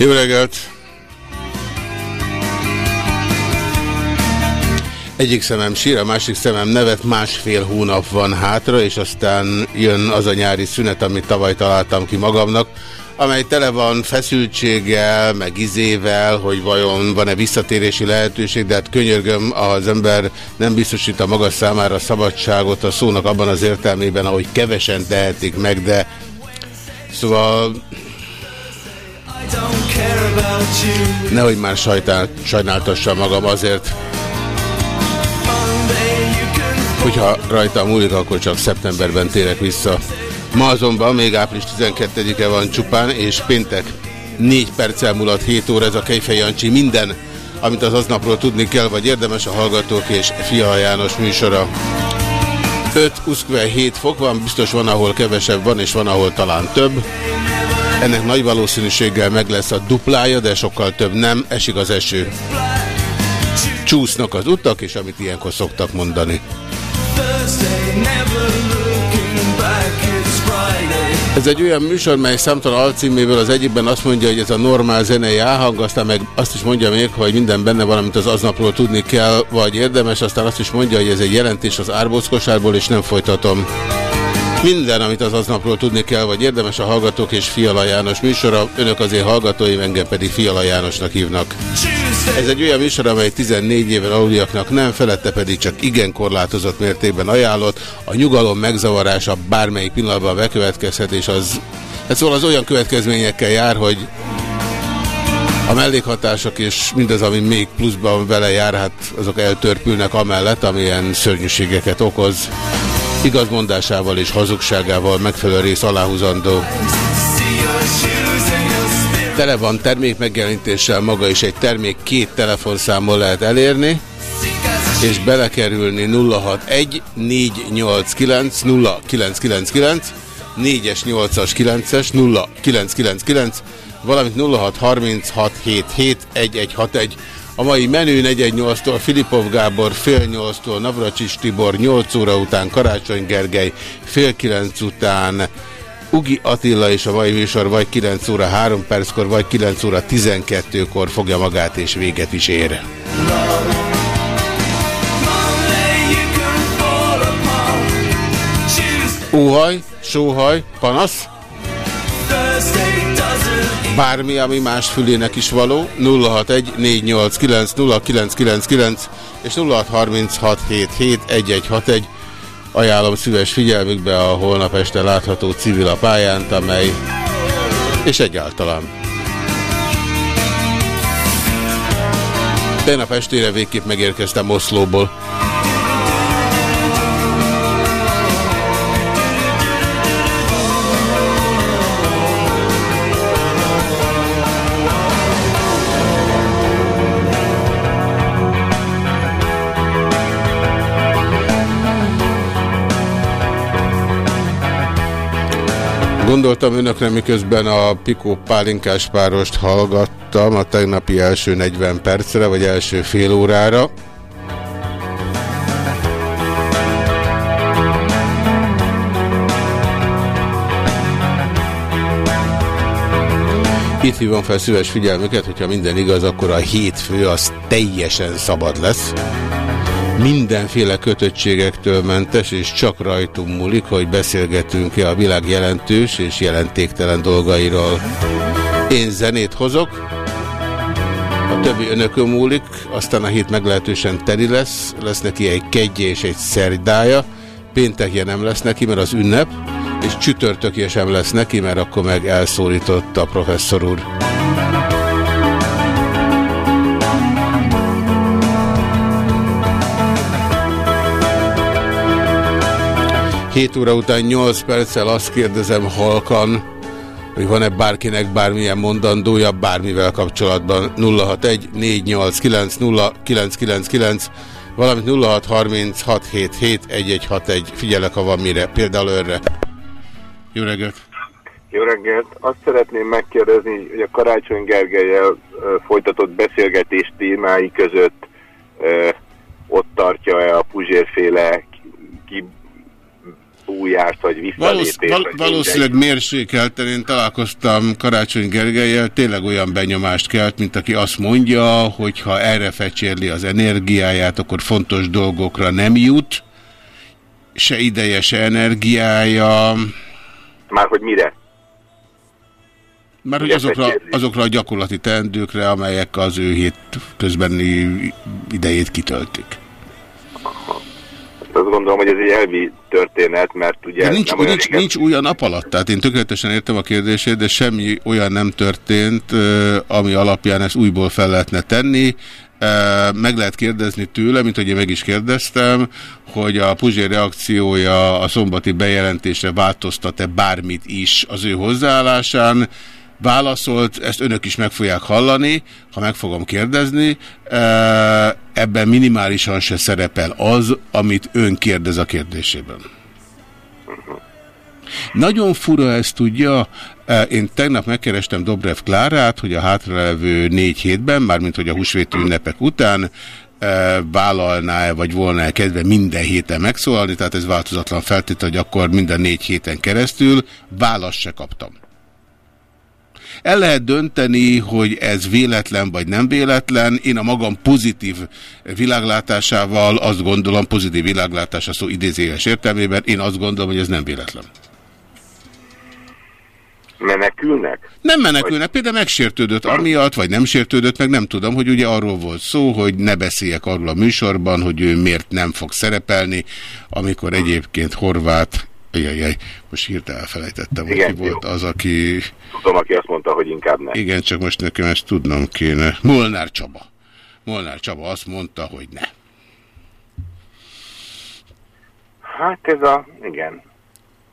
Jó reggelt! Egyik szemem sír, a másik szemem nevet, másfél hónap van hátra, és aztán jön az a nyári szünet, amit tavaly találtam ki magamnak, amely tele van feszültséggel, meg izével, hogy vajon van-e visszatérési lehetőség, de hát könyörgöm, az ember nem biztosít a maga számára szabadságot a szónak abban az értelmében, ahogy kevesen tehetik meg, de szóval nehogy már sajtál, sajnáltassam magam azért, hogyha rajta múlik, akkor csak szeptemberben térek vissza. Ma azonban még április 12-e van csupán, és péntek 4 perccel múlott 7 óra ez a Kejfej Jancsi minden, amit az aznapról tudni kell, vagy érdemes a Hallgatók és Fiala János műsora. 5, 7 fok van, biztos van, ahol kevesebb van, és van, ahol talán több. Ennek nagy valószínűséggel meg lesz a duplája, de sokkal több nem, esik az eső. Csúsznak az utak, és amit ilyenkor szoktak mondani. Ez egy olyan műsor, mely számtalan alcíméből az egyikben azt mondja, hogy ez a normál zenei áhang, aztán meg azt is mondja még, hogy minden benne van, amit az aznapról tudni kell, vagy érdemes, aztán azt is mondja, hogy ez egy jelentés az árbózkosárból, és nem folytatom. Minden, amit az aznapról tudni kell, vagy érdemes a Hallgatók és Fiala János műsora, önök azért hallgatóim, engem pedig Fiala Jánosnak hívnak. Ez egy olyan műsor, amely 14 éven aluliaknak nem, felette pedig csak igen korlátozott mértékben ajánlott. A nyugalom megzavarása bármelyik pillanatban bekövetkezhet, és az, ez szóval az olyan következményekkel jár, hogy a mellékhatások és mindaz, ami még pluszban vele jár, hát azok eltörpülnek amellett, amilyen szörnyűségeket okoz igazmondásával és hazugságával megfelelő rész aláhúzandó. Tele van termék megjelenítéssel maga is egy termék két telefonszámmal lehet elérni, és belekerülni 061 489 0999 4-es, 8-as, 9-es 0999 valamint 0636771161 a mai menü 418-tól Filipov Gábor, fél 8-tól Navracsis Tibor, 8 óra után Karácsony Gergely, fél 9 után Ugi Attila és a mai műsor vagy 9 óra 3 perckor, vagy 9 óra 12-kor fogja magát és véget is ér. Óhaj, sóhaj, panasz? Bármi, ami más fülének is való, 061 489 és 0636771161. Ajánlom szíves figyelmükbe a holnap este látható civil a pályánt, amely és egyáltalán. Tegnap estére végképp megérkeztem Oszlóból. Gondoltam önökre, miközben a Pikó pálinkás párost hallgattam a tegnapi első 40 percre, vagy első fél órára. Itt hívom fel szíves figyelmüket, hogyha minden igaz, akkor a hétfő az teljesen szabad lesz mindenféle kötöttségektől mentes, és csak rajtunk múlik, hogy beszélgetünk-e a világ jelentős és jelentéktelen dolgairól. Én zenét hozok, a többi önökön múlik, aztán a hét meglehetősen teri lesz, lesz neki egy kedje és egy szerdája, péntekje nem lesz neki, mert az ünnep, és csütörtökje sem lesz neki, mert akkor meg elszólított a professzor úr. 7 óra után 8 perccel azt kérdezem halkan, hogy van-e bárkinek bármilyen mondandója bármivel kapcsolatban 061 489 valamint 0636771161 figyelek, ha van mire, például őrre. Jó reggelt! Jó reggelt! Azt szeretném megkérdezni, hogy a Karácsony Gergelyel folytatott beszélgetés témái között ott tartja-e a Puzsérféle kibújást, vagy visszalépést? Valósz, val valószínűleg mérsékelten én találkoztam Karácsony Gergelyel, tényleg olyan benyomást kelt, mint aki azt mondja, hogy ha erre fecsérli az energiáját, akkor fontos dolgokra nem jut, se ideje, se energiája. Már hogy mire? Már hogy azokra, azokra a gyakorlati teendőkre, amelyek az ő hét közbeni idejét kitöltik. Azt gondolom, hogy ez egy elvi történet, mert ugye... De nincs, nincs, régen... nincs új a nap alatt, tehát én tökéletesen értem a kérdését, de semmi olyan nem történt, ami alapján ezt újból fel lehetne tenni. Meg lehet kérdezni tőle, mint hogy én meg is kérdeztem, hogy a Puzsé reakciója a szombati bejelentésre változtat-e bármit is az ő hozzáállásán válaszolt, ezt önök is meg fogják hallani, ha meg fogom kérdezni. Ebben minimálisan se szerepel az, amit ön kérdez a kérdésében. Nagyon fura ezt tudja. Én tegnap megkerestem Dobrev Klárát, hogy a hátralevő négy hétben, mármint hogy a húsvéti ünnepek után vállalná-e, vagy volna-e kedve minden héten megszólalni, tehát ez változatlan feltétel, hogy akkor minden négy héten keresztül választ se kaptam. El lehet dönteni, hogy ez véletlen vagy nem véletlen. Én a magam pozitív világlátásával azt gondolom, pozitív világlátása szó idézéles értelmében, én azt gondolom, hogy ez nem véletlen. Menekülnek? Nem menekülnek, például megsértődött amiatt, vagy nem sértődött, meg nem tudom, hogy ugye arról volt szó, hogy ne beszéljek arról a műsorban, hogy ő miért nem fog szerepelni, amikor egyébként Horvát Jajjaj, most hirtelen elfelejtettem, hogy ki volt az, aki... Tudom, aki azt mondta, hogy inkább ne. Igen, csak most nekem ezt tudnom kéne. Molnár Csaba. Molnár Csaba azt mondta, hogy ne. Hát ez a... igen.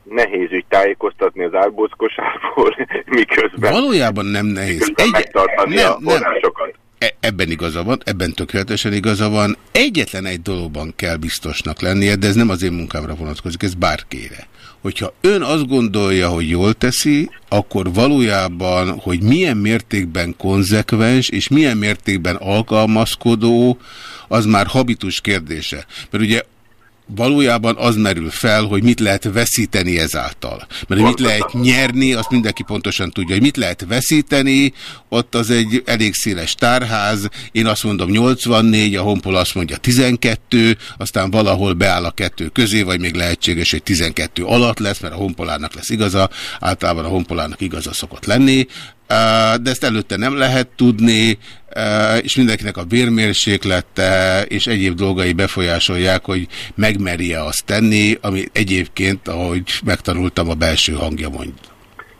Nehéz ügy tájékoztatni az árbózkosárból, miközben... Valójában nem nehéz. Egy... megtartani nem, a forrásokat. E, ebben igaza van, ebben tökéletesen igaza van. Egyetlen egy dologban kell biztosnak lennie, de ez nem az én munkámra vonatkozik, ez bárkére. Hogyha ön azt gondolja, hogy jól teszi, akkor valójában, hogy milyen mértékben konzekvens és milyen mértékben alkalmazkodó, az már habitus kérdése. Mert ugye valójában az merül fel, hogy mit lehet veszíteni ezáltal. Mert hogy mit lehet nyerni, azt mindenki pontosan tudja, hogy mit lehet veszíteni, ott az egy elég széles tárház, én azt mondom 84, a Honpol azt mondja 12, aztán valahol beáll a kettő közé, vagy még lehetséges, hogy 12 alatt lesz, mert a Honpolának lesz igaza, általában a Honpolának igaza szokott lenni, de ezt előtte nem lehet tudni, és mindenkinek a bérmérséklete és egyéb dolgai befolyásolják, hogy megmerje azt tenni, ami egyébként, ahogy megtanultam, a belső hangja mondja.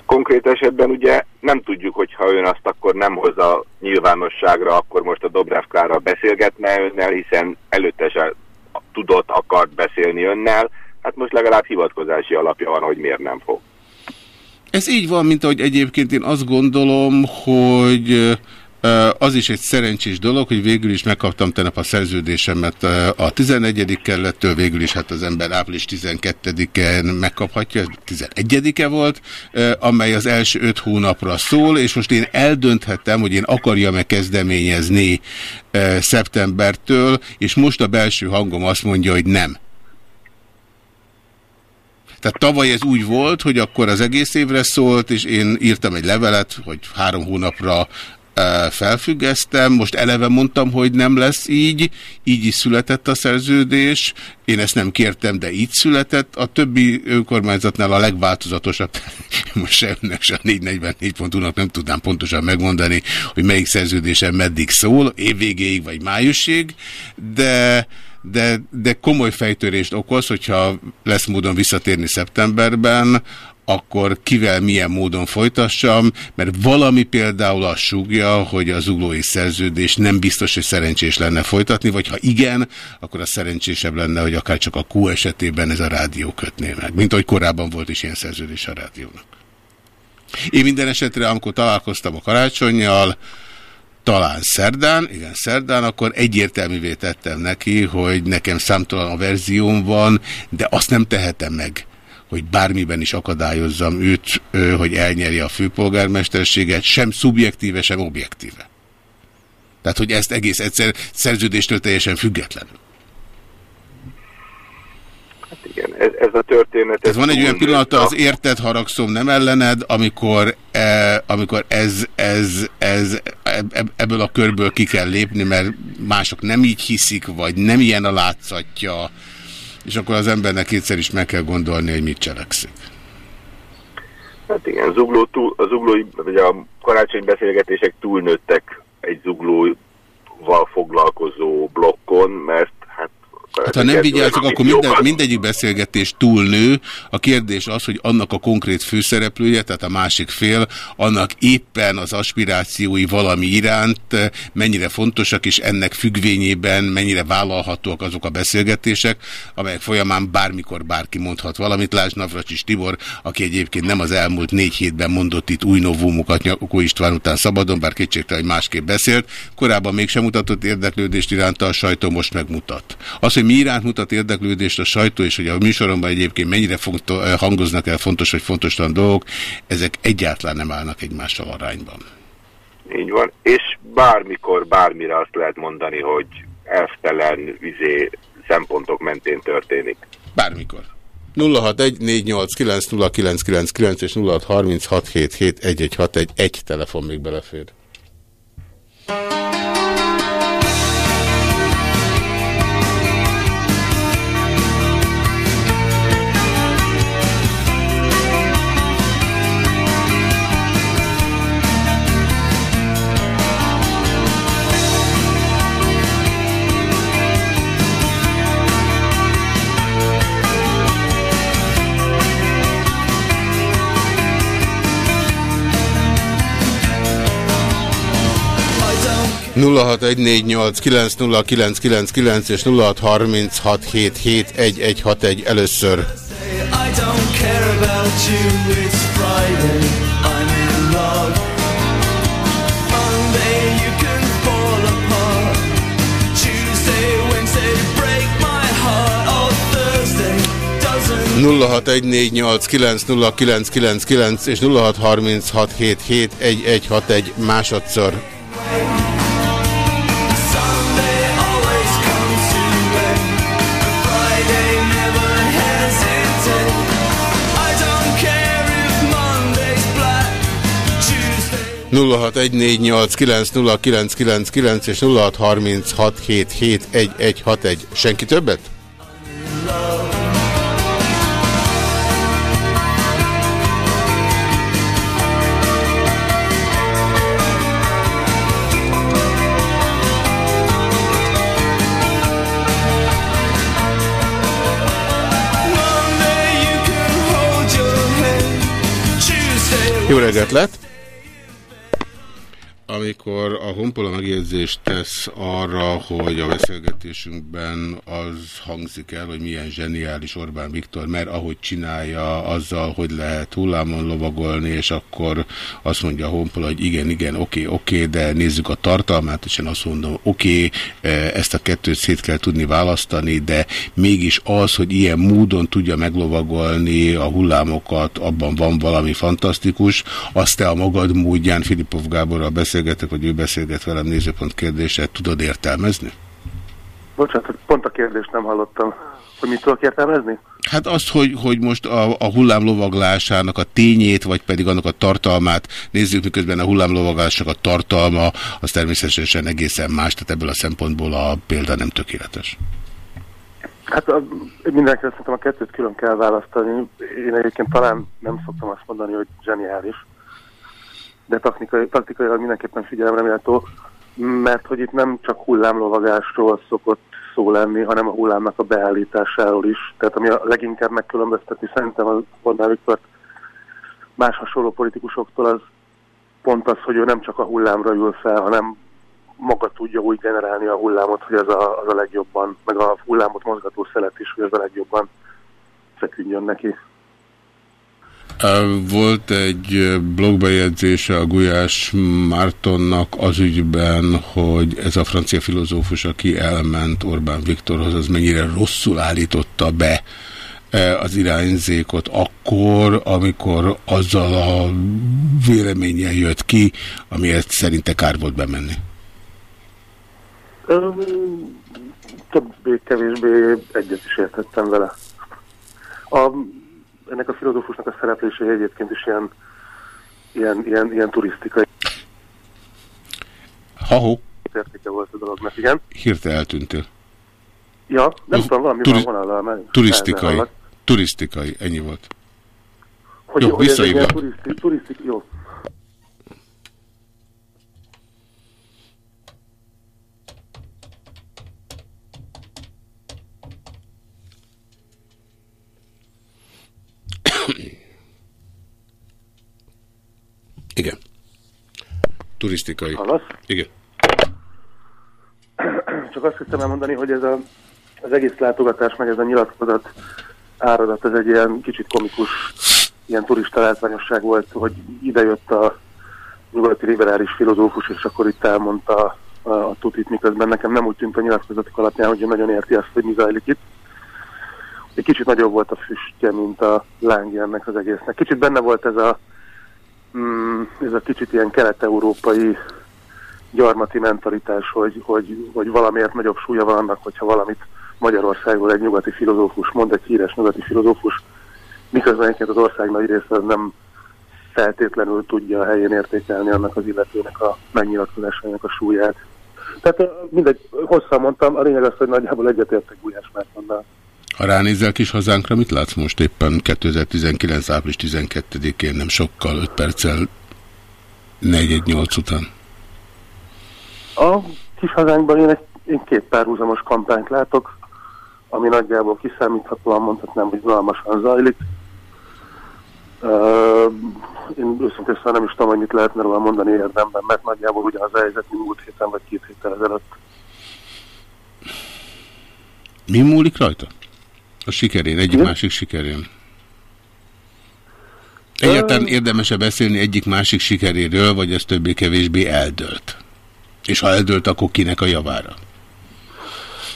Konkrét esetben ugye nem tudjuk, hogy ha ön azt akkor nem hozza nyilvánosságra, akkor most a Dobrev Klára beszélgetne önnel, hiszen előtte se tudott, akart beszélni önnel, hát most legalább hivatkozási alapja van, hogy miért nem fog. Ez így van, mint ahogy egyébként én azt gondolom, hogy az is egy szerencsés dolog, hogy végül is megkaptam tegnap a szerződésemet a 11. kerülettől, végül is hát az ember április 12-en megkaphatja, ez 11-e volt, amely az első öt hónapra szól, és most én eldönthetem, hogy én akarjam-e kezdeményezni szeptembertől, és most a belső hangom azt mondja, hogy nem. Tehát tavaly ez úgy volt, hogy akkor az egész évre szólt, és én írtam egy levelet, hogy három hónapra e, felfüggesztem. Most eleve mondtam, hogy nem lesz így. Így is született a szerződés. Én ezt nem kértem, de így született. A többi önkormányzatnál a legváltozatosabb, most se önnek, se 444.hu-nak nem tudnám pontosan megmondani, hogy melyik szerződésen meddig szól, évvégéig vagy májusig, de de, de komoly fejtörést okoz, hogyha lesz módon visszatérni szeptemberben, akkor kivel milyen módon folytassam, mert valami például azt súgja, hogy az uglói szerződés nem biztos, hogy szerencsés lenne folytatni, vagy ha igen, akkor az szerencsésebb lenne, hogy akár csak a Q esetében ez a rádió kötné meg, mint ahogy korábban volt is ilyen szerződés a rádiónak. Én minden esetre, amikor találkoztam a karácsonyjal, talán szerdán, igen, szerdán, akkor egyértelművé tettem neki, hogy nekem számtalan a verzióm van, de azt nem tehetem meg, hogy bármiben is akadályozzam őt, hogy elnyerje a főpolgármesterséget, sem szubjektíve, sem objektíve. Tehát, hogy ezt egész egyszer szerződéstől teljesen függetlenül. Igen, ez, ez a történet... Ez van egy olyan pillanata, az érted, haragszom, nem ellened, amikor, e, amikor ez, ez, ez, ebből a körből ki kell lépni, mert mások nem így hiszik, vagy nem ilyen a látszatja, és akkor az embernek kétszer is meg kell gondolni, hogy mit cselekszik. Hát igen, zugló túl, a zuglói, vagy a karácsony beszélgetések túlnőttek egy zuglóval foglalkozó blokkon, mert Hát ha nem vigyázok, akkor minden, mindegyik beszélgetés túlnő. A kérdés az, hogy annak a konkrét főszereplője, tehát a másik fél, annak éppen az aspirációi valami iránt mennyire fontosak, és ennek függvényében mennyire vállalhatóak azok a beszélgetések, amelyek folyamán bármikor bárki mondhat valamit. Lásd Navracsis Tibor, aki egyébként nem az elmúlt négy hétben mondott itt új novumokat Nyakó István után szabadon, bár kétségtelen, hogy másképp beszélt. Korábban mégsem mutatott érdeklődést iránta a sajtó, most megmutat. Az, hogy mi iránt mutat érdeklődést a sajtó, és hogy a műsoromban egyébként mennyire hangoznak el fontos vagy fontosan dolgok, ezek egyáltalán nem állnak egymással arányban. Így van, és bármikor, bármire azt lehet mondani, hogy elvtelen vizé szempontok mentén történik. Bármikor. 061 és 0636771161 egy telefon még belefér. 0614890999 és 0636771161 először. I don't care about you, it's Friday, I'm in love. Monday you can fall apart. Tuesday, Wednesday break my heart. Oh, Thursday doesn't... 0614890999 és 0636771161 másodszor. 0614890999 és 0636771161. Senki többet? Jó reggelt lett! Amikor a Honpola megjegyzést tesz arra, hogy a beszélgetésünkben az hangzik el, hogy milyen zseniális Orbán Viktor, mert ahogy csinálja azzal, hogy lehet hullámon lovagolni, és akkor azt mondja a Honpola, hogy igen, igen, oké, oké, de nézzük a tartalmát, és én azt mondom, oké, e, ezt a kettőt szét kell tudni választani, de mégis az, hogy ilyen módon tudja meglovagolni a hullámokat, abban van valami fantasztikus, azt te a magad módján Filipov Gáborral beszél beszélgetek, vagy ő beszélget velem nézőpont kérdése, tudod értelmezni? Bocsánat, pont a kérdést nem hallottam. Hogy mit tudok értelmezni? Hát azt, hogy, hogy most a, a hullámlovaglásának a tényét, vagy pedig annak a tartalmát nézzük, miközben a hullámlovaglásnak a tartalma, az természetesen egészen más, tehát ebből a szempontból a példa nem tökéletes. Hát a, mindenki szerintem a kettőt külön kell választani. Én egyébként talán nem szoktam azt mondani, hogy zseniális de taktikai, taktikailag mindenképpen figyelemre méltó, mert hogy itt nem csak hullámlovagásról szokott szó lenni, hanem a hullámnak a beállításáról is. Tehát ami a leginkább megkülönbözteti szerintem az Orbán Viktor más hasonló politikusoktól az pont az, hogy ő nem csak a hullámra ül fel, hanem maga tudja úgy generálni a hullámot, hogy az a, az a legjobban, meg a hullámot mozgató szelet is, hogy az a legjobban feküdjön neki. Volt egy blogbejegyzése a Gulyás Mártonnak az ügyben, hogy ez a francia filozófus, aki elment Orbán Viktorhoz, az mennyire rosszul állította be az irányzékot akkor, amikor azzal a véleménnyel jött ki, amiért szerinte kár volt bemenni. Többé-kevésbé egyet is értettem vele. A ennek a filozófusnak a szereplése egyébként is ilyen, ilyen, ilyen, ilyen turisztikai Ha-ho. értéke volt a dolognak, igen. Hirte eltűntél. Ja, nem tudom, valami Turi van vonallal, mert Turisztikai. Turisztikai, ennyi volt. Hogy, jó, visszaívlak. Turiszti, turisztik, jó. Igen. Turisztikai. Hallasz? Igen. Csak azt hiszem elmondani, hogy ez a, az egész látogatás, meg ez a nyilatkozat áradat, ez egy ilyen kicsit komikus, ilyen turista látványosság volt, hogy idejött a nyugati liberális filozófus, és akkor itt elmondta a, a tutit, miközben nekem nem úgy tűnt a nyilatkozatok alapján, hogy nagyon érti azt, hogy mi zajlik itt. Egy kicsit nagyobb volt a füstje, mint a lángja ennek az egésznek. Kicsit benne volt ez a mm, ez a kicsit ilyen kelet-európai gyarmati mentalitás, hogy, hogy, hogy valamiért nagyobb súlya van annak, hogyha valamit Magyarországról egy nyugati filozófus mond, egy híres nyugati filozófus, miközben egyébként az ország nagy része nem feltétlenül tudja a helyén értékelni annak az illetőnek a megnyilatkozásainak a súlyát. Tehát mindegy, hosszan mondtam, a lényeg az, hogy nagyjából egyetértek Gulyás Mártonnal. Ha ránézel kis hazánkra, mit látsz most éppen 2019. április 12-én, nem sokkal, 5 perccel 418 után? A kis hazánkban én, egy, én két párhuzamos kampányt látok, ami nagyjából kiszámíthatóan mondhatnám, hogy valamasan zajlik. Uh, én őszintén szóval nem is tudom, hogy mit lehetne róla mondani érdemben, mert nagyjából ugyanaz a helyzet, mint múlt héten vagy két héttel ezelőtt. Mi múlik rajta? A sikerén, egyik másik sikerén. Egyáltalán érdemes-e beszélni egyik-másik sikeréről, vagy ez többé-kevésbé eldőlt? És ha eldőlt, akkor kinek a javára?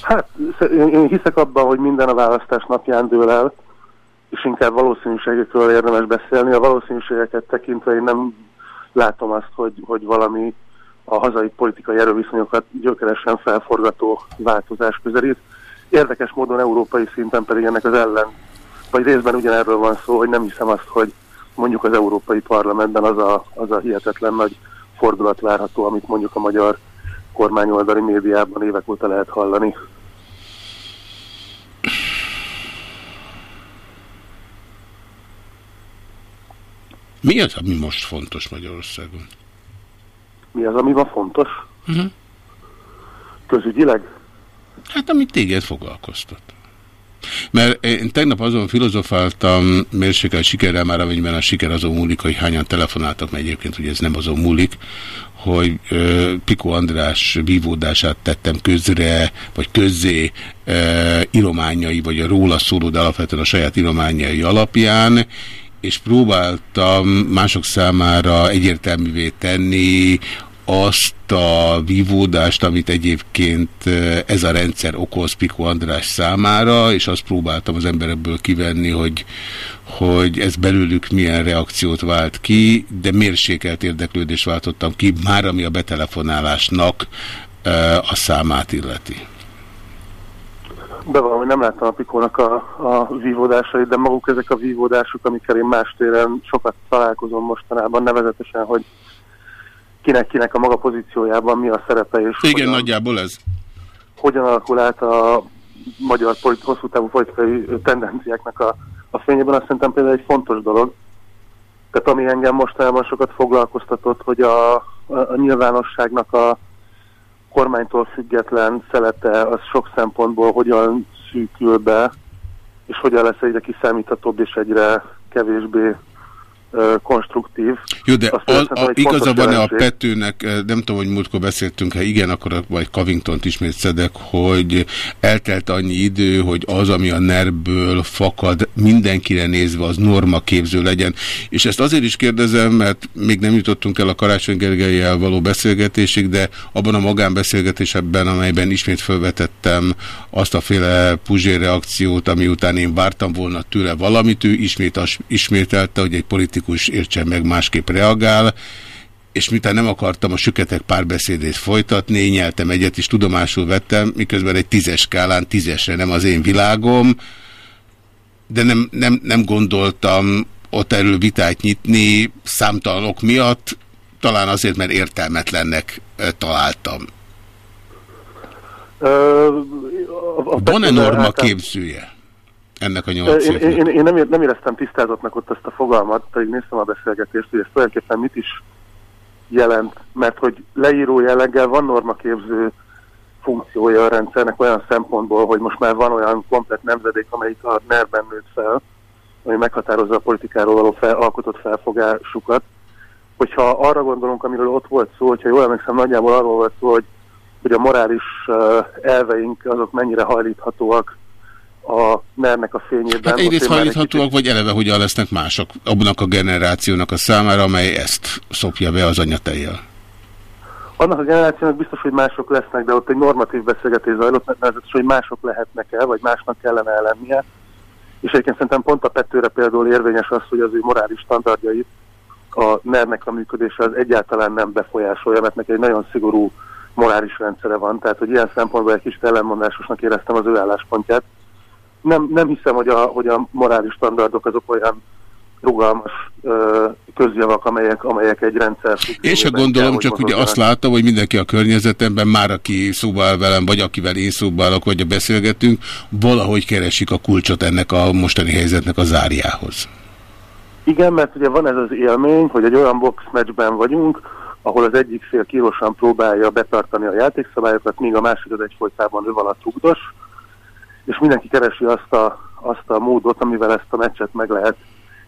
Hát, én hiszek abban, hogy minden a választás napján dől el, és inkább valószínűségekről érdemes beszélni. A valószínűségeket tekintve én nem látom azt, hogy, hogy valami a hazai politikai erőviszonyokat gyökeresen felforgató változás közelít. Érdekes módon európai szinten pedig ennek az ellen, vagy részben ugyanerről van szó, hogy nem hiszem azt, hogy mondjuk az Európai Parlamentben az a, az a hihetetlen nagy fordulat várható, amit mondjuk a magyar kormányoldali médiában évek óta lehet hallani. Mi az, ami most fontos Magyarországon? Mi az, ami ma fontos? Uh mhm. -huh. Közügyileg? Hát, amit téged foglalkoztat. Mert én tegnap azon filozofáltam mérsékelt sikerrel már, amennyiben a siker azon múlik, hogy hányan telefonáltak, mert egyébként ugye ez nem azon múlik, hogy ö, Piko András vívódását tettem közre, vagy közzé ö, írományai, vagy a róla szóló, de alapvetően a saját írományai alapján, és próbáltam mások számára egyértelművé tenni azt a vívódást, amit egyébként ez a rendszer okoz Piko András számára, és azt próbáltam az emberekből kivenni, hogy, hogy ez belőlük milyen reakciót vált ki, de mérsékelt érdeklődést váltottam ki, már ami a betelefonálásnak a számát illeti. Bevallom, hogy nem láttam a Pikónak a, a vívódásait, de maguk ezek a vívódások, amikkel én más téren sokat találkozom mostanában, nevezetesen, hogy kinek-kinek a maga pozíciójában mi a szerepe, és Igen, hogyan, nagyjából ez. Hogyan alakul át a magyar politi hosszú távú politikai tendenciáknak a, a fényében, azt szerintem például egy fontos dolog. Tehát ami engem mostanában sokat foglalkoztatott, hogy a, a, a nyilvánosságnak a kormánytól független szelete az sok szempontból hogyan szűkül be, és hogyan lesz egyre kiszámíthatóbb és egyre kevésbé konstruktív. Jó, de a, a, igaza van-e a Petőnek, nem tudom, hogy múltkor beszéltünk, ha igen, akkor vagy Covington-t ismét szedek, hogy eltelt annyi idő, hogy az, ami a nerből fakad, mindenkire nézve az normaképző legyen. És ezt azért is kérdezem, mert még nem jutottunk el a Karácsony Gergelyel való beszélgetésig, de abban a magánbeszélgetésben, amelyben ismét felvetettem azt a féle puzsér reakciót, ami után én vártam volna tőle valamit, ő ismét ismételte, hogy egy politikus politikus értsen meg másképp reagál, és miután nem akartam a süketek párbeszédét folytatni, nyeltem egyet is, tudomásul vettem, miközben egy tízes skálán tízesre nem az én világom, de nem, nem, nem gondoltam ott erről vitát nyitni számtalanok miatt, talán azért, mert értelmetlennek találtam. Van-e norma képzője? Ennek a nyolc én, én, én nem, nem éreztem tisztázottnak ott ezt a fogalmat, pedig néztem a beszélgetést, hogy ez tulajdonképpen mit is jelent, mert hogy leíró jelleggel van normaképző funkciója a rendszernek olyan szempontból, hogy most már van olyan komplet nemzedék, amelyik a nerben nőtt fel, ami meghatározza a politikáról való fel, alkotott felfogásukat. Hogyha arra gondolunk, amiről ott volt szó, hogyha jól emlékszem, nagyjából arról volt szó, hogy, hogy a morális elveink azok mennyire hajlíthatóak a ner a fényében. Hát egyrészt hajlíthatóak, kicsit... vagy eleve hogyan lesznek mások abban a generációnak a számára, amely ezt szopja be az anyatejjel? Annak a generációnak biztos, hogy mások lesznek, de ott egy normatív beszélgetés zajlott, mert hogy mások lehetnek el, vagy másnak kellene ellennie. És egyébként szerintem pont a Petőre például érvényes az, hogy az ő morális standardjait a ner a működése az egyáltalán nem befolyásolja, mert neki egy nagyon szigorú morális rendszere van, tehát hogy ilyen szempontból egy kicsit ellenmondásosnak éreztem az ő álláspontját nem, nem hiszem, hogy a, hogy a morális standardok azok olyan rugalmas közjavak, amelyek, amelyek egy rendszer... Én sem gondolom, csak ugye azt látom, hogy mindenki a környezetemben, már aki szóba velem, vagy akivel én szóba állok, vagy beszélgetünk, valahogy keresik a kulcsot ennek a mostani helyzetnek a zárjához. Igen, mert ugye van ez az élmény, hogy egy olyan boxmatchben vagyunk, ahol az egyik fél kírosan próbálja betartani a játékszabályokat, míg a másik az egyfolytában ő van a tugdos, és mindenki keresi azt a, azt a módot, amivel ezt a meccset meg lehet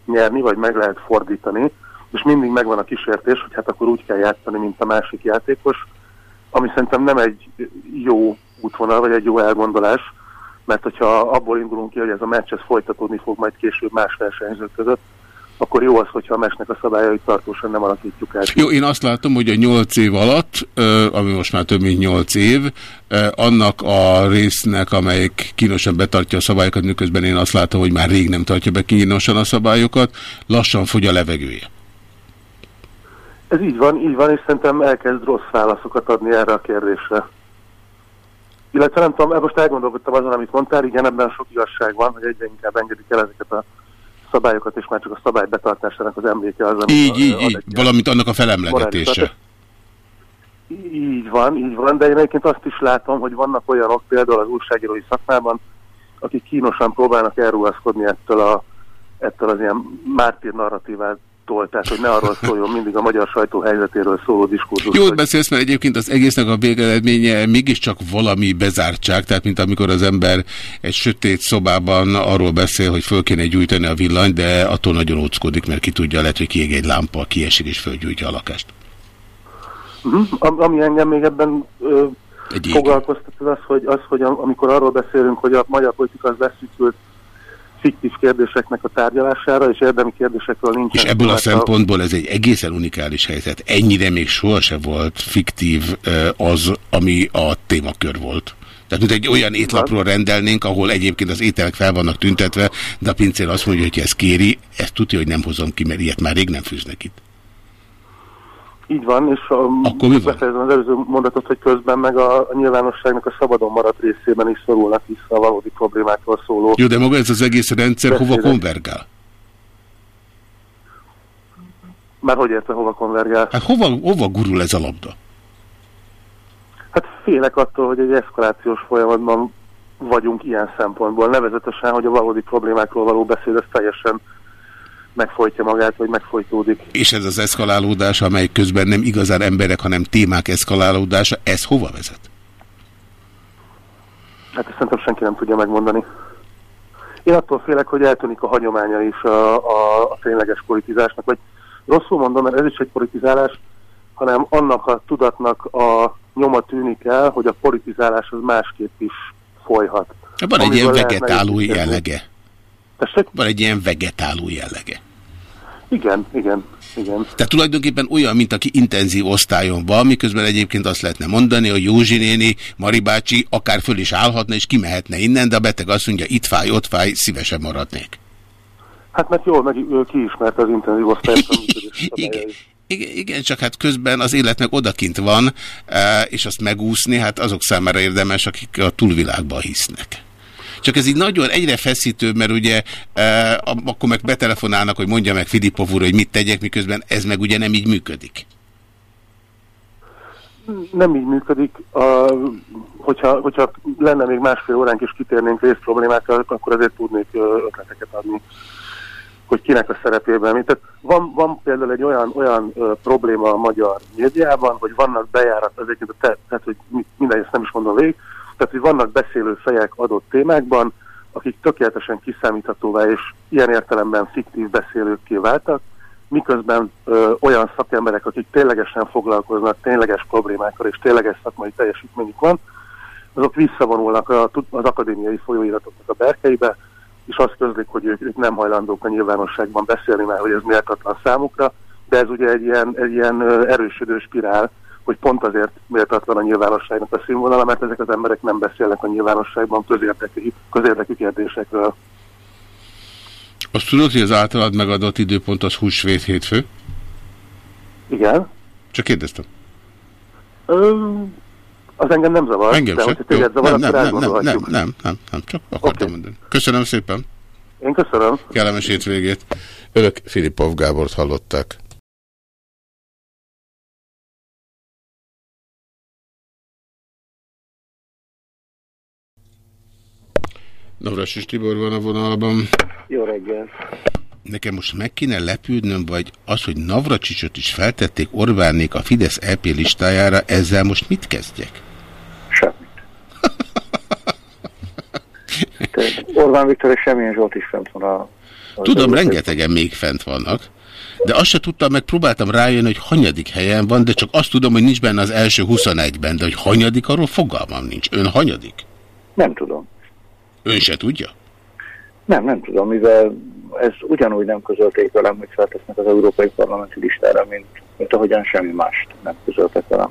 nyerni, vagy meg lehet fordítani, és mindig megvan a kísértés, hogy hát akkor úgy kell játszani, mint a másik játékos, ami szerintem nem egy jó útvonal, vagy egy jó elgondolás, mert hogyha abból indulunk ki, hogy ez a meccs ez folytatódni fog majd később más versenyzők között, akkor jó az, hogyha a mesnek a szabályait tartósan nem alakítjuk át. Jó, én azt látom, hogy a nyolc év alatt, ami most már több mint nyolc év, annak a résznek, amelyik kínosan betartja a szabályokat, miközben én azt látom, hogy már rég nem tartja be kínosan a szabályokat, lassan fogy a levegője. Ez így van, így van, és szerintem elkezd rossz válaszokat adni erre a kérdésre. Illetve nem tudom, most elgondolkodtam azon, amit mondtál, igen, ebben sok igazság van, hogy egyre inkább engedik el ezeket a szabályokat, és már csak a szabály betartásának az emléke az, ami Így, így, így, valamint annak a felemlegetése. Így van, így van, de én egyébként azt is látom, hogy vannak olyanok például az újságírói szakmában, akik kínosan próbálnak elruhaszkodni ettől, a, ettől az ilyen mártír narratívát tól, tehát hogy ne arról szóljon mindig a magyar sajtó helyzetéről szóló diskurzus. Jót beszélsz, mert egyébként az egésznek a végeredménye mégiscsak valami bezártság, tehát mint amikor az ember egy sötét szobában arról beszél, hogy föl kéne gyújtani a villany, de attól nagyon óckodik, mert ki tudja, lehet, hogy kiég egy lámpa, kiesik és fölgyújtja a lakást. Uh. -huh. Ami engem még ebben ö, foglalkoztat, az, hogy, az, hogy amikor arról beszélünk, hogy a magyar politika az leszűkült fiktív kérdéseknek a tárgyalására, és érdemi kérdésekről nincs. És ebből a szempontból ez egy egészen unikális helyzet. Ennyire még sohasem volt fiktív az, ami a témakör volt. Tehát mint egy olyan étlapról rendelnénk, ahol egyébként az ételek fel vannak tüntetve, de a pincér azt mondja, hogy ezt kéri, ezt tudja, hogy nem hozom ki, mert ilyet már rég nem fűznek itt. Így van, és a, Akkor mi van? az előző mondatot, hogy közben meg a, a nyilvánosságnak a szabadon maradt részében is szorulnak vissza a valódi problémákról szóló. Jó, de maga ez az egész rendszer beszélek. hova konvergál? Már hogy érte, hova konvergál? Hát hova, hova gurul ez a labda? Hát félek attól, hogy egy eszkalációs folyamatban vagyunk ilyen szempontból. Nevezetesen, hogy a valódi problémákról való beszéd ez teljesen megfojtja magát, vagy megfojtódik. És ez az eszkalálódás, amely közben nem igazán emberek, hanem témák eszkalálódása, ez hova vezet? Hát ezt szerintem senki nem tudja megmondani. Én attól félek, hogy eltűnik a hagyománya is a, a, a tényleges politizásnak, vagy rosszul mondom, mert ez is egy politizálás, hanem annak a tudatnak a nyoma tűnik el, hogy a politizálás az másképp is folyhat. Van egy ilyen vegetáló jellege. Tessék? Van egy ilyen vegetáló jellege. Igen, igen, igen. Tehát tulajdonképpen olyan, mint aki intenzív osztályon van, miközben egyébként azt lehetne mondani, hogy Józsi néni, Mari bácsi akár föl is állhatna és kimehetne innen, de a beteg azt mondja, itt fáj, ott fáj, szívesen maradnék. Hát mert jól meg kiismert az intenzív osztályt. igen. Igen, igen, csak hát közben az életnek odakint van, e, és azt megúszni, hát azok számára érdemes, akik a túlvilágban hisznek. Csak ez így nagyon egyre feszítő, mert ugye e, akkor meg betelefonálnak, hogy mondja meg Filipov úr, hogy mit tegyek, miközben ez meg ugye nem így működik. Nem így működik. A, hogyha, hogyha lenne még másfél óránk és kitérnénk részproblémákkal, akkor azért tudnék ötleteket adni hogy kinek a szerepében. Mint, tehát van, van például egy olyan, olyan ö, probléma a magyar médiában, hogy vannak bejárat, az egyébként, te, tehát hogy minden ezt nem is mondom végig, tehát hogy vannak beszélő fejek adott témákban, akik tökéletesen kiszámíthatóvá és ilyen értelemben fiktív beszélőkké váltak, miközben ö, olyan szakemberek, akik ténylegesen foglalkoznak tényleges problémákkal és tényleges szakmai teljesítményük van, azok visszavonulnak a, az akadémiai folyóiratoknak a berkeibe, és azt közlik, hogy ők, ők nem hajlandók a nyilvánosságban beszélni, mert hogy ez méltatlan számukra, de ez ugye egy ilyen, egy ilyen erősödő spirál, hogy pont azért méltatlan a nyilvánosságnak a színvonala, mert ezek az emberek nem beszélnek a nyilvánosságban közérdekű, közérdekű kérdésekről. Azt tudod, hogy az általad megadott időpont az húsvét hétfő? Igen. Csak kérdeztem. Ö, az engem nem zavar. Engem de, sem. Téged zavar, nem, nem, nem, nem, nem, nem, nem, nem, csak akartam okay. mondani. Köszönöm szépen. Én köszönöm. Kellemes hétvégét. Önök Filipov Gábort hallották. Navras Tibor van a vonalban. Jó reggel. Nekem most meg kéne lepődnöm, vagy az, hogy Navracsicsot is feltették Orbánék a Fidesz EP listájára, ezzel most mit kezdjek? Orbán Viktor és Semmilyen Zsolt is fent van a... Tudom, rengetegen még fent vannak. De azt se tudtam, meg próbáltam rájönni, hogy hanyadik helyen van, de csak azt tudom, hogy nincs benne az első 21-ben, de hogy hanyadik, arról fogalmam nincs. Ön hanyadik? Nem tudom. Ön se tudja? Nem, nem tudom, mivel ez ugyanúgy nem közölték velem, hogy feltesznek az Európai Parlamenti listára, mint, mint ahogyan semmi mást nem közöltek velem.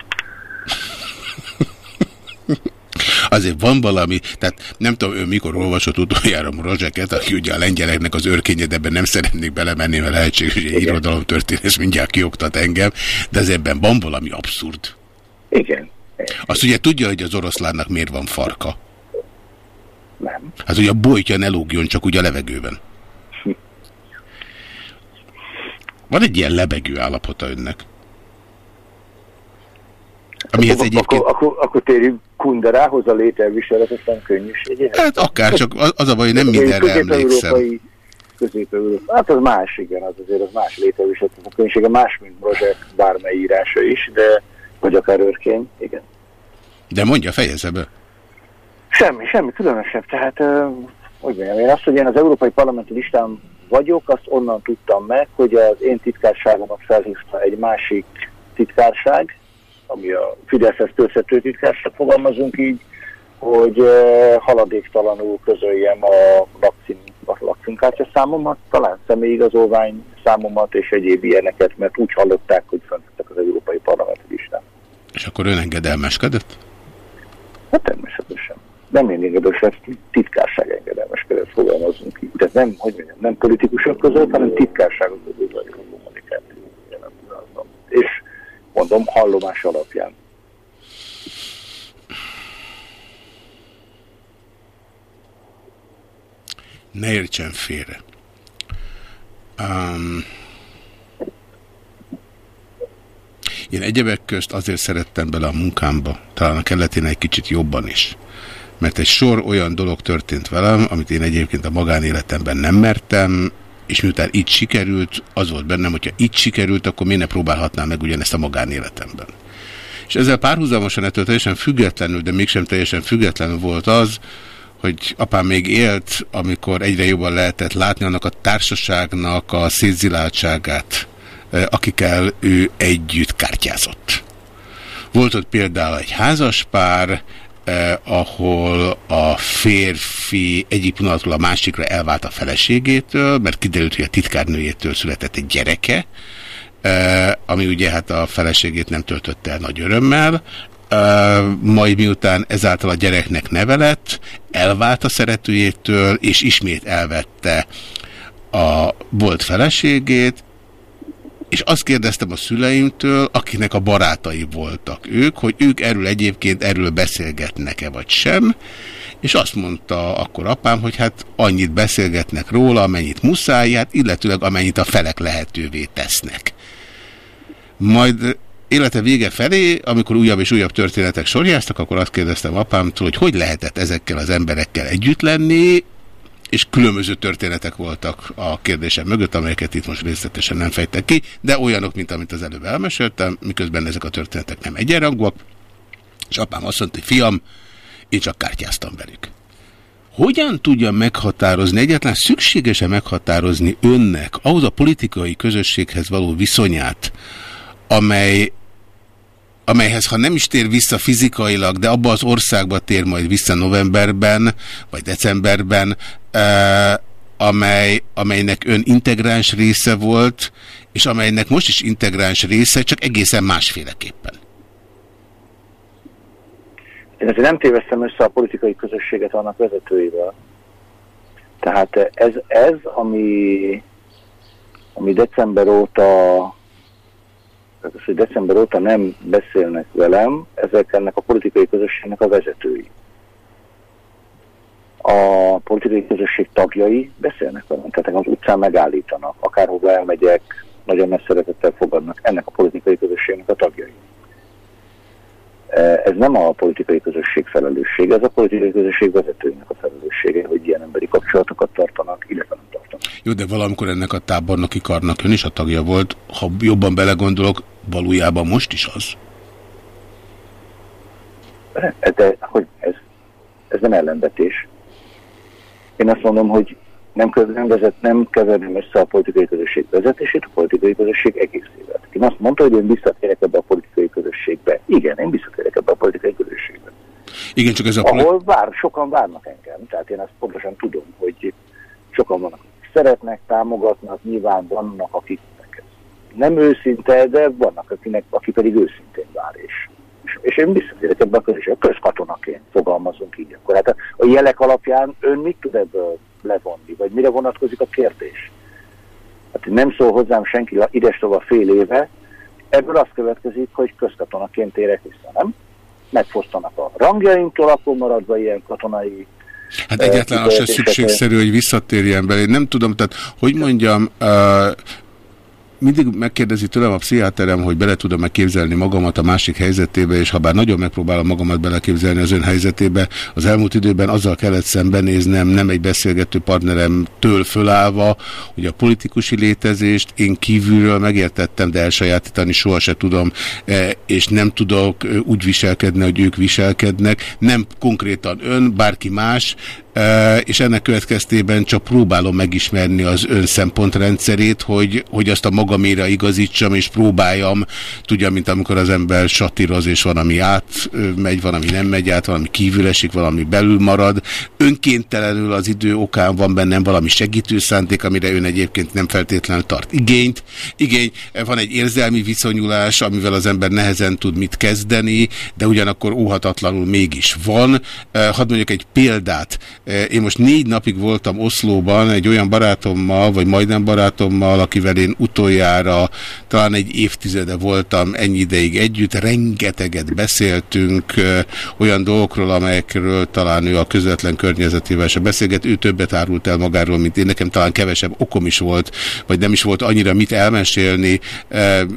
Azért van valami, tehát nem tudom, ő mikor olvasott utoljára Rozseket, aki ugye a lengyeleknek az őrkénye, de ebben nem szeretnék belemenni, mert lehetséges, hogy egy irodalomtörténész mindjárt kioktat engem, de ez ebben van valami abszurd. Igen. Azt ugye tudja, hogy az oroszlánnak miért van farka? Nem. Hát ugye a bolytja ne lógjon csak úgy a levegőben. Van egy ilyen lebegő állapota önnek? Amihez akkor, egyébként... Akkor, akkor, akkor térjünk Kunderához a lételviseletetlen könnyűségéhez? Hát akár csak az a baj, hogy nem mindenre emlékszem. Közép-Európa. Hát az más, igen, az azért az más lételviseletetlen könnyűsége, más, mint Brozsek bármely írása is, de vagy akár őrkény, igen. De mondja, fejezze be. Semmi, semmi különösebb. Tehát, hogy mondjam, én azt, hogy én az Európai Parlamenti listán vagyok, azt onnan tudtam meg, hogy az én titkárságomat felhívta egy másik titkárság, ami a Fideszhez közvető titkárság, fogalmazunk így, hogy haladéktalanul közöljem a lakcím, a lakcímkártya számomat, talán személyigazolvány számomat és egyéb ilyeneket, mert úgy hallották, hogy föntettek az Európai Parlamenti listán. És akkor ön engedelmeskedett? Hát természetesen. Nem én engedelmes, titkárság engedelmeskedett, fogalmazunk így. Tehát nem, hogy mondjam, nem politikusok között, hanem titkárságok között vagyok a kommunikáció. És mondom, hallomás alapján. Ne értsen félre. Um, én egyebek közt azért szerettem bele a munkámba, talán a kelletén egy kicsit jobban is, mert egy sor olyan dolog történt velem, amit én egyébként a magánéletemben nem mertem, és miután így sikerült, az volt bennem, hogyha így sikerült, akkor miért ne próbálhatnám meg ugyanezt a magánéletemben. És ezzel párhuzamosan ettől teljesen függetlenül, de mégsem teljesen függetlenül volt az, hogy apám még élt, amikor egyre jobban lehetett látni annak a társaságnak a szétziláltságát, akikkel ő együtt kártyázott. Volt ott például egy házaspár, eh, ahol a férfi egyik pillanatról a másikra elvált a feleségétől, mert kiderült, hogy a titkárnőjétől született egy gyereke, eh, ami ugye hát a feleségét nem töltötte el nagy örömmel, Uh, majd miután ezáltal a gyereknek nevelett, elvált a szeretőjétől, és ismét elvette a volt feleségét, és azt kérdeztem a szüleimtől, akinek a barátai voltak ők, hogy ők erről egyébként erről beszélgetnek-e vagy sem, és azt mondta akkor apám, hogy hát annyit beszélgetnek róla, amennyit muszáj, hát illetőleg amennyit a felek lehetővé tesznek. Majd élete vége felé, amikor újabb és újabb történetek sorjáztak, akkor azt kérdeztem apámtól, hogy hogy lehetett ezekkel az emberekkel együtt lenni, és különböző történetek voltak a kérdésem mögött, amelyeket itt most részletesen nem fejtek ki, de olyanok, mint amit az előbb elmeséltem, miközben ezek a történetek nem egyenrangúak, és apám azt mondta, hogy fiam, én csak kártyáztam velük. Hogyan tudja meghatározni, egyáltalán szükséges-e meghatározni önnek ahhoz a politikai közösséghez való viszonyát, amely amelyhez ha nem is tér vissza fizikailag, de abba az országba tér majd vissza novemberben, vagy decemberben, amely, amelynek ön integráns része volt, és amelynek most is integráns része, csak egészen másféleképpen. Én azért nem téveztem össze a politikai közösséget annak vezetőivel. Tehát ez, ez ami, ami december óta tehát az, hogy december óta nem beszélnek velem, ezek ennek a politikai közösségnek a vezetői. A politikai közösség tagjai beszélnek velem, tehát az utcán megállítanak, akárhova elmegyek, nagyon nagy szeretettel fogadnak ennek a politikai közösségnek a tagjai. Ez nem a politikai közösség felelőssége, ez a politikai közösség vezetőinek a felelőssége, hogy ilyen emberi kapcsolatokat tartanak, illetve nem tartanak. Jó, de valamikor ennek a tábornoki karnak ön is a tagja volt. Ha jobban belegondolok, valójában most is az? De hogy ez, ez nem ellenvetés. Én azt mondom, hogy nem, vezet, nem kevernem össze a politikai közösség vezetését a politikai közösség egészével. Én azt mondta, hogy én visszatérek ebbe a politikai közösségbe. Igen, én visszatérek ebbe a politikai közösségbe. Igen, csak ez a... Ahol vár, sokan várnak engem, tehát én azt pontosan tudom, hogy sokan vannak, akik szeretnek, támogatnak, nyilván vannak, akik nem őszinte, de vannak, akinek, aki pedig őszintén vár is. És, és én visszatérek ebbe a közösségbe, közkatonaként fogalmazunk így. Akkor hát a, jelek alapján ön mit tud ebből levonni, vagy mire vonatkozik a kérdés? Hát nem szól hozzám senki idestova fél éve, ebből az következik, hogy közkatonaként érek vissza, nem? Megfosztanak a rangjaimtól, akkor maradva ilyen katonai Hát egyáltalán az se szükségszerű, hogy visszatérjen belé. Nem tudom, tehát hogy mondjam, uh, mindig megkérdezi tőlem a pszichiáterem, hogy bele tudom-e képzelni magamat a másik helyzetébe, és ha bár nagyon megpróbálom magamat beleképzelni az ön helyzetébe, az elmúlt időben azzal kellett szembenéznem, nem egy beszélgető partneremtől fölállva, hogy a politikusi létezést én kívülről megértettem, de elsajátítani soha se tudom, e, és nem tudok e, úgy viselkedni, hogy ők viselkednek, nem konkrétan ön, bárki más, és ennek következtében csak próbálom megismerni az ön szempontrendszerét, hogy, hogy azt a magamére igazítsam, és próbáljam, tudja, mint amikor az ember satíroz, és van, ami átmegy, van, ami nem megy át, valami kívül esik, valami belül marad. Önkéntelenül az idő okán van bennem valami segítő szánték, amire ön egyébként nem feltétlenül tart igényt. Igény, van egy érzelmi viszonyulás, amivel az ember nehezen tud mit kezdeni, de ugyanakkor óhatatlanul mégis van. Hadd mondjuk egy példát, Eh, én most négy napig voltam Oszlóban egy olyan barátommal, vagy majdnem barátommal, akivel én utoljára talán egy évtizede voltam ennyi ideig együtt, rengeteget beszéltünk olyan dolgokról, amelyekről talán ő a közvetlen környezetével se beszélget, ő többet árult el magáról, mint én, nekem talán kevesebb okom is volt, vagy nem is volt annyira mit elmesélni,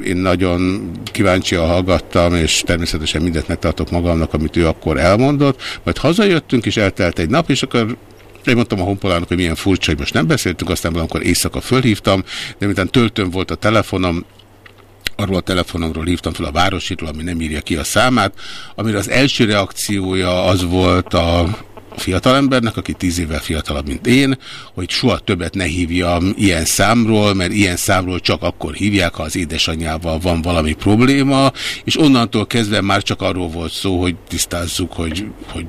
én nagyon kíváncsian hallgattam, és természetesen mindent megtartok magamnak, amit ő akkor elmondott, majd hazajöttünk, és eltelt egy nap, és akkor akkor Én mondtam a honpolának, hogy milyen furcsa, hogy most nem beszéltünk, aztán valamikor éjszaka fölhívtam, de miután töltőn volt a telefonom, arról a telefonomról hívtam fel a várositól, ami nem írja ki a számát, amire az első reakciója az volt a fiatalembernek, aki tíz évvel fiatalabb, mint én, hogy soha többet ne hívjam ilyen számról, mert ilyen számról csak akkor hívják, ha az édesanyjával van valami probléma, és onnantól kezdve már csak arról volt szó, hogy tisztázzuk, hogy, hogy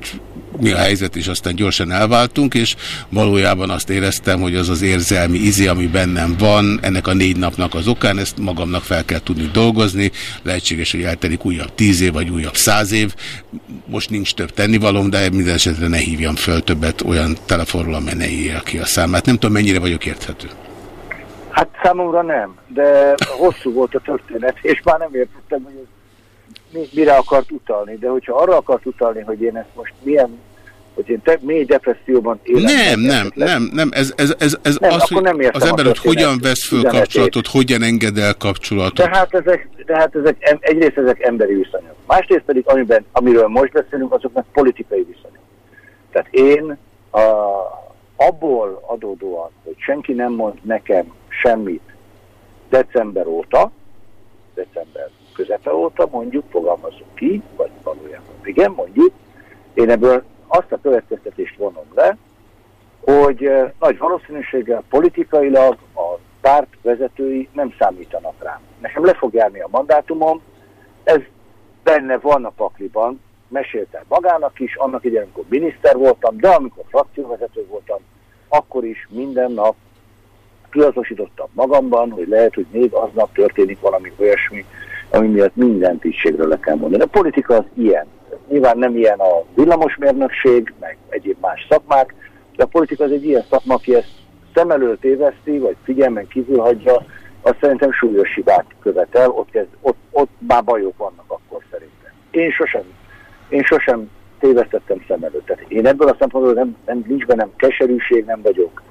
mi a helyzet, és aztán gyorsan elváltunk, és valójában azt éreztem, hogy az az érzelmi izé, ami bennem van, ennek a négy napnak az okán, ezt magamnak fel kell tudni dolgozni, lehetséges, hogy eltelik újabb tíz év, vagy újabb száz év, most nincs több tennivalom, de minden esetre ne hívjam föl többet olyan telefonról, amely ne írja ki a számát. Nem tudom, mennyire vagyok érthető. Hát számomra nem, de hosszú volt a történet, és már nem értettem, hogy ez mire akart utalni, de hogyha arra akart utalni, hogy én ezt most milyen hogy én te, mély depresszióban élek. Nem, nem, nem, nem, ez, ez, ez, ez nem, az, hogy nem az ember, hogy hogyan vesz föl üzenetét. kapcsolatot, hogyan enged el kapcsolatot. De hát ezek, de hát ezek egyrészt ezek emberi viszonyok. Másrészt pedig, amiben, amiről most beszélünk, azoknak politikai viszonyok. Tehát én a, abból adódóan, hogy senki nem mond nekem semmit december óta, december közepe óta, mondjuk, fogalmazunk ki, vagy valójában igen, mondjuk, én ebből azt a következtetést vonom le, hogy nagy valószínűséggel politikailag a párt vezetői nem számítanak rám. Nekem le fog járni a mandátumom, ez benne van a pakliban, meséltem magának is, annak idején, amikor miniszter voltam, de amikor frakcióvezető voltam, akkor is minden nap tudatosítottam magamban, hogy lehet, hogy még aznap történik valami olyasmi, ami miatt minden tisztségről le kell mondani. A politika az ilyen. Nyilván nem ilyen a villamosmérnökség, meg egyéb más szakmák, de a politika az egy ilyen szakma, aki ezt szem előtt éveszti, vagy figyelmen kívül hagyja, azt szerintem súlyos hibát követel, ott, kezd, ott, ott már bajok vannak akkor szerintem. Én sosem, én sosem tévesztettem szem előtt. Tehát én ebből a szempontból nem, nem, nincs bennem keserűség, nem vagyok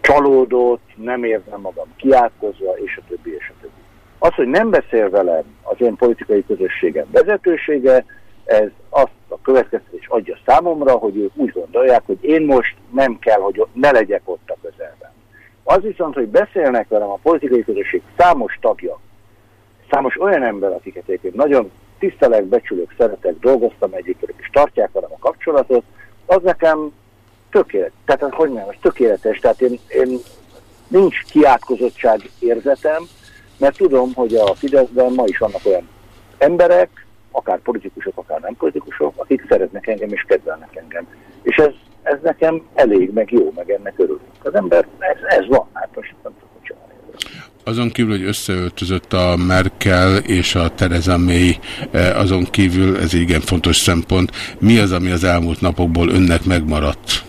csalódott, nem érzem magam kiátkozva, és a többi, és a többi. Az, hogy nem beszél velem az én politikai közösségem vezetősége, ez azt a következtetés adja számomra, hogy ők úgy gondolják, hogy én most nem kell, hogy ne legyek ott a közelben. Az viszont, hogy beszélnek velem a politikai közösség számos tagja, számos olyan ember, akiket egyébként nagyon tisztelek, becsülök, szeretek, dolgoztam egyikkel, és tartják velem a kapcsolatot, az nekem tökéletes, tehát hogy nem, tökéletes, tehát én, én nincs kiátkozottság érzetem, mert tudom, hogy a Fideszben ma is vannak olyan emberek, akár politikusok, akár nem politikusok, akik szeretnek engem és kedvelnek engem. És ez, ez nekem elég, meg jó, meg ennek örülünk. Az ember, ez, ez van, hát most nem tudom csinálni. Azon kívül, hogy összeöltözött a Merkel és a Tereza May, eh, azon kívül, ez igen fontos szempont, mi az, ami az elmúlt napokból önnek megmaradt?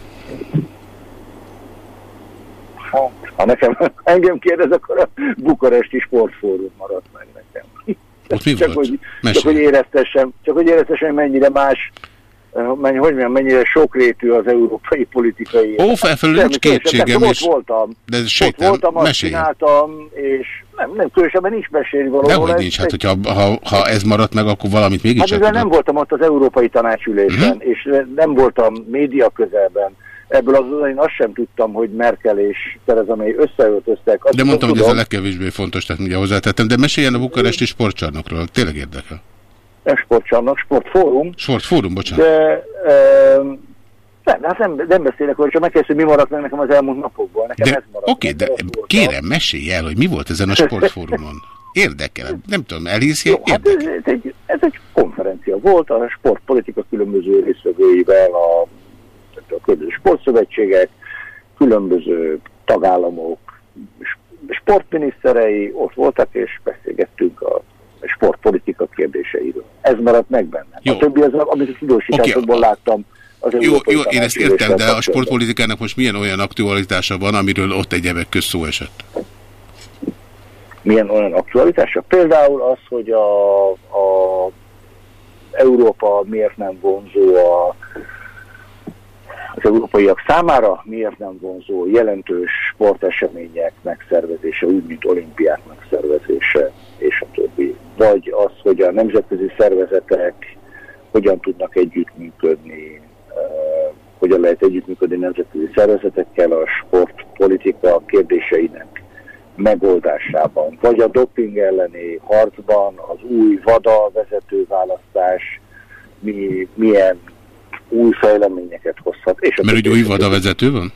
Ha nekem engem kérdez, akkor a bukaresti sportfórum maradt meg nekem. Ott mi csak, volt? Hogy, csak, hogy éreztessem, csak hogy éreztessem, mennyire más, hogy mondjam, mennyire sokrétű az európai politikai Ó, felfelül nincs kétségem. Ott voltam, de ott voltam, azt csináltam, és nem, nem különösebben nincs mesélni való. Dehogy nincs, hát hogyha ha, ha ez maradt meg, akkor valamit mégis Hát nem voltam ott az európai tanácsülésben. -huh. és nem voltam média közelben ebből az én azt sem tudtam, hogy Merkel és Tereza May összeöltöztek. Azt de mondtam, hogy ez a legkevésbé fontos, tehát ugye hozzátettem, de meséljen a bukaresti sportcsarnokról, tényleg érdekel. Sportcsarnok, sportfórum. Sportfórum, bocsánat. De, e, nem, hát nem, nem beszélek hogy csak megkérdez, hogy mi maradt meg nekem az elmúlt napokból. Nekem de, ez maradt. Oké, okay, de kérem, mesélj el, hogy mi volt ezen a sportfórumon. Érdekel, nem tudom, elhiszi, Jó, hát ez, ez, egy, ez egy konferencia volt a sportpolitika különböző részvevőivel, a a különböző sportszövetségek, különböző tagállamok, sportminiszterei ott voltak, és beszélgettünk a sportpolitika kérdéseiről. Ez maradt meg benne. Jó. A többi az, amit a tudósításokból okay. láttam, jó, jó, én ezt értem, de a sportpolitikának most milyen olyan aktualitása van, amiről ott egyebek köz szó esett? Milyen olyan aktualitása? Például az, hogy a, a Európa miért nem vonzó a az európaiak számára miért nem vonzó jelentős sportesemények megszervezése, úgy, mint olimpiák megszervezése, és a többi. Vagy az, hogy a nemzetközi szervezetek hogyan tudnak együttműködni, hogyan lehet együttműködni nemzetközi szervezetekkel a sportpolitika kérdéseinek megoldásában, vagy a doping elleni harcban, az új VADA vezetőválasztás mi, milyen új fejleményeket hozhat. És Mert ugye új VADA vezető van?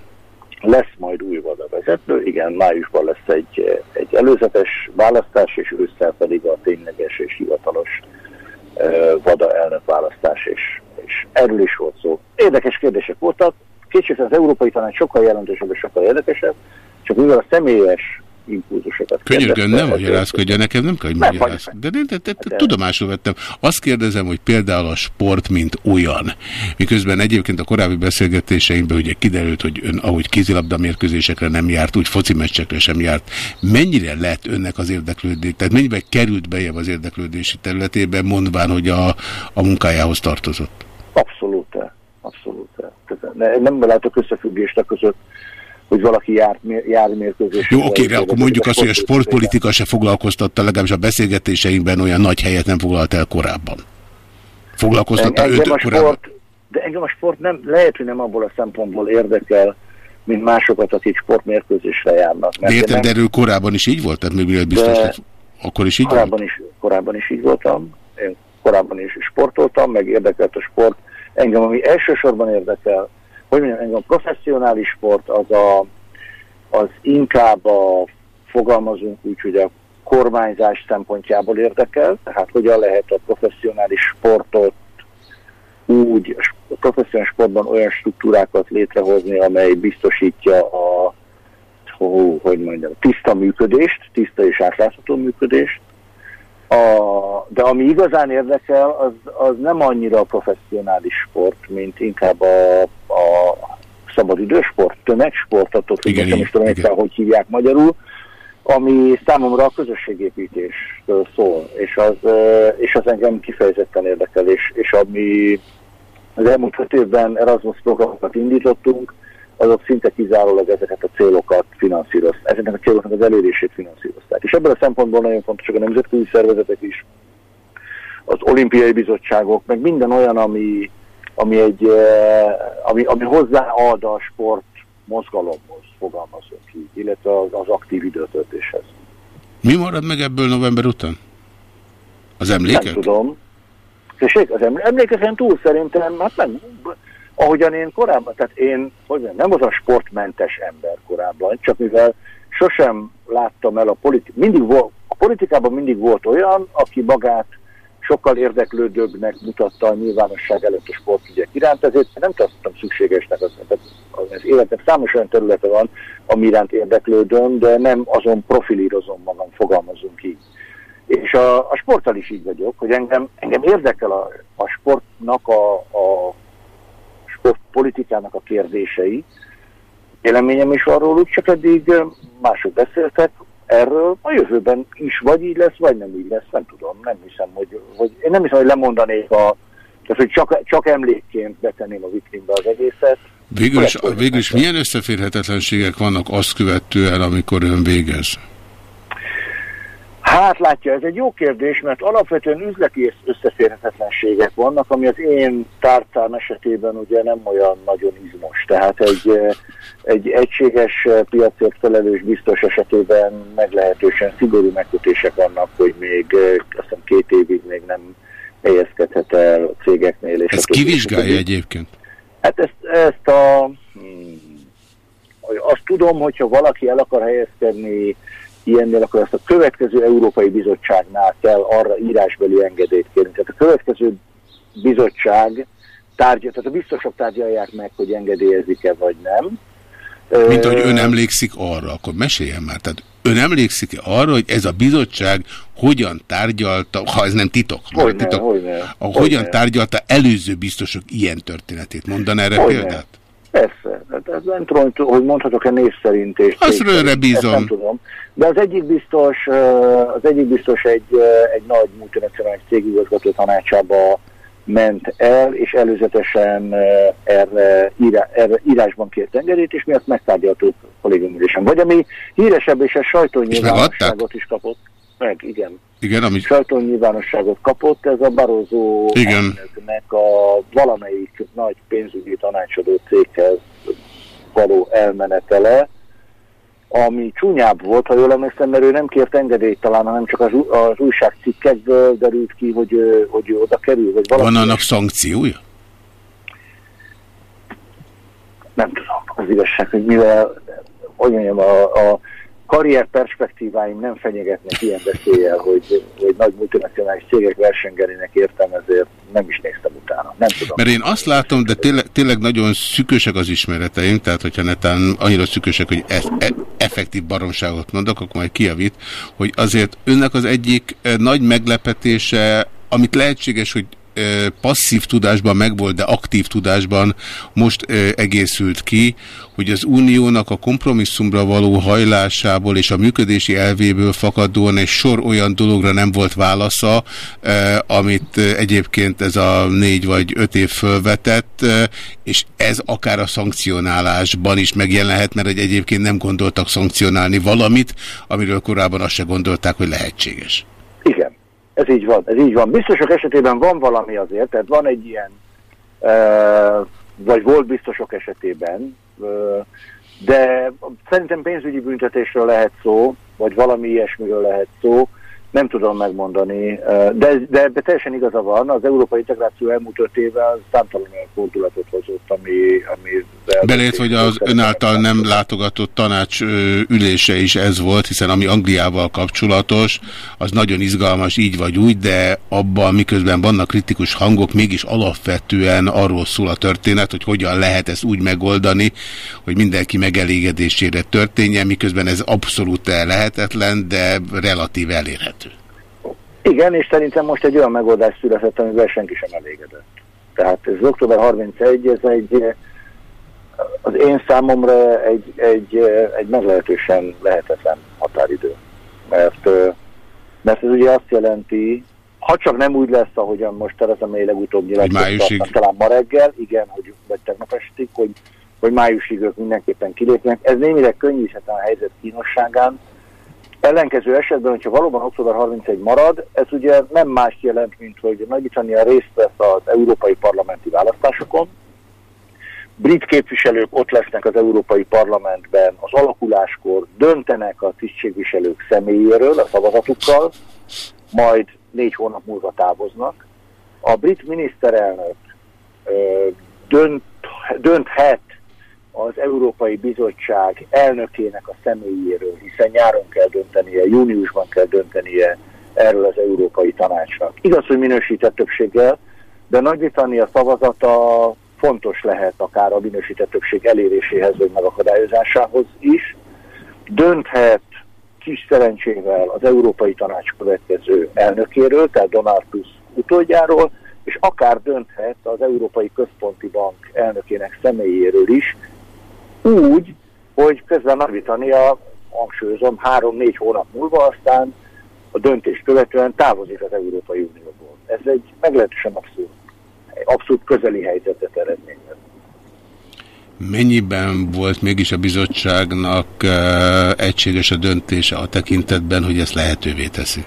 Lesz majd új VADA vezető, igen, májusban lesz egy, egy előzetes választás, és ősszel pedig a tényleges és hivatalos VADA elnök választás, és, és erről is volt szó. Érdekes kérdések voltak, kicsit az Európai Tanács sokkal jelentősebb és sokkal érdekesebb, csak mivel a személyes impulzusokat. Könyörgön, nem magyarázkodja, nekem nem kell, hogy magyaráz. De, de, de, de, de tudomásul vettem. Azt kérdezem, hogy például a sport, mint olyan, miközben egyébként a korábbi beszélgetéseinkben ugye kiderült, hogy ön ahogy kézilabda mérkőzésekre nem járt, úgy foci meccsekre sem járt. Mennyire lett önnek az érdeklődés? Tehát mennyibe került bejebb az érdeklődési területében, mondván, hogy a, a munkájához tartozott? Abszolút. Abszolút. Nem látok összefüggést a között hogy valaki jár, jár mérkőzés. Jó, oké, de akkor mondjuk azt, hogy a sportpolitika se foglalkoztatta, legalábbis a beszélgetéseinkben olyan nagy helyet nem foglalt el korábban. Foglalkoztatta őt korábban? Sport, de engem a sport nem, lehet, hogy nem abból a szempontból érdekel, mint másokat, akik sportmérkőzésre járnak. De értem, nem... de erről korábban is így volt? Tehát még biztos, hogy akkor is így korábban volt? Is, korábban is így voltam. Én korábban is sportoltam, meg érdekelt a sport. Engem, ami elsősorban érdekel, hogy mondjam, engem a professzionális sport az, a, az inkább a, fogalmazunk úgy, hogy a kormányzás szempontjából érdekel, tehát hogyan lehet a professzionális sportot úgy, a professzionális sportban olyan struktúrákat létrehozni, amely biztosítja a hogy mondjam, tiszta működést, tiszta és átlátható működést, a, de ami igazán érdekel, az, az nem annyira a professzionális sport, mint inkább a, a szabadidősport, tömegsport, attól függően nem is tudom éppen, hogy hívják magyarul, ami számomra a közösségépítésről szól, és az, és az engem kifejezetten érdekel, és, és ami az elmúlt öt évben Erasmus programokat indítottunk, azok szinte kizárólag ezeket a célokat finanszírozták, ezeknek a céloknak az elérését finanszírozták. És ebből a szempontból nagyon fontosak a nemzetközi szervezetek is, az olimpiai bizottságok, meg minden olyan, ami, ami, egy, eh, ami, ami hozzáad a sport mozgalomhoz, fogalmazunk így, illetve az, az aktív időtöltéshez. Mi marad meg ebből november után? Az emlékek? Nem tudom. Tessék, az emlékezem túl szerintem, hát nem, ahogyan én korábban, tehát én hogy nem az a sportmentes ember korábban, csak mivel sosem láttam el a politikát, mindig a politikában mindig volt olyan, aki magát sokkal érdeklődőbbnek mutatta a nyilvánosság előtt a sportügyek iránt, ezért nem tartottam szükségesnek, az, az életem számos olyan területe van, ami iránt érdeklődöm, de nem azon profilírozom magam, fogalmazunk így. És a, a sporttal is így vagyok, hogy engem, engem érdekel a, a sportnak a, a politikának a kérdései. Véleményem is arról, csak eddig mások beszéltek erről. A jövőben is vagy így lesz, vagy nem így lesz, nem tudom. Nem hiszem, hogy, hogy én nem hiszem, hogy lemondanék a tehát, hogy csak, csak emlékként betenném a vitrínbe az egészet. Végül is, végül is milyen összeférhetetlenségek vannak azt követően, amikor ön végez? Hát látja, ez egy jó kérdés, mert alapvetően üzleti összeférhetetlenségek vannak, ami az én tárcám esetében ugye nem olyan nagyon izmos. Tehát egy, eh, egy egységes eh, piacért felelős biztos esetében meglehetősen szigorú megkötések vannak, hogy még eh, azt hiszem két évig még nem helyezkedhet el a cégeknél. És ezt kivizsgálja egyébként? Hát ezt, ezt a... Hmm, azt tudom, hogyha valaki el akar helyezkedni ilyennél, akkor azt a következő Európai Bizottságnál kell arra írásbeli engedélyt kérni. Tehát a következő bizottság tárgya, tehát a biztosok tárgyalják meg, hogy engedélyezik-e vagy nem. Mint hogy ön emlékszik arra, akkor meséljen már. Tehát ön emlékszik -e arra, hogy ez a bizottság hogyan tárgyalta, ha ez nem titok, hogyne, titok hogyne, a, hogyan hogyne. tárgyalta előző biztosok ilyen történtetét? Mondan erre hogyne. példát? Persze, hát nem tudom, hogy mondhatok-e név szerint. És Azt rőre bízom. nem tudom. De az egyik biztos, az egyik biztos egy, egy nagy multinacionális cégigazgató tanácsába ment el, és előzetesen erre, írá, erre írásban kért engedélyt, és miatt megtárgyaltuk kollégiumülésen. Vagy ami híresebb, és a sajtónyilvánosságot is kapott. Meg, igen. Igen, ami... Sajtónyilvánosságot kapott, ez a Barozó igen. a valamelyik nagy pénzügyi tanácsadó céghez való elmenetele, ami csúnyább volt, ha jól emlékszem, mert ő nem kért engedélyt talán, hanem csak az, az újságcikkekből derült ki, hogy, hogy oda kerül. Vagy valami Van annak szankciója? Nem tudom, az igazság, hogy mivel, hogy mondjam, a, a karrier perspektíváim nem fenyegetnek ilyen veszéllyel, hogy, hogy nagy multinacionális cégek versengenének értem, ezért nem is néztem utána. Nem tudom. Mert én azt látom, de tényleg, tényleg nagyon szükösek az ismereteim, tehát hogyha netán annyira szükösek, hogy e, e, effektív baromságot mondok, akkor majd kiavít, hogy azért önnek az egyik eh, nagy meglepetése, amit lehetséges, hogy passzív tudásban megvolt, de aktív tudásban most egészült ki, hogy az uniónak a kompromisszumra való hajlásából és a működési elvéből fakadóan egy sor olyan dologra nem volt válasza, amit egyébként ez a négy vagy öt év fölvetett, és ez akár a szankcionálásban is megjelenhet, mert egyébként nem gondoltak szankcionálni valamit, amiről korábban azt se gondolták, hogy lehetséges. Ez így van, ez így van. Biztosok esetében van valami azért, tehát van egy ilyen, vagy volt biztosok esetében, de szerintem pénzügyi büntetésről lehet szó, vagy valami ilyesmiről lehet szó, nem tudom megmondani, de, de, de teljesen igaza van, az európai integráció elmúlt öt évvel számtalan olyan fordulatot hozott, ami... ami Belét, hogy az ön által nem látogatott tanács ülése is ez volt, hiszen ami Angliával kapcsolatos, az nagyon izgalmas így vagy úgy, de abban miközben vannak kritikus hangok, mégis alapvetően arról szól a történet, hogy hogyan lehet ezt úgy megoldani, hogy mindenki megelégedésére történjen, miközben ez abszolút lehetetlen, de relatív elérhető. Igen, és szerintem most egy olyan megoldás született, amivel senki sem elégedett. Tehát ez október 31, ez egy az én számomra egy, egy, egy meglehetősen lehetetlen határidő. Mert, mert ez ugye azt jelenti, ha csak nem úgy lesz, ahogyan most Tereza May legutóbb nyilatkozott, talán ma reggel, igen, hogy, vagy tegnap estig, hogy, hogy májusig ők mindenképpen kilépnek. Ez némileg könnyíthetne a helyzet kínosságán, Ellenkező esetben, hogyha valóban október 31 marad, ez ugye nem más jelent, mint hogy Nagy-Britannia részt vesz az európai parlamenti választásokon. Brit képviselők ott lesznek az európai parlamentben az alakuláskor, döntenek a tisztségviselők személyéről, a szavazatukkal, majd négy hónap múlva távoznak. A brit miniszterelnök dönt, dönthet az Európai Bizottság elnökének a személyéről, hiszen nyáron kell döntenie, júniusban kell döntenie erről az Európai Tanácsnak. Igaz, hogy minősített többséggel, de Nagy-Britannia szavazata fontos lehet akár a minősített többség eléréséhez vagy megakadályozásához is. Dönthet kis szerencsével az Európai Tanács következő elnökéről, tehát Donald Tusk utódjáról, és akár dönthet az Európai Központi Bank elnökének személyéről is, úgy, hogy közben Nagy-Britannia, hangsúlyozom, három-négy hónap múlva aztán a döntés követően távozik az Európai Unióból. Ez egy meglehetősen abszurd, abszurd közeli helyzetet eredményez. Mennyiben volt mégis a bizottságnak uh, egységes a döntése a tekintetben, hogy ezt lehetővé teszi?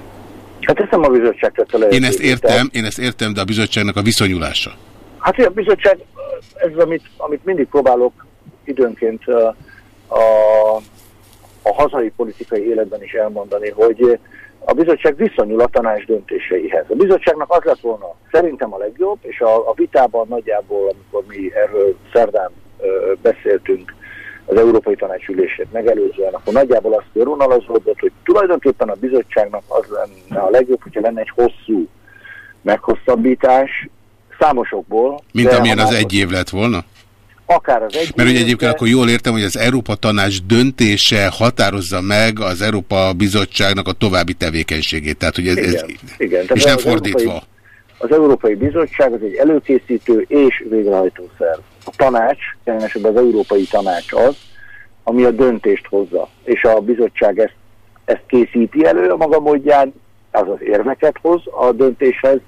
Hát ezt nem a bizottság tette lehetővé. Én ezt értem, én ezt értem, de a bizottságnak a viszonyulása. Hát a bizottság, ez amit, amit mindig próbálok időnként a, a, hazai politikai életben is elmondani, hogy a bizottság viszonyul a tanács döntéseihez. A bizottságnak az lett volna szerintem a legjobb, és a, a vitában nagyjából, amikor mi erről szerdán ö, beszéltünk az Európai Tanács ülését megelőzően, akkor nagyjából azt körvonalazódott, hogy tulajdonképpen a bizottságnak az lenne a legjobb, hogyha lenne egy hosszú meghosszabbítás, számosokból. Mint amilyen az egy év lett volna? Akár az egy... Mert ugye egyébként akkor jól értem, hogy az Európa Tanács döntése határozza meg az Európa Bizottságnak a további tevékenységét. Tehát, hogy ez, igen, ez, igen. És nem fordítva. Európai, az Európai Bizottság az egy előkészítő és végrehajtó szerv. A tanács, esetben az Európai Tanács az, ami a döntést hozza. És a bizottság ezt, ezt készíti elő a maga módján, az az érveket hoz a döntéshez,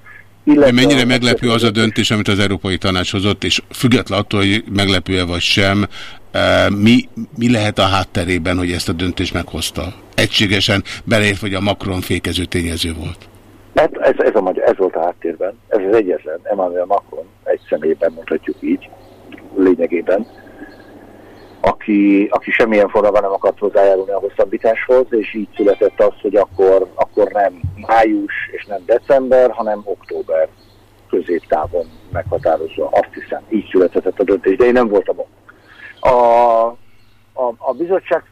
illetve mennyire meglepő az a döntés, amit az Európai Tanács hozott, és független attól, hogy meglepő-e vagy sem, e, mi, mi lehet a hátterében, hogy ezt a döntést meghozta? Egységesen beleért, hogy a Macron fékező tényező volt? Hát ez, ez, a magyar, ez volt a háttérben. Ez az egyetlen. Emmanuel Macron egy személyben mondhatjuk így, lényegében. Aki, aki semmilyen forralva nem akart hozzájárulni a hosszabbításhoz, és így született az, hogy akkor, akkor nem május és nem december, hanem október középtávon meghatározva. Azt hiszem, így született a döntés, de én nem voltam ott. A, a, a bizottság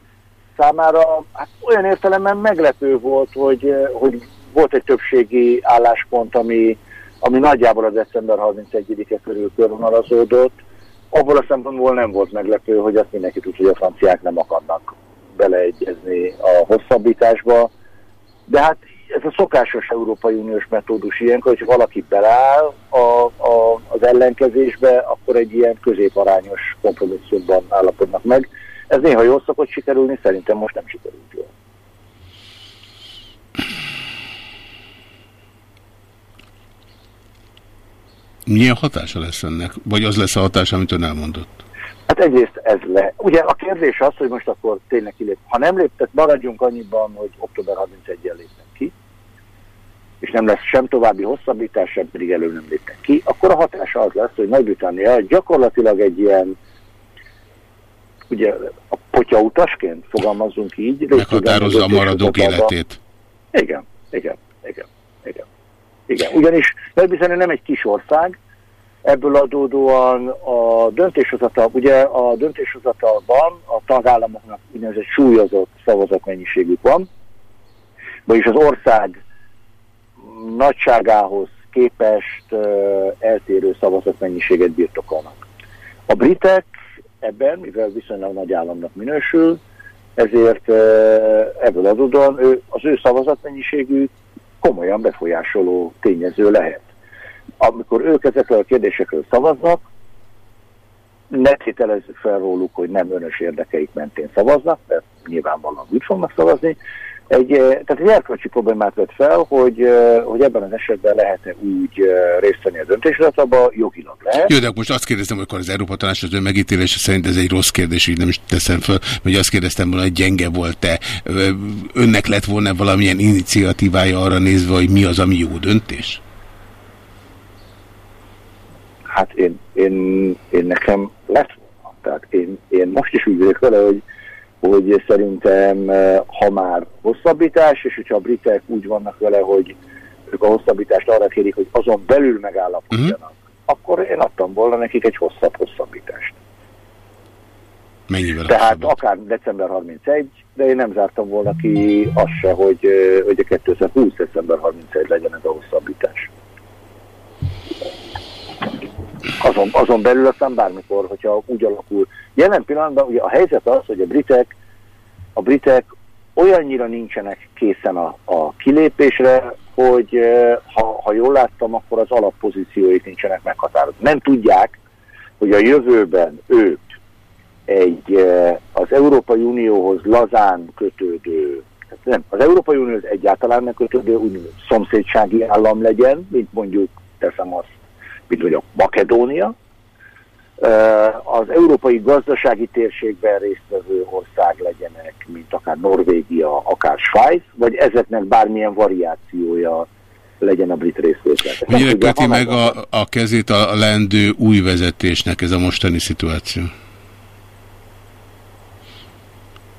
számára hát olyan értelemben meglepő volt, hogy, hogy volt egy többségi álláspont, ami, ami nagyjából a december 31-e körül körvonalazódott. Abból a szempontból nem volt meglepő, hogy azt mindenki tudja, hogy a franciák nem akarnak beleegyezni a hosszabbításba. De hát ez a szokásos Európai Uniós metódus ilyenkor, hogyha valaki beleáll a, a, az ellenkezésbe, akkor egy ilyen középarányos kompromisszumban állapodnak meg. Ez néha jól szokott sikerülni, szerintem most nem sikerült jól. Milyen hatása lesz ennek? Vagy az lesz a hatás, amit ön elmondott? Hát egyrészt ez le. Ugye a kérdés az, hogy most akkor tényleg kilép. Ha nem léptet, maradjunk annyiban, hogy október 31-en lépnek ki, és nem lesz sem további hosszabbítás, sem pedig elő nem lépnek ki, akkor a hatása az lesz, hogy Nagy-Britannia gyakorlatilag egy ilyen ugye a potya utasként fogalmazunk így. Meghatározza a maradók életét. Igen, igen, igen, igen. Igen, ugyanis Nagy-Britannia nem egy kis ország, ebből adódóan a döntéshozatal, ugye a döntéshozatalban a tagállamoknak úgynevezett súlyozott szavazatmennyiségük van, vagyis az ország nagyságához képest uh, eltérő szavazatmennyiséget birtokolnak. A britek ebben, mivel viszonylag nagy államnak minősül, ezért ebből adódóan ő, az ő szavazatmennyiségük komolyan befolyásoló tényező lehet. Amikor ők ezekről a kérdésekről szavaznak, ne tételezzük fel róluk, hogy nem önös érdekeik mentén szavaznak, mert nyilvánvalóan úgy fognak szavazni, egy, tehát egy erkölcsi problémát vett fel, hogy, hogy ebben az esetben lehet-e úgy részt venni a döntéshozatalba, jogilag lehet. Jó, de most azt kérdeztem, hogy akkor az Európa Tanács az ön megítélése szerint ez egy rossz kérdés, így nem is teszem fel, hogy azt kérdeztem volna, hogy gyenge volt-e. Önnek lett volna valamilyen iniciatívája arra nézve, hogy mi az, ami jó döntés? Hát én, én, én nekem lett volna. Tehát én, én most is úgy vagyok vele, hogy hogy szerintem, eh, ha már hosszabbítás, és hogyha a britek úgy vannak vele, hogy ők a hosszabbítást arra kérik, hogy azon belül megállapodjanak, uh-huh. akkor én adtam volna nekik egy hosszabb hosszabbítást. Mennyivel Tehát akár december 31, de én nem zártam volna ki azt se, hogy, eh, hogy a 2020. december 31 legyen ez a hosszabbítás. Azon, azon belül aztán bármikor, hogyha úgy alakul. Jelen pillanatban ugye a helyzet az, hogy a britek, a britek olyannyira nincsenek készen a, a kilépésre, hogy ha, ha jól láttam, akkor az alappozícióik nincsenek meghatározva. Nem tudják, hogy a jövőben ők egy az Európai Unióhoz lazán kötődő, nem, az Európai Unióhoz egyáltalán nem kötődő úgy szomszédsági állam legyen, mint mondjuk teszem azt mint mondjuk Makedónia, az európai gazdasági térségben résztvevő ország legyenek, mint akár Norvégia, akár Svájc, vagy ezeknek bármilyen variációja legyen a brit részvétel. Mennyire köti meg a, a kezét a lendő új vezetésnek ez a mostani szituáció?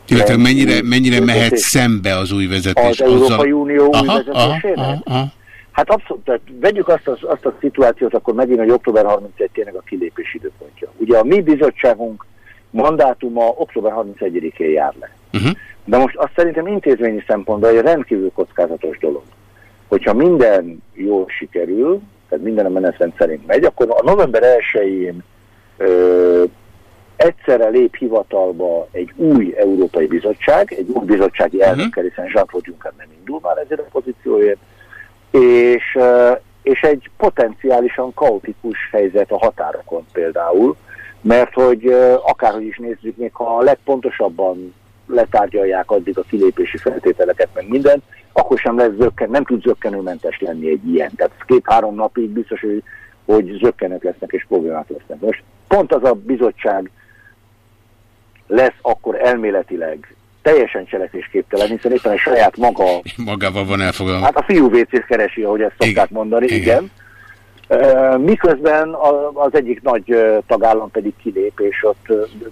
Illetve mennyire, mennyire mehet szembe az új vezetés? Az Európai Unió új vezetésének? Hát abszolút, tehát vegyük azt, az, azt a szituációt, akkor megint, hogy október 31 tényleg a kilépés időpontja. Ugye a mi bizottságunk mandátuma október 31-én jár le. Uh-huh. De most azt szerintem intézményi szempontból egy rendkívül kockázatos dolog. Hogyha minden jól sikerül, tehát minden a menetrend szerint megy, akkor a november 1-én egyszerre lép hivatalba egy új Európai Bizottság, egy új bizottsági elnökkel, hiszen Jean-Claude Juncker nem indul már ezért a pozícióért, és, és egy potenciálisan kaotikus helyzet a határokon például, mert hogy akárhogy is nézzük, még ha a legpontosabban letárgyalják addig a kilépési feltételeket, meg minden, akkor sem lesz zökken, nem tud zöggenőmentes lenni egy ilyen. Tehát két-három napig biztos, hogy, hogy zökkenek lesznek és problémák lesznek. Most pont az a bizottság lesz akkor elméletileg teljesen cselekvésképtelen, hiszen éppen a saját maga... Magával van elfogadva. Hát a fiú WC-t keresi, ahogy ezt szokták igen, mondani, igen. igen. Miközben az egyik nagy tagállam pedig kilép, és ott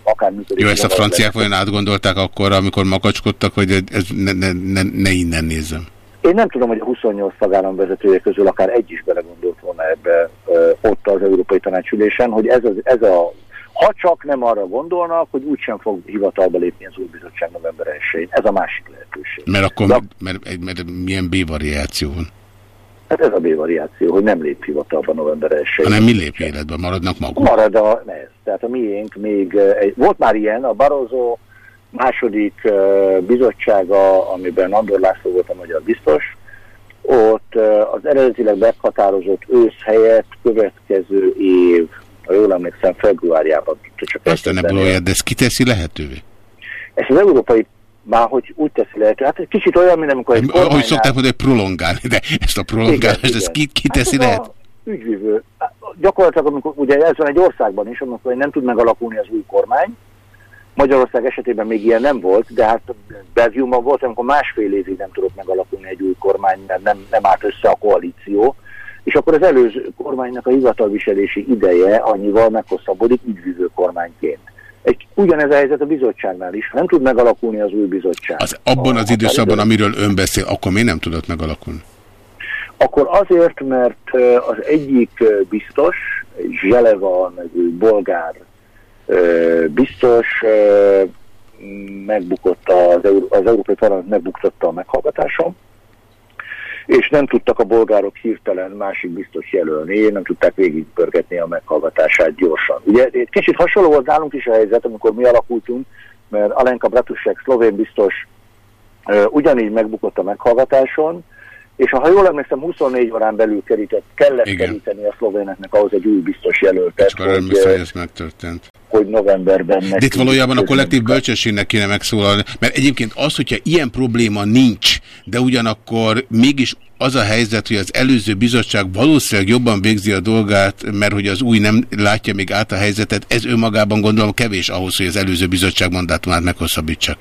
akár működik. Jó, ezt a franciák vajon átgondolták akkor, amikor makacskodtak, hogy ez ne, ne, ne, ne innen nézzem? Én nem tudom, hogy a 28 tagállam vezetője közül akár egy is belegondolt volna ebbe ott az Európai Tanácsülésen, hogy ez, az, ez a ha csak nem arra gondolnak, hogy úgysem fog hivatalba lépni az új bizottság november 1 Ez a másik lehetőség. Mert akkor De, mert, mert milyen B-variáció van? Hát ez a B-variáció, hogy nem lép hivatalba november 1 Hanem mi lép életbe? Maradnak maguk? Marad a ez. Tehát a miénk még... Egy, volt már ilyen, a Barozó második uh, bizottsága, amiben Andor László volt a magyar biztos, ott uh, az eredetileg meghatározott ősz helyett következő év ha jól emlékszem, februárjában csak Aztán ebből de ez kiteszi lehetővé? Ezt az európai már hogy úgy teszi lehető. Hát egy kicsit olyan, mint amikor egy kormánynál... Ahogy szokták mondani, prolongálni, de ezt a prolongálást, igen, ezt ki, ki teszi hát lehet? Ügyvívő. Gyakorlatilag, amikor, ugye ez van egy országban is, amikor nem tud megalakulni az új kormány, Magyarország esetében még ilyen nem volt, de hát Belgiumban volt, amikor másfél évig nem tudott megalakulni egy új kormány, mert nem, nem állt össze a koalíció, és akkor az előző kormánynak a hivatalviselési ideje annyival meghosszabbodik ügyvívő kormányként. Egy, ugyanez a helyzet a bizottságnál is. Nem tud megalakulni az új bizottság. Az abban az időszakban, amiről ön beszél, akkor miért nem tudott megalakulni? Akkor azért, mert az egyik biztos, Zseleva, nevű bolgár biztos megbukott az, az Európai Parlament megbuktatta a meghallgatáson, és nem tudtak a bolgárok hirtelen másik biztos jelölni, nem tudták végigpörgetni a meghallgatását gyorsan. Ugye egy kicsit hasonló volt nálunk is a helyzet, amikor mi alakultunk, mert Alenka Bratusek, szlovén biztos ugyanígy megbukott a meghallgatáson, és ha jól emlékszem, 24 órán belül kerített, kellett Igen. keríteni a szlovéneknek ahhoz egy új biztos jelöltet. Csak hogy, hogy ez megtörtént. Hogy novemberben... De itt valójában a kollektív bölcsességnek kéne megszólalni, mert egyébként az, hogyha ilyen probléma nincs, de ugyanakkor mégis az a helyzet, hogy az előző bizottság valószínűleg jobban végzi a dolgát, mert hogy az új nem látja még át a helyzetet, ez önmagában gondolom kevés ahhoz, hogy az előző bizottság mandátumát meghosszabbítsak.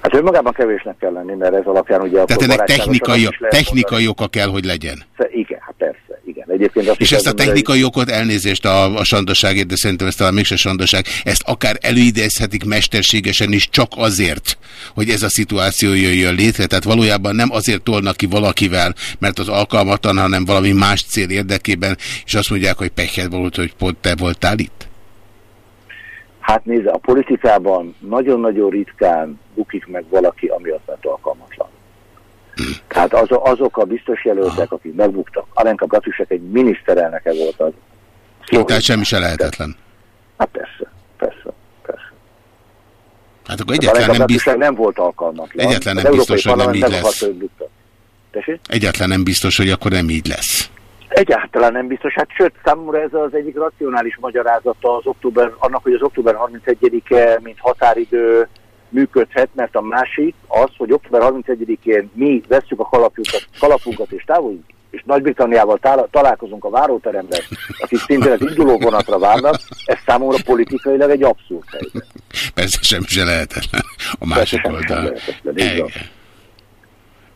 Hát önmagában kevésnek kell lenni, mert ez alapján ugye... Tehát ennek technikai, technikai oka kell, hogy legyen. Igen, hát persze. Egyébként azt És ezt a technikai egy... okot elnézést a, a sandaságért, de szerintem ezt talán mégse sandaság, ezt akár előidézhetik mesterségesen is csak azért, hogy ez a szituáció jöjjön létre. Tehát valójában nem azért tolnak ki valakivel, mert az alkalmatlan, hanem valami más cél érdekében, és azt mondják, hogy pekhed volt, hogy pont te voltál itt? Hát nézze, a politikában nagyon-nagyon ritkán bukik meg valaki, ami azt mert alkalmatlan. Tehát az, azok a biztos jelöltek, akik megbuktak, Alenka Bratusek egy miniszterelnöke volt az. Jó, tehát semmi se lehetetlen. Hát persze, persze, persze. Hát akkor egyetlen nem biztos... nem volt alkalmatlan. Egyetlen nem biztos, hogy nem így lesz. Egyetlen nem biztos, hogy akkor nem így lesz. Egyáltalán nem biztos. Hát sőt, számomra ez az egyik racionális magyarázata az október, annak, hogy az október 31-e, mint határidő működhet, mert a másik az, hogy október 31-én mi veszük a kalapunkat, kalapunkat és távolunk, és Nagy-Britanniával találkozunk a váróteremben, akik szintén az induló vonatra várnak, ez számomra politikailag egy abszurd helyzet. Persze sem se lehetetlen a másik oldal.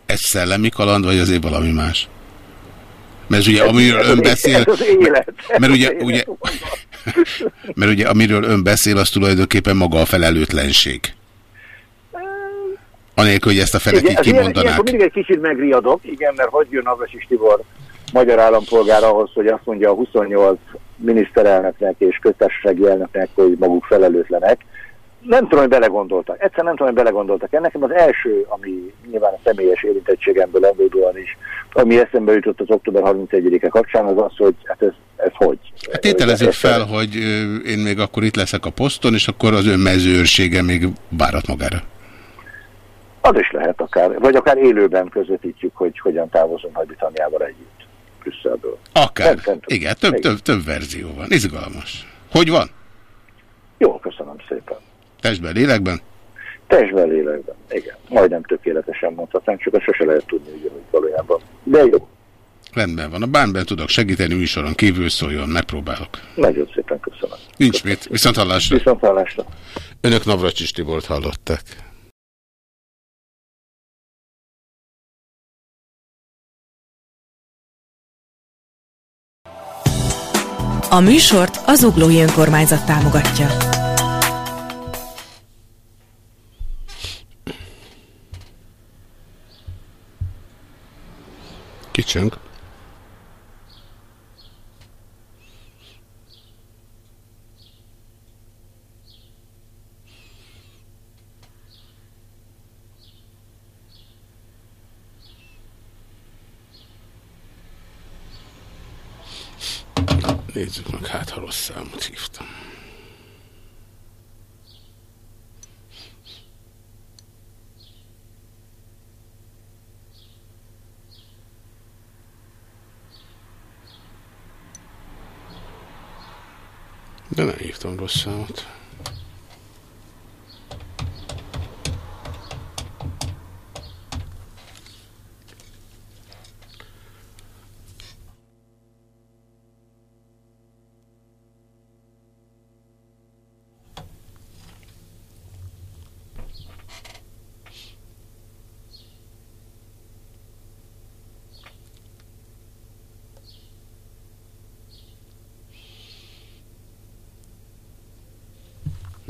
Ez szellemi kaland, vagy azért valami más? Mert ugye, amiről ön beszél... Mert ugye, ugye, mert ugye, amiről ön beszél, az tulajdonképpen maga a felelőtlenség. Anélkül, hogy ezt a felek így kimondanák. Ilyen, mindig egy kicsit megriadok, igen, mert hogy jön Navrasis Tibor magyar állampolgár ahhoz, hogy azt mondja a 28 miniszterelnöknek és köztársasági elnöknek, hogy maguk felelőtlenek nem tudom, hogy belegondoltak. Egyszer nem tudom, hogy belegondoltak. Ennek az első, ami nyilván a személyes érintettségemből adódóan is, ami eszembe jutott az október 31-e kapcsán, az az, hogy hát ez, ez hogy? Hát tételezzük fel, hogy én még akkor itt leszek a poszton, és akkor az ön mezőrsége még várat magára. Az is lehet akár, vagy akár élőben közvetítjük, hogy hogyan távozunk Nagy-Britanniával együtt Brüsszelből. Akár, nem, nem igen, több, több, több verzió van. Izgalmas. Hogy van? Jó, köszönöm szépen. Testben, lélekben? Testben, lélekben, igen. Majdnem tökéletesen mondhatnám, csak azt sose lehet tudni, hogy valójában. De jó. Rendben van. A bánben tudok segíteni, műsoron kívül szóljon, megpróbálok. Nagyon szépen köszönöm. Nincs mit. Viszont hallásra. Viszont hallásra. Önök Navracsis Tibort hallották. A műsort az Uglói Önkormányzat támogatja. Kicsönk. Nézzük meg, hát ha rossz számot hívtam. De nem hívtam rossz számot.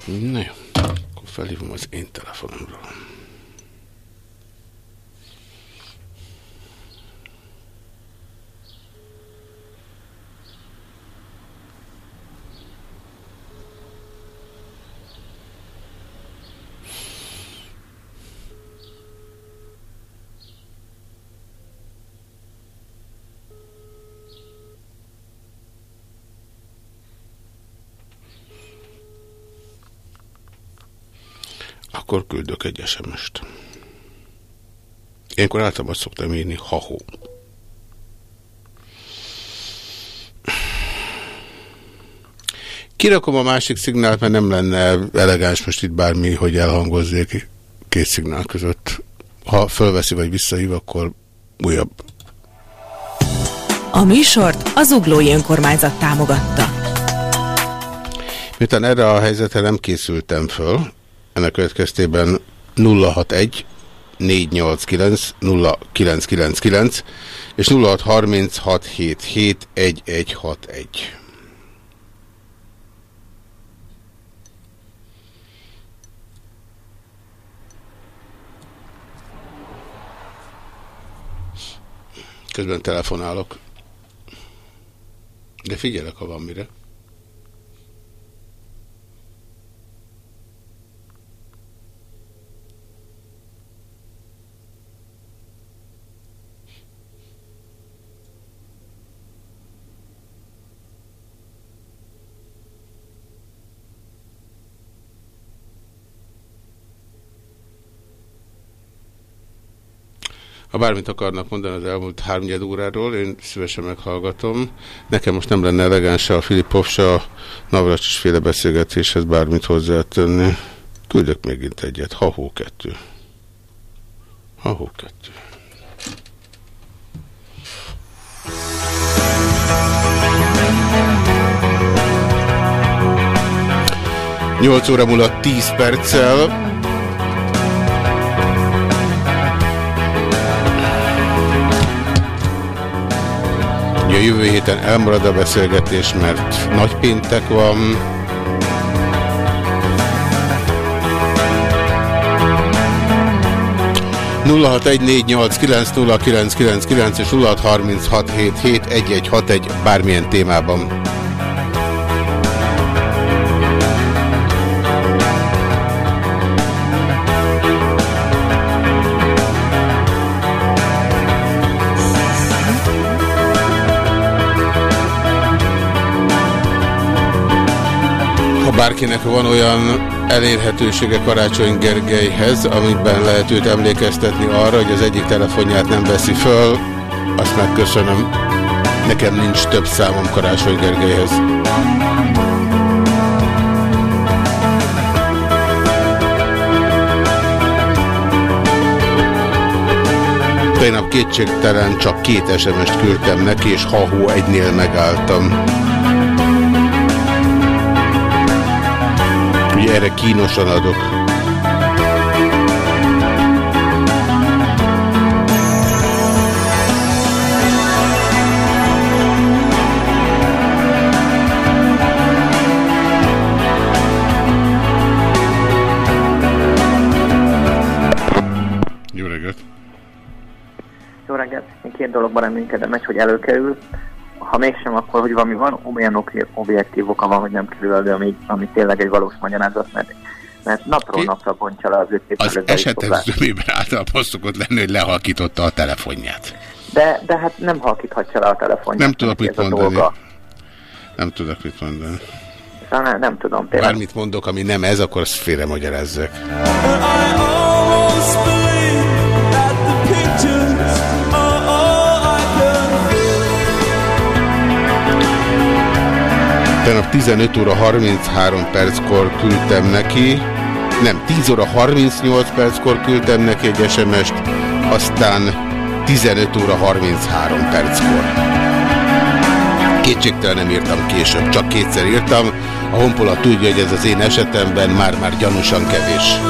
Na jó, akkor felhívom az én telefonomról. Akkor küldök egy SMS-t. Ilyenkor általában szoktam írni ha-hó. Kirakom a másik szignált, mert nem lenne elegáns most itt bármi, hogy elhangozzék két szignál között. Ha fölveszi vagy visszahív, akkor újabb. A műsort az Uglói Önkormányzat támogatta. Miután erre a helyzetre nem készültem föl, ennek következtében 061 489 0999 és 0636771161. Közben telefonálok. De figyelek, ha van mire. Ha bármit akarnak mondani az elmúlt háromnyed óráról, én szívesen meghallgatom. Nekem most nem lenne elegáns a Filipov, se a Navracsis féle beszélgetéshez bármit hozzátenni. Küldök még itt egyet. Ha-hó kettő. Ha-hó kettő. Nyolc óra múlott 10 perccel. A jövő héten elmarad a beszélgetés, mert nagy péntek van. ...0614890999 és 0636771161 bármilyen témában. Bárkinek van olyan elérhetősége Karácsony Gergelyhez, amiben lehet őt emlékeztetni arra, hogy az egyik telefonját nem veszi föl, azt megköszönöm. Nekem nincs több számom Karácsony Gergelyhez. Tegnap kétségtelen csak két SMS-t küldtem neki, és ha-hó egynél megálltam. hogy erre kínosan adok. Jó reggelt! Jó reggelt! Én két dologban reménykedem, egy, hogy előkerül, ha mégsem, akkor hogy valami van, olyan objektív oka van, hogy nem kerül elő, ami, ami tényleg egy valós magyarázat, mert, mert napról napra bontja le az ő Az esetek zömében általában szokott lenni, hogy lehalkította a telefonját. De, de hát nem halkíthatja le a telefonját. Nem tudok mit mondani. Nem tudok mit mondani. Szóval nem, nem tudom. Tényleg. Bármit mondok, ami nem ez, akkor azt félre magyarázzak. Tegnap 15 óra 33 perckor küldtem neki, nem, 10 óra 38 perckor küldtem neki egy SMS-t, aztán 15 óra 33 perckor. Kétségtelen nem írtam később, csak kétszer írtam. A honpola tudja, hogy ez az én esetemben már-már gyanúsan kevés.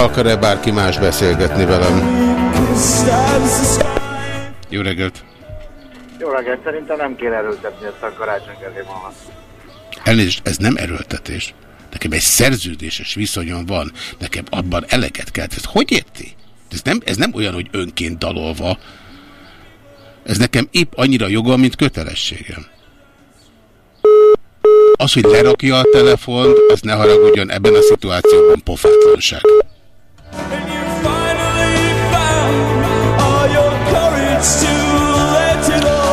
Akar-e bárki más beszélgetni velem? Jó reggelt! Jó reggelt! Szerintem nem kéne erőltetni ezt a karácsonygezékvonalat. Elnézést, ez nem erőltetés. Nekem egy szerződéses viszonyom van. Nekem abban eleget kell. Ez hogy érti? Ez nem, ez nem olyan, hogy önként dalolva. Ez nekem épp annyira jogom, mint kötelességem. Az, hogy lerakja a telefont, az ne haragudjon ebben a szituációban pofátlanság.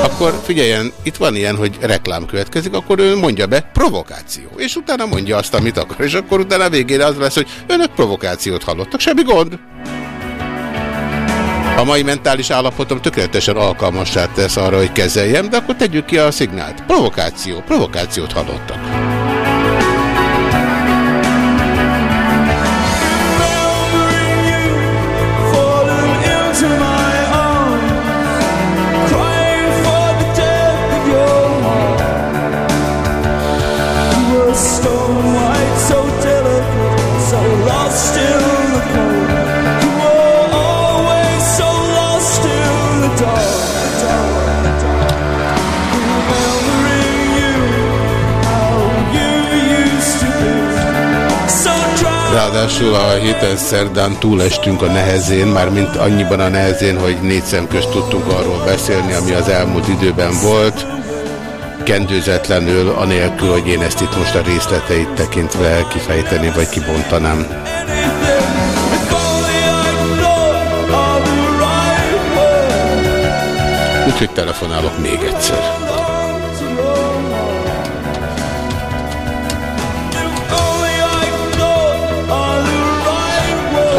Akkor figyeljen, itt van ilyen, hogy reklám következik, akkor ő mondja be, provokáció. És utána mondja azt, amit akar. És akkor utána végére az lesz, hogy önök provokációt hallottak. Semmi gond. A mai mentális állapotom tökéletesen alkalmassá tesz arra, hogy kezeljem, de akkor tegyük ki a szignált. Provokáció. Provokációt hallottak. Ráadásul a héten szerdán túlestünk a nehezén, már mint annyiban a nehezén, hogy négy szem közt tudtunk arról beszélni, ami az elmúlt időben volt, kendőzetlenül, anélkül, hogy én ezt itt most a részleteit tekintve kifejteni vagy kibontanám. Úgyhogy telefonálok még egyszer.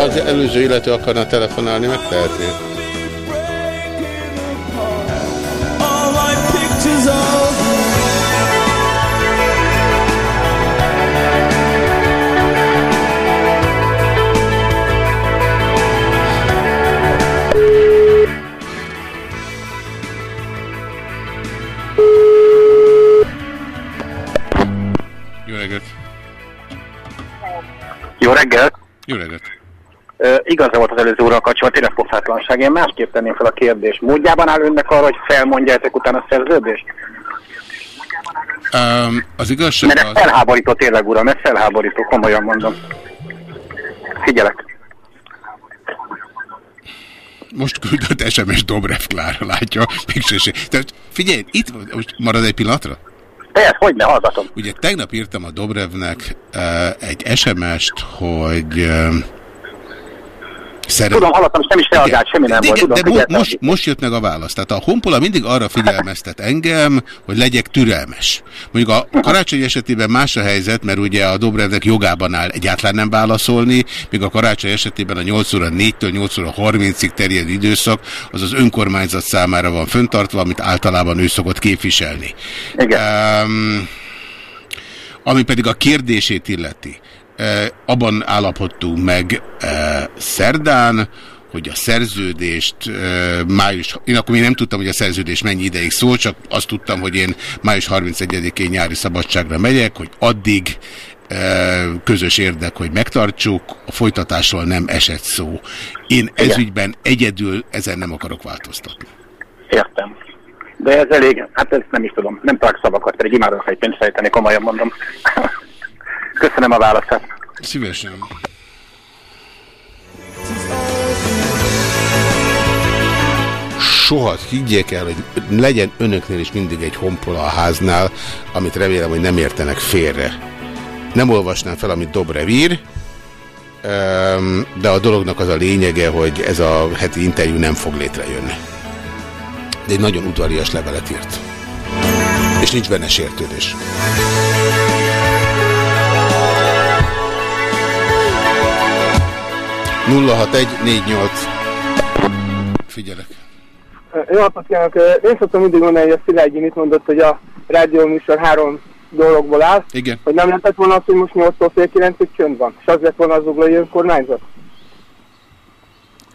Az előző illető akarna telefonálni, megtehetné. Jó reggelt! Jó reggelt! Jó reggelt! Igaza volt az előző úrral kapcsolatban, tényleg pofátlanság. Én másképp tenném fel a kérdést. Módjában áll önnek arra, hogy felmondja ezek után a szerződést? Um, az igazság Mert ez az... felháborító tényleg, uram, ez felháborító, komolyan mondom. Figyelek. Most küldött SMS Dobrev Klára, látja. Mégsem. Tehát figyelj, itt most marad egy pillanatra? Persze, hogy ne, hallgatom. Ugye tegnap írtam a Dobrevnek uh, egy SMS-t, hogy uh, Szeret... Tudom, hallottam, és nem is reagált, semmi nem de, volt. Tudom, de mo most, most jött meg a válasz. Tehát a Honpola mindig arra figyelmeztet engem, hogy legyek türelmes. Mondjuk a karácsony esetében más a helyzet, mert ugye a Dobrevnek jogában áll egyáltalán nem válaszolni, míg a karácsony esetében a 8 óra 4-től 8 óra 30-ig terjed időszak, az az önkormányzat számára van föntartva, amit általában ő szokott képviselni. Igen. Um, ami pedig a kérdését illeti abban állapodtunk meg szerdán, hogy a szerződést május, én akkor még nem tudtam, hogy a szerződés mennyi ideig szól, csak azt tudtam, hogy én május 31-én nyári szabadságra megyek, hogy addig közös érdek, hogy megtartsuk, a folytatásról nem esett szó. Én ezügyben egyedül ezen nem akarok változtatni. Értem. De ez elég, hát ezt nem is tudom, nem tudok szavakat, pedig imádok egy pénzt fejteni, komolyan mondom. Köszönöm a válaszát. Szívesen. soha higgyék el, hogy legyen önöknél is mindig egy honpola a háznál, amit remélem, hogy nem értenek félre. Nem olvasnám fel, amit Dobrev ír, de a dolognak az a lényege, hogy ez a heti interjú nem fog létrejönni. De egy nagyon udvarias levelet írt. És nincs benne sértődés. Nulla hat egy négy nyolc. Figyelek. Jó napot kívánok! Én szoktam mindig mondani, hogy a Szilágyi mit mondott, hogy a rádió műsor három dologból áll. Igen. Hogy nem lehetett volna az, hogy most 8-tól fél 9 csönd van. És az lett volna az uglói önkormányzat.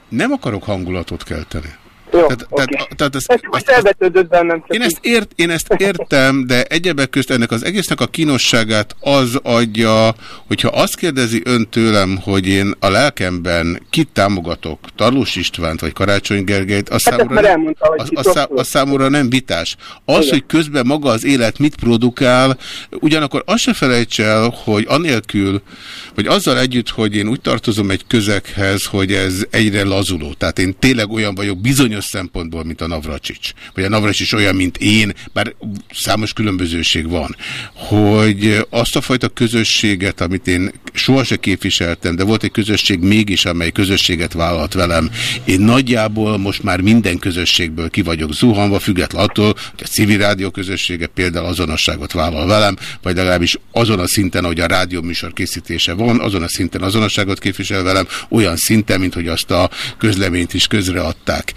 Nem akarok hangulatot kelteni. Jó, tehát, okay. tehát, tehát ezt, ezt, ezt, bennem. Én ezt, ért, én ezt értem, de egyebek közt ennek az egésznek a kínosságát az adja, hogyha azt kérdezi ön tőlem, hogy én a lelkemben kit támogatok, Tarlós Istvánt vagy Karácsony Gergelyt, az, hát számomra, nem, elmondta, az, az, szá, az számomra nem vitás. Az, Igen. hogy közben maga az élet mit produkál, ugyanakkor azt se felejts el, hogy anélkül, vagy azzal együtt, hogy én úgy tartozom egy közekhez, hogy ez egyre lazuló. Tehát én tényleg olyan vagyok bizonyos bizonyos szempontból, mint a Navracsics. Vagy a Navracsics olyan, mint én, bár számos különbözőség van, hogy azt a fajta közösséget, amit én sohasem képviseltem, de volt egy közösség mégis, amely közösséget vállalt velem. Én nagyjából most már minden közösségből ki vagyok zuhanva, független attól, hogy a civil rádió közössége például azonosságot vállal velem, vagy legalábbis azon a szinten, hogy a rádió műsor készítése van, azon a szinten azonosságot képvisel velem, olyan szinten, mint hogy azt a közleményt is közreadták.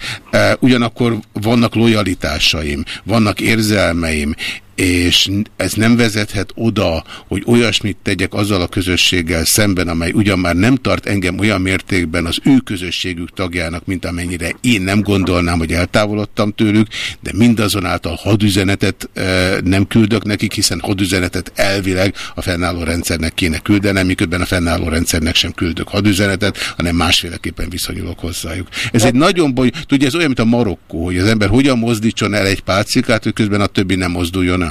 Ugyanakkor vannak lojalitásaim, vannak érzelmeim, és ez nem vezethet oda, hogy olyasmit tegyek azzal a közösséggel szemben, amely ugyan már nem tart engem olyan mértékben az ő közösségük tagjának, mint amennyire én nem gondolnám, hogy eltávolodtam tőlük, de mindazonáltal hadüzenetet e, nem küldök nekik, hiszen hadüzenetet elvileg a fennálló rendszernek kéne küldenem, miközben a fennálló rendszernek sem küldök hadüzenetet, hanem másféleképpen viszonyulok hozzájuk. Ez egy nagyon boly, tudja, ez olyan, mint a Marokkó, hogy az ember hogyan mozdítson el egy pálcikát, hogy közben a többi nem mozduljon.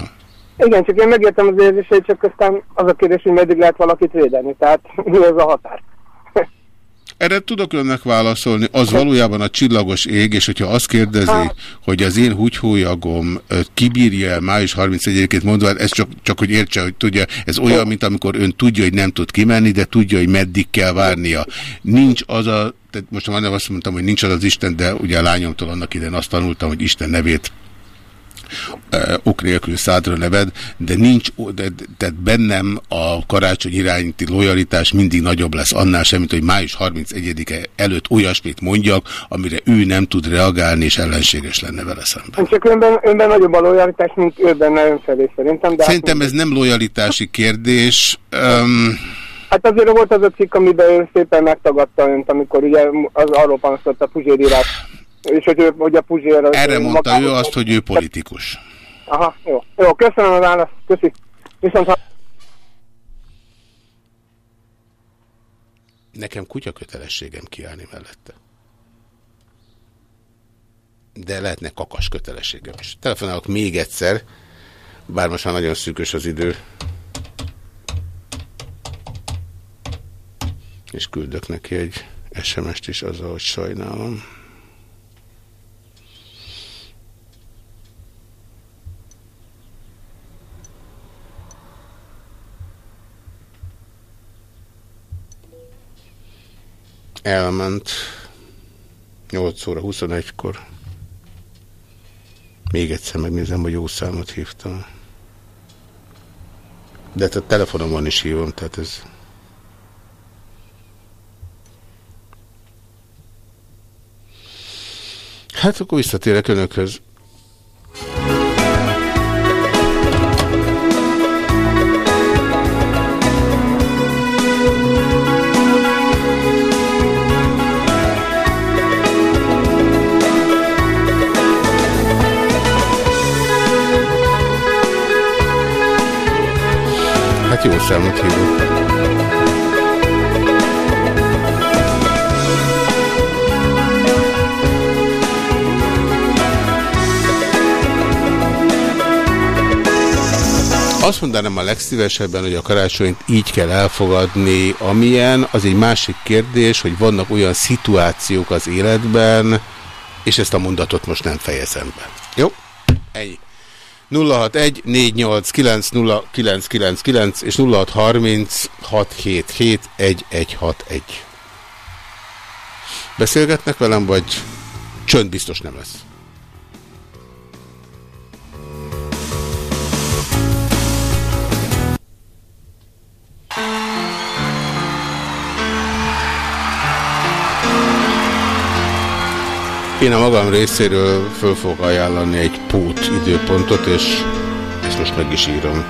Igen, csak én megértem az érzéseit, csak aztán az a kérdés, hogy meddig lehet valakit védeni. Tehát mi az a határ? Erre tudok önnek válaszolni, az valójában a csillagos ég, és hogyha azt kérdezi, ha. hogy az én húgyhólyagom kibírja el május 31-ét mondva, ez csak, csak hogy értse, hogy tudja, ez olyan, mint amikor ön tudja, hogy nem tud kimenni, de tudja, hogy meddig kell várnia. Nincs az a, tehát most már nem azt mondtam, hogy nincs az az Isten, de ugye a lányomtól annak idején azt tanultam, hogy Isten nevét ok nélkül szádra neved, de nincs, de, tehát bennem a karácsony irányti lojalitás mindig nagyobb lesz annál sem, mint hogy május 31-e előtt olyasmit mondjak, amire ő nem tud reagálni, és ellenséges lenne vele szemben. Csak önben, önben nagyobb a lojalitás, mint ő benne önfelé szerintem. De szerintem ez nem lojalitási kérdés. Um, Hát azért volt az a cikk, amiben ő szépen megtagadta önt, amikor ugye az arról panasztott a Puzsérírás és hogy, ő, hogy a Puzsér... Erre mondta ő azt, hogy ő politikus. Aha, jó. Jó, köszönöm a választ. Köszi. Viszont ha... Nekem kutya kötelességem kiállni mellette. De lehetne kakas kötelességem is. Telefonálok még egyszer, bár most már nagyon szűkös az idő. És küldök neki egy SMS-t is azzal, hogy sajnálom. Elment 8 óra 21-kor. Még egyszer megnézem, hogy jó számot hívtam. De hát a telefonomon is hívom, tehát ez... Hát akkor visszatérek önökhöz. Jó számot hívok. Azt mondanám a legszívesebben, hogy a karácsonyt így kell elfogadni, amilyen, az egy másik kérdés, hogy vannak olyan szituációk az életben, és ezt a mondatot most nem fejezem be. Jó? Ennyi. 061 489 és 0630 677 1161. Beszélgetnek velem, vagy csönd biztos nem lesz? Én a magam részéről föl fogok ajánlani egy pót időpontot, és ezt most meg is írom.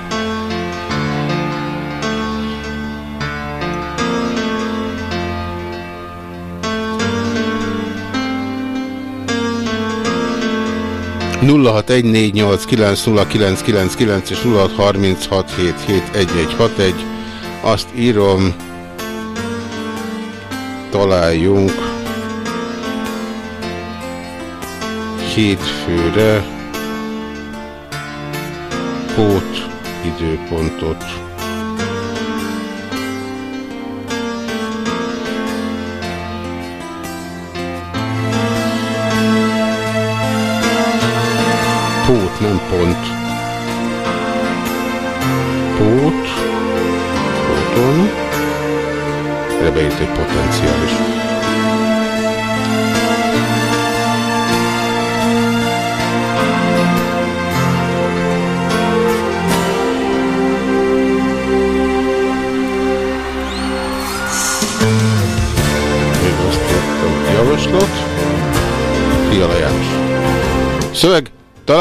nulla hat egy négy nyolc kilenc nulla kilenc kilenc kilenc és nulla harminc hat hét hét egy egy hat egy azt írom találjunk hétfőre pót időpontot. Pót, nem pont. Pót, póton, ebbe egy potenciális.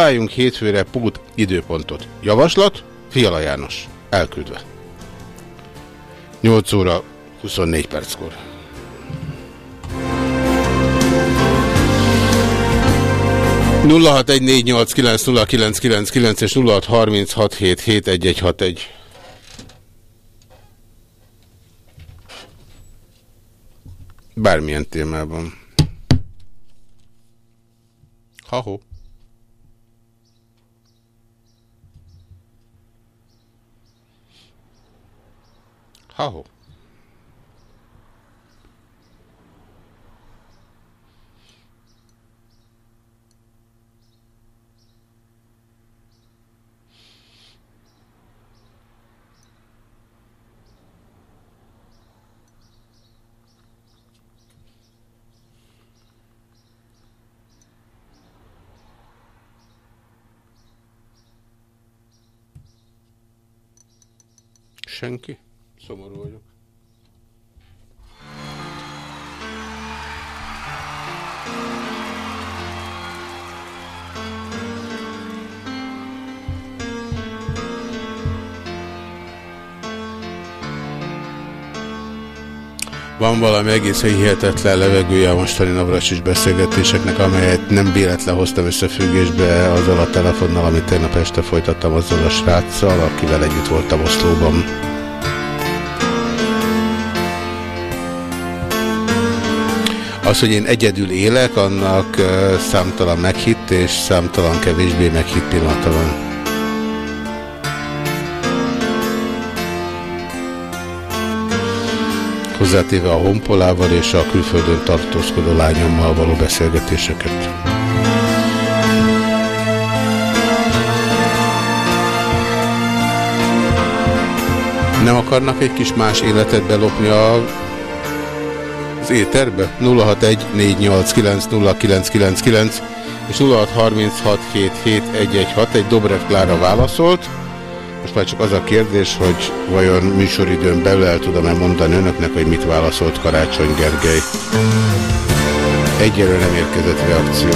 Találjunk hétfőre pult időpontot. Javaslat. Fiala János. Elküldve. 8 óra 24 perckor. nulla hat egy négy nyolc kilenc nulla kilenc kilenc kilenc és nulla hat harminc hat hét hét egy egy hat egy Bármilyen témában. Ha-ho. Ha-ho. Senki? Szomorú vagyok. Van valami egészen hihetetlen levegője a mostani Navracsics beszélgetéseknek, amelyet nem véletlen hoztam összefüggésbe azzal a telefonnal, amit tegnap este folytattam azzal a sráccal, akivel együtt voltam Oszlóban. Az, hogy én egyedül élek, annak számtalan meghitt és számtalan kevésbé meghitt pillanata van. hozzátéve a honpolával és a külföldön tartózkodó lányommal való beszélgetéseket. Nem akarnak egy kis más életet belopni a, az éterbe? 061 489 és 0636771161 egy Dobrev Klára válaszolt. Most már csak az a kérdés, hogy vajon műsoridőn belül el tudom-e mondani önöknek, hogy mit válaszolt Karácsony Gergely. Egyelőre nem érkezett reakció.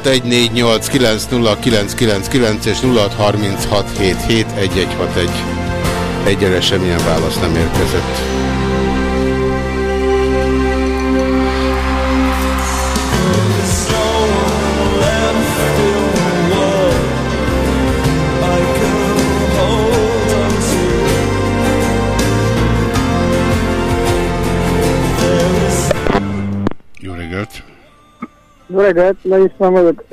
0614890999 és 0636771161. Egyre semmilyen válasz nem érkezett. Jó reggelt, is vagyok.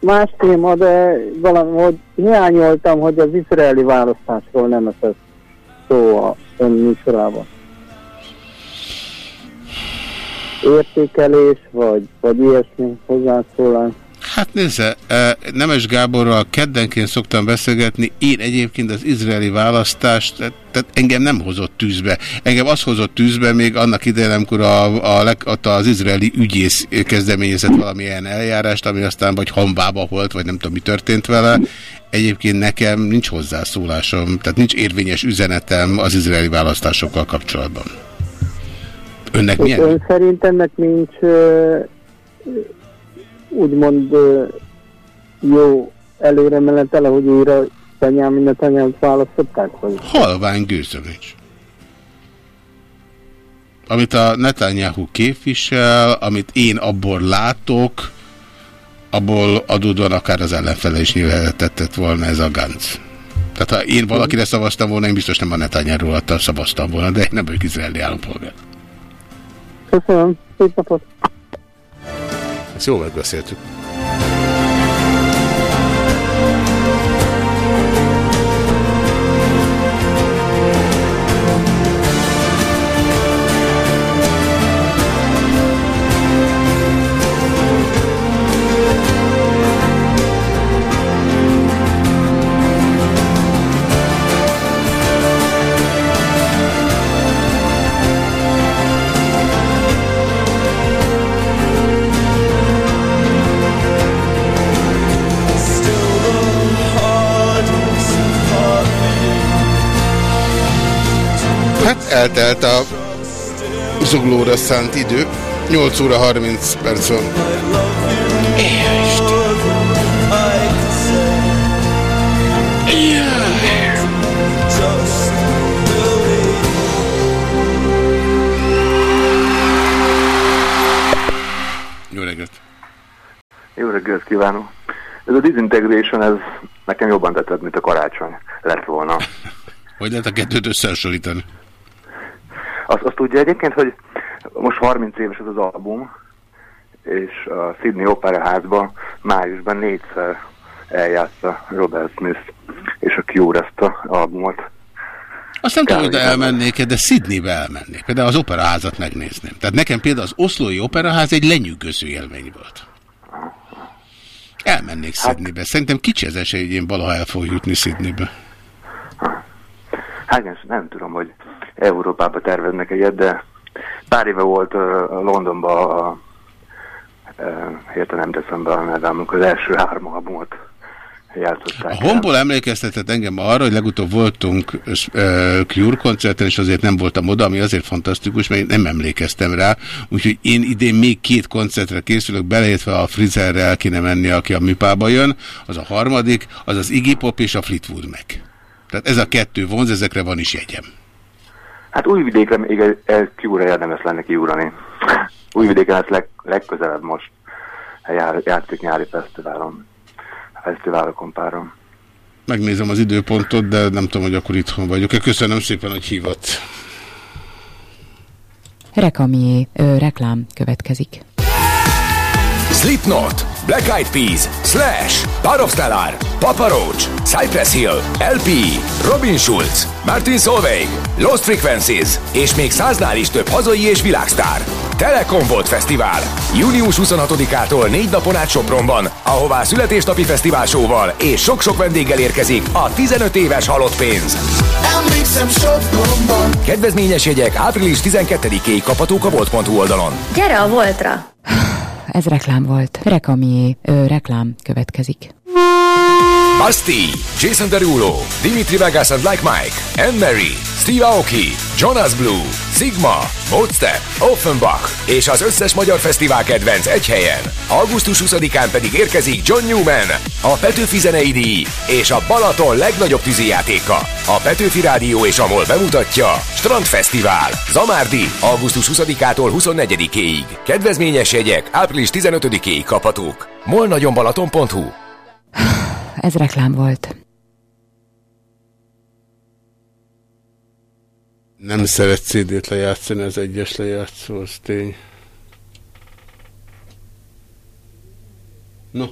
Más téma, de valahogy hiányoltam, hogy az izraeli választásról nem esett szó a ön műsorában. Értékelés, vagy, vagy ilyesmi hozzászólás. Hát nézze, eh, Nemes Gáborral keddenként szoktam beszélgetni, én egyébként az izraeli választást, tehát- tehát engem nem hozott tűzbe. Engem az hozott tűzbe még annak idején, amikor a, a, leg- az izraeli ügyész kezdeményezett valamilyen eljárást, ami aztán vagy hambába volt, vagy nem tudom mi történt vele. Egyébként nekem nincs hozzászólásom, tehát nincs érvényes üzenetem az izraeli választásokkal kapcsolatban. Önnek milyen? ön szerint ennek nincs úgymond jó előre menetele, hogy újra Benyámin Netanyahu választották? Vagy? Halvány gőzöm nincs. Amit a Netanyahu képvisel, amit én abból látok, abból adódóan akár az ellenfele is nyilvántetett volna ez a Gantz. Tehát ha én valakire szavaztam volna, én biztos nem a Netanyahu alatt szavaztam volna, de én nem vagyok izraeli állampolgár. Köszönöm, szép napot! Ezt jól megbeszéltük. Hát eltelt a zuglóra szánt idő. 8 óra 30 perc van. Jó reggelt! Jó reggelt kívánok! Ez a disintegration, ez nekem jobban tetszett, mint a karácsony lett volna. Hogy lehet a kettőt összehasonlítani? Azt, azt tudja egyébként, hogy most 30 éves ez az album, és a Sydney Opera házban májusban négyszer eljátsza Robert Smith és a Cure ezt a albumot. Azt nem tudom, hogy elmennék de Sydneybe elmennék. Például az operaházat megnézném. Tehát nekem például az oszlói operaház egy lenyűgöző élmény volt. Elmennék Sydneybe. Szerintem kicsi az esély, hogy én valaha el fogok jutni Sydneybe. Hát nem, nem tudom, hogy Európába terveznek egyet, de pár éve volt uh, Londonban a hirtelen nem teszem be a neve, amikor az első három albumot játszották. A Honból emlékeztetett engem arra, hogy legutóbb voltunk uh, Cure koncerten, és azért nem voltam oda, ami azért fantasztikus, mert én nem emlékeztem rá. Úgyhogy én idén még két koncertre készülök, beleértve a Frizerre el kéne menni, aki a műpába jön. Az a harmadik, az az Iggy Pop és a Fleetwood Mac. Tehát ez a kettő vonz, ezekre van is jegyem. Hát újvidékre még egy, egy Cure-re érdemes lenne kiúrani. Újvidéken lesz leg, legközelebb most jár, játszik nyári fesztiválon. A fesztiválokon páron. Megnézem az időpontot, de nem tudom, hogy akkor itthon vagyok. Köszönöm szépen, hogy hívott. Rekamié, ö, reklám következik. Slipknot, Black Eyed Peas, Slash, Power of Stellar, Papa Roach, Cypress Hill, LP, Robin Schulz, Martin Solveig, Lost Frequencies és még száznál is több hazai és világsztár. Telekom Volt Fesztivál. Június 26-ától négy napon át Sopronban, ahová születésnapi fesztiválsóval és sok-sok vendéggel érkezik a 15 éves halott pénz. Emlékszem Sopronban Kedvezményes jegyek április 12-ig kaphatók a volt.hu oldalon. Gyere a Voltra! Ez reklám volt. Rekamié, reklám következik. Basti, Jason Derulo, Dimitri Vegas and Like Mike, Anne Mary, Steve Aoki, Jonas Blue, Sigma, Modstep, Offenbach és az összes magyar fesztivál kedvenc egy helyen. Augusztus 20-án pedig érkezik John Newman, a Petőfi Zenei Díj és a Balaton legnagyobb tűzijátéka. A Petőfi Rádió és a MOL bemutatja Strandfesztivál, Zamárdi, augusztus 20-ától 24-éig. Kedvezményes jegyek április 15-éig kaphatók. molnagyonbalaton.hu Ez reklám volt. Nem szeret CD-t lejátszani az egyes lejátszó, az tény. No.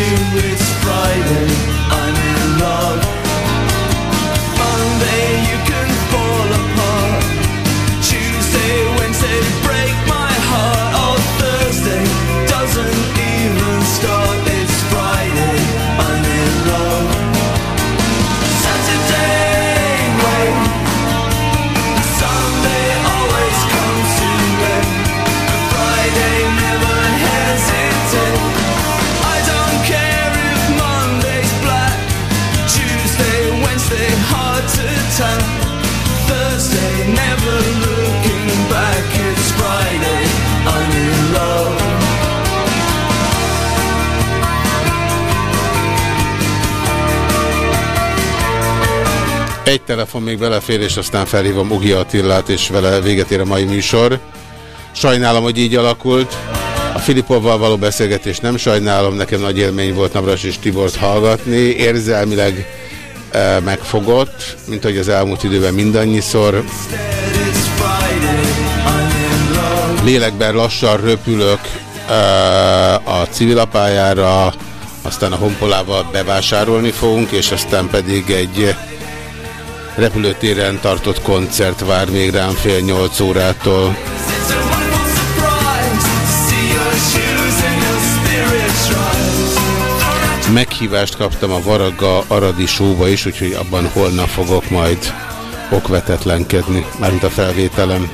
About telefon még belefér, és aztán felhívom Ugi Attillát, és vele véget ér a mai műsor. Sajnálom, hogy így alakult. A Filipovval való beszélgetést nem sajnálom, nekem nagy élmény volt Navras és Tibort hallgatni. Érzelmileg e, megfogott, mint hogy az elmúlt időben mindannyiszor. Lélekben lassan röpülök e, a civilapályára, aztán a honpolával bevásárolni fogunk, és aztán pedig egy repülőtéren tartott koncert vár még rám fél nyolc órától. Meghívást kaptam a Varaga Aradi Showba is, úgyhogy abban holnap fogok majd okvetetlenkedni, mármint a felvételem.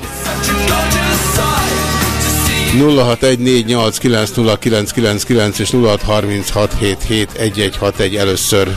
0614890999 és 0636771161 először.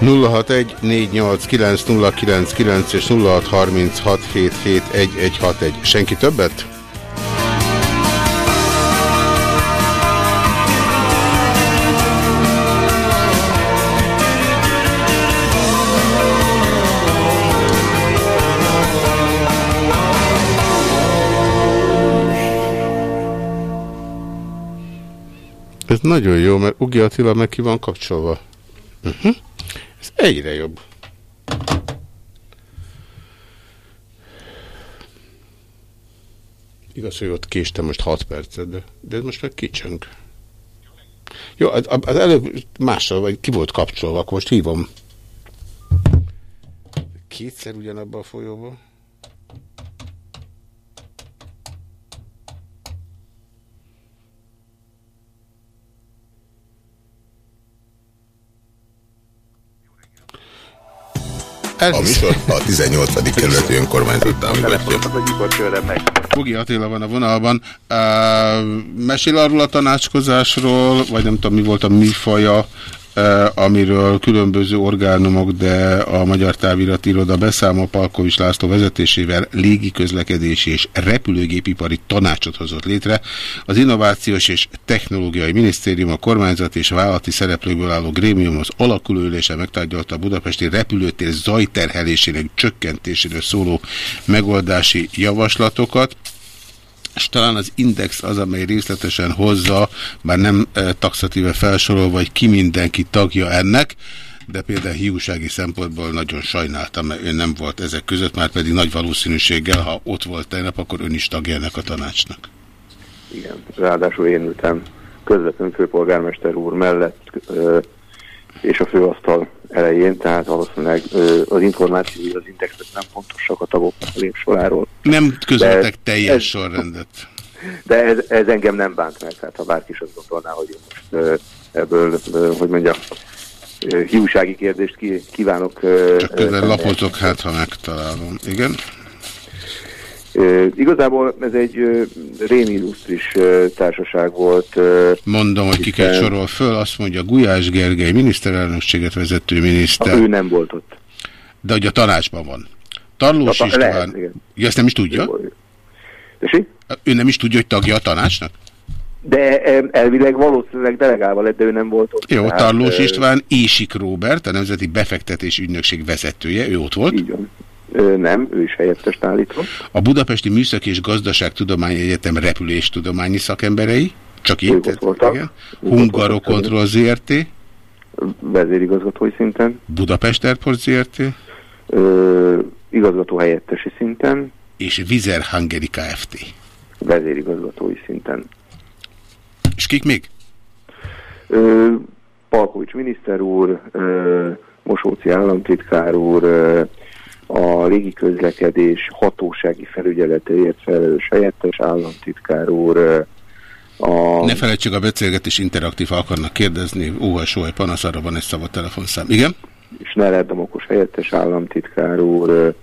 0614890999 és 0636771161. Senki többet? Ez nagyon jó, mert Ugi Attila meg ki van kapcsolva. Uh -huh. Egyre jobb. Igaz, hogy ott késtem most 6 percet, de, de most meg kicsönk. Jó, az, az előbb mással, vagy ki volt kapcsolva, akkor most hívom. Kétszer ugyanabba a folyóba. A műsor a 18. kerületi önkormányzat támogatja. Bogi Attila van a vonalban. Uh, mesél arról a tanácskozásról, vagy nem tudom mi volt a műfaja, amiről különböző orgánumok, de a Magyar Távirati Iroda beszámol Palkovics László vezetésével légi közlekedési és repülőgépipari tanácsot hozott létre. Az Innovációs és Technológiai Minisztérium, a kormányzat és vállalati szereplőkből álló grémium az alakuló ülése megtárgyalta a budapesti repülőtér zajterhelésének csökkentéséről szóló megoldási javaslatokat és talán az Index az, amely részletesen hozza, bár nem e, taxatíve felsorolva, vagy ki mindenki tagja ennek, de például hiúsági szempontból nagyon sajnáltam, mert ő nem volt ezek között, már pedig nagy valószínűséggel, ha ott volt tegnap, akkor ön is tagja ennek a tanácsnak. Igen, ráadásul én ültem közvetlenül főpolgármester úr mellett, ö, és a főasztal elején, tehát valószínűleg ö, az információ, az indexek nem pontosak a tagok lépsoráról. Nem közöltek teljes ez- sorrendet. De ez, ez engem nem bánt meg, tehát ha bárki is azt gondolná, hogy én most ö, ebből, ö, hogy mondjam, hiúsági kérdést ki, kívánok. Csak közben ö, lapozok, hát ha megtalálom. Igen? Igazából ez egy ö, Rémi Illusztris ö, társaság volt. Mondom, hogy kiket hiszen- sorol föl, azt mondja Gulyás Gergely, miniszterelnökséget vezető miniszter. Ő nem volt ott. De hogy a tanácsban van. Tarlós ta- lehet, István, igen. ja, ezt nem is tudja? Tessék? Ő nem is tudja, hogy tagja a tanácsnak? De elvileg valószínűleg delegálva lett, de ő nem volt ott. Jó, Tarlós ö, István, Ésik Róbert, a Nemzeti Befektetés Ügynökség vezetője, ő ott volt. Így van. Ö, nem, ő is helyettes állítva. A Budapesti Műszaki és Gazdaságtudományi Egyetem repüléstudományi szakemberei, csak itt, ott voltak. igen. Hungarokontroll ZRT, Vezérigazgatói szinten, Budapest Airport ZRT, ö, igazgató helyettesi szinten, és Vizer Hungary Kft. vezérigazgatói szinten. És kik még? Ö, Palkovics miniszter úr, ö, Mosóci államtitkár úr, ö, a légiközlekedés hatósági felügyeleteért felelős helyettes államtitkár úr, a Ne felejtsük, a beszélgetés interaktív, akarnak kérdezni, óhaj, sohaj, panasz, arra van egy szabad telefonszám. Igen? Sneller Damokos helyettes államtitkár úr,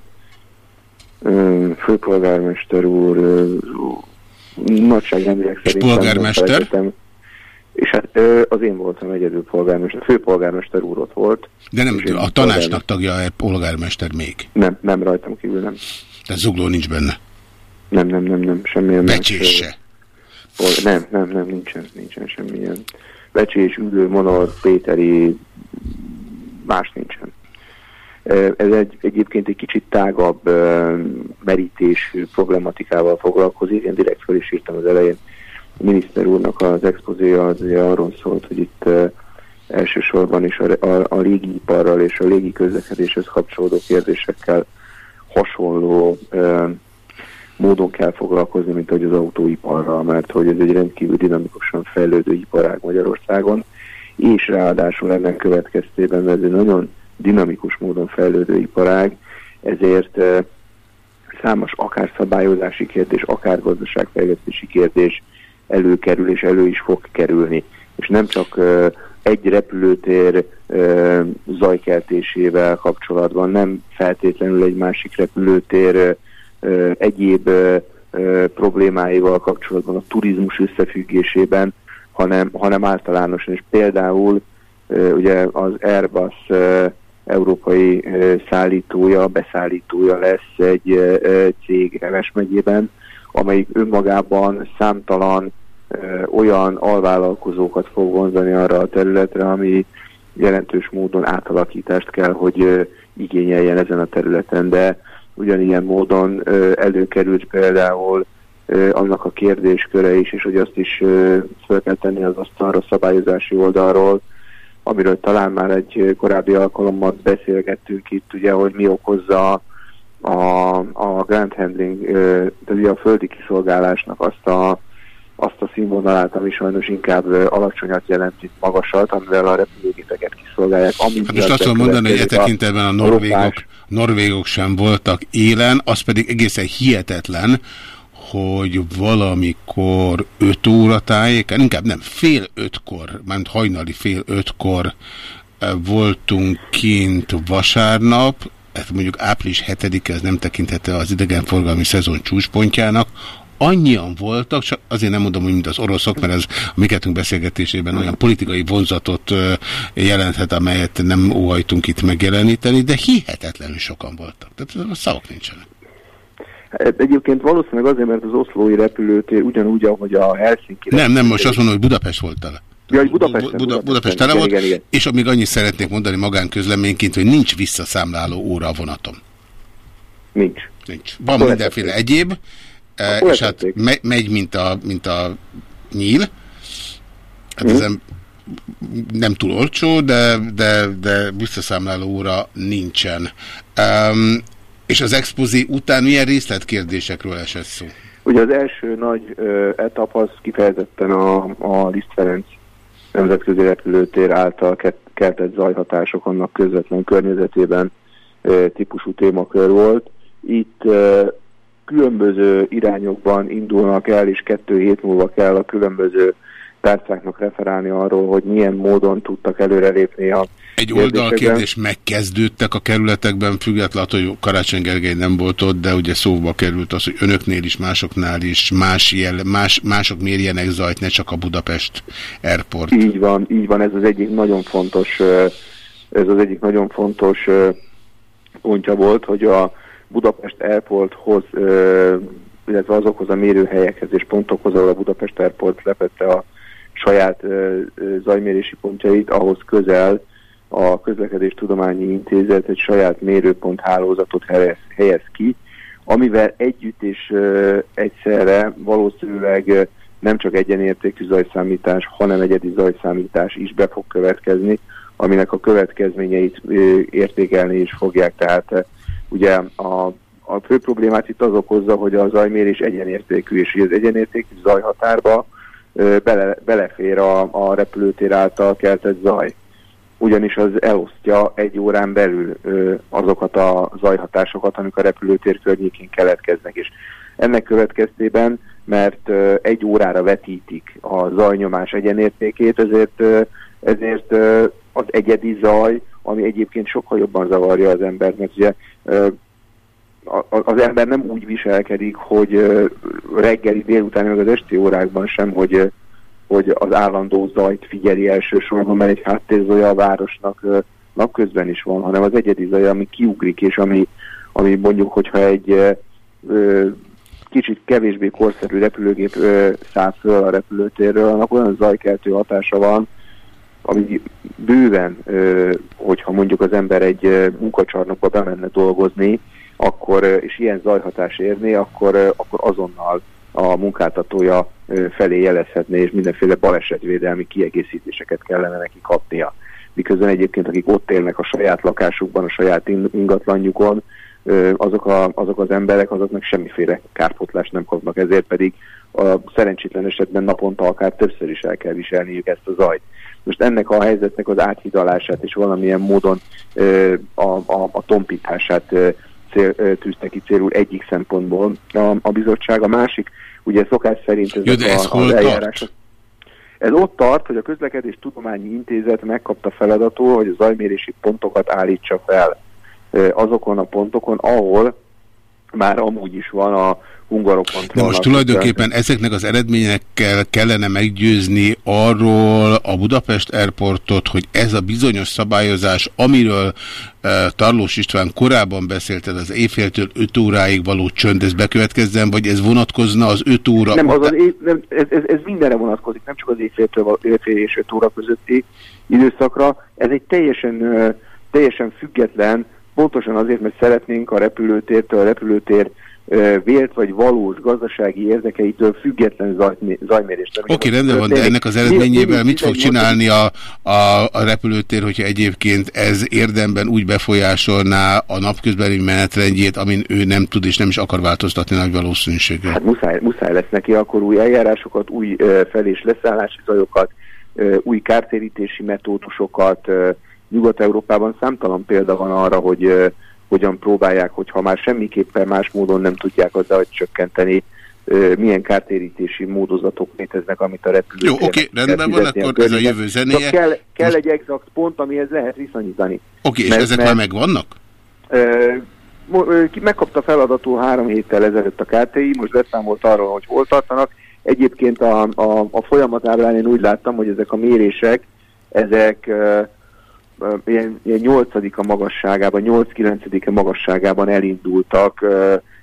főpolgármester úr, nagyságrendileg szerintem polgármester? felejtettem. És hát az én voltam egyedül polgármester, főpolgármester úr ott volt. De nem, a tanácsnak tagja a polgármester még. Nem, nem rajtam kívül, nem. Tehát zugló nincs benne. Nem, nem, nem, nem, semmilyen Becsés se. Nem, nem, nem, nincsen, nincsen semmilyen. Becsés, Ülő, Monor, Péteri, más nincsen. Ez egy, egyébként egy kicsit tágabb ö, merítésű problematikával foglalkozik. Én direkt fel is írtam az elején. Miniszter úrnak az expozéja az arról szólt, hogy itt elsősorban is a, a, a légiiparral és a légi közlekedéshez kapcsolódó kérdésekkel hasonló ö, módon kell foglalkozni, mint ahogy az autóiparral, mert hogy ez egy rendkívül dinamikusan fejlődő iparág Magyarországon, és ráadásul ennek következtében, mert ez egy nagyon dinamikus módon fejlődő iparág, ezért eh, számos akár szabályozási kérdés, akár gazdaságfejlesztési kérdés előkerül és elő is fog kerülni. És nem csak egy repülőtér zajkeltésével kapcsolatban, nem feltétlenül egy másik repülőtér egyéb problémáival kapcsolatban a turizmus összefüggésében, hanem, hanem általánosan is. Például ugye az Airbus európai szállítója, beszállítója lesz egy cég Heves megyében, amelyik önmagában számtalan ö, olyan alvállalkozókat fog vonzani arra a területre, ami jelentős módon átalakítást kell, hogy ö, igényeljen ezen a területen, de ugyanilyen módon ö, előkerült például ö, annak a kérdésköre is, és hogy azt is ö, fel kell tenni az asztalra szabályozási oldalról, amiről talán már egy korábbi alkalommal beszélgettünk itt, ugye, hogy mi okozza a, a ground handling, ugye a földi kiszolgálásnak azt a, azt a színvonalát, ami sajnos inkább alacsonyat jelent, mint magasat, amivel a repülőgépeket kiszolgálják. Hát most azt tudom mondani, hogy e tekintetben a norvégok, norvégok sem voltak élen, az pedig egészen hihetetlen, hogy valamikor 5 óra tájéken, inkább nem, fél ötkor, ment hajnali fél ötkor eh, voltunk kint vasárnap, hát mondjuk április 7-e ez nem tekinthető az idegenforgalmi szezon csúcspontjának, annyian voltak, csak azért nem mondom, hogy mint az oroszok, mert ez a mi kettőnk beszélgetésében olyan politikai vonzatot jelenthet, amelyet nem óhajtunk itt megjeleníteni, de hihetetlenül sokan voltak. Tehát a szavak nincsenek. Hát Egyébként valószínűleg azért, mert az oszlói repülőtér ugyanúgy, ahogy a Helsinki Nem, nem, most azt mondom, hogy Budapest volt tele. Ja, hogy Budapesten, Buda, Budapesten, Budapest tele volt, igen, igen. és amíg annyit szeretnék mondani magánközleményként, hogy nincs visszaszámláló óra a vonatom. Nincs. Nincs. Van Akkor mindenféle egyéb, eh, Akkor és hát me megy, mint a, mint a nyíl. Hát ez nem, nem túl olcsó, de, de, de visszaszámláló óra nincsen. Um, és az expozé után milyen részletkérdésekről esett szó? Ugye az első nagy ö, etap az kifejezetten a, a Liszt Ferenc nemzetközi repülőtér által ke- keltett zajhatások annak közvetlen környezetében típusú témakör volt. Itt különböző irányokban indulnak el, és kettő hét múlva kell a különböző tárcáknak referálni arról, hogy milyen módon tudtak előrelépni a Egy oldalkérdés megkezdődtek a kerületekben, függetlenül, hogy Karácsony Gergely nem volt ott, de ugye szóba került az, hogy önöknél is, másoknál is, más jel, más, mások mérjenek zajt, ne csak a Budapest Airport. Így van, így van, ez az egyik nagyon fontos, ez az egyik nagyon fontos pontja volt, hogy a Budapest Airporthoz, illetve azokhoz a mérőhelyekhez és pontokhoz, ahol a Budapest Airport lepette a saját zajmérési pontjait, ahhoz közel a Közlekedés Tudományi Intézet egy saját mérőpont hálózatot helyez, helyez ki, amivel együtt és egyszerre valószínűleg nem csak egyenértékű zajszámítás, hanem egyedi zajszámítás is be fog következni, aminek a következményeit értékelni is fogják. Tehát ugye a, a fő problémát itt az okozza, hogy a zajmérés egyenértékű, és az egyenértékű zajhatárba bele, belefér a, a repülőtér által keltett zaj ugyanis az elosztja egy órán belül azokat a zajhatásokat, amik a repülőtér környékén keletkeznek. És ennek következtében, mert egy órára vetítik a zajnyomás egyenértékét, ezért, ezért az egyedi zaj, ami egyébként sokkal jobban zavarja az embert, mert ugye az ember nem úgy viselkedik, hogy reggeli, délutáni, meg az esti órákban sem, hogy hogy az állandó zajt figyeli elsősorban, mert egy háttérzója a városnak napközben is van, hanem az egyedi zaj, ami kiugrik, és ami, ami mondjuk, hogyha egy ö, kicsit kevésbé korszerű repülőgép ö, száll föl a repülőtérről, annak olyan zajkeltő hatása van, ami bőven, ö, hogyha mondjuk az ember egy munkacsarnokba bemenne dolgozni, akkor, és ilyen zajhatás érné, akkor, akkor azonnal a munkáltatója felé jelezhetné, és mindenféle balesetvédelmi kiegészítéseket kellene neki kapnia. Miközben egyébként, akik ott élnek a saját lakásukban, a saját in- ingatlanjukon, azok, a, azok az emberek, azoknak semmiféle kárpotlást nem kapnak, ezért pedig a szerencsétlen esetben naponta akár többször is el kell viselniük ezt a zajt. Most ennek a helyzetnek az áthidalását és valamilyen módon a, a, a tompítását ö, cél, tűzte ki célul egyik szempontból a, a bizottság. A másik, ugye szokás szerint ezek Jó, de ez a, hol az tart? eljárások. Ez ott tart, hogy a Közlekedés Tudományi Intézet megkapta feladatul, hogy a zajmérési pontokat állítsa fel azokon a pontokon, ahol már amúgy is van a hungarokontrollnak. De most tulajdonképpen ezeknek az eredményekkel kellene meggyőzni arról a Budapest Airportot, hogy ez a bizonyos szabályozás, amiről uh, Tarlós István korábban beszélt, ez az éjféltől 5 óráig való csönd, ez bekövetkezzen, vagy ez vonatkozna az 5 óra Nem, az az éj, nem ez, ez, ez mindenre vonatkozik, nem csak az éjféltől éjfél és 5 óra közötti időszakra. Ez egy teljesen, ö, teljesen független, pontosan azért, mert szeretnénk a repülőtértől, a repülőtér vélt vagy valós gazdasági érdekeitől független zaj, zajmérést. Oké, okay, rendben van, de ennek az eredményével mit fog csinálni a, a, a repülőtér, hogyha egyébként ez érdemben úgy befolyásolná a napközbeni menetrendjét, amin ő nem tud és nem is akar változtatni nagy valószínűséggel? Hát muszáj, muszáj lesz neki akkor új eljárásokat, új fel- és leszállási zajokat, új kártérítési metódusokat. Nyugat-Európában számtalan példa van arra, hogy ö, hogyan próbálják, hogyha már semmiképpen más módon nem tudják a zajt csökkenteni, ö, milyen kártérítési módozatok léteznek, amit a repülő. Jó, oké, rendben van, akkor ez a jövő zenéje. Kell, kell egy exakt pont, amihez lehet viszonyítani. Oké, és Mert- ezek mert- már megvannak? Ki- megkapta feladatul három héttel ezelőtt a KTI, most beszámolt arról, hogy hol tartanak. Egyébként a, a, a folyamatábrán én úgy láttam, hogy ezek a mérések, ezek ilyen, ilyen 8 a magasságában, 8-9 magasságában elindultak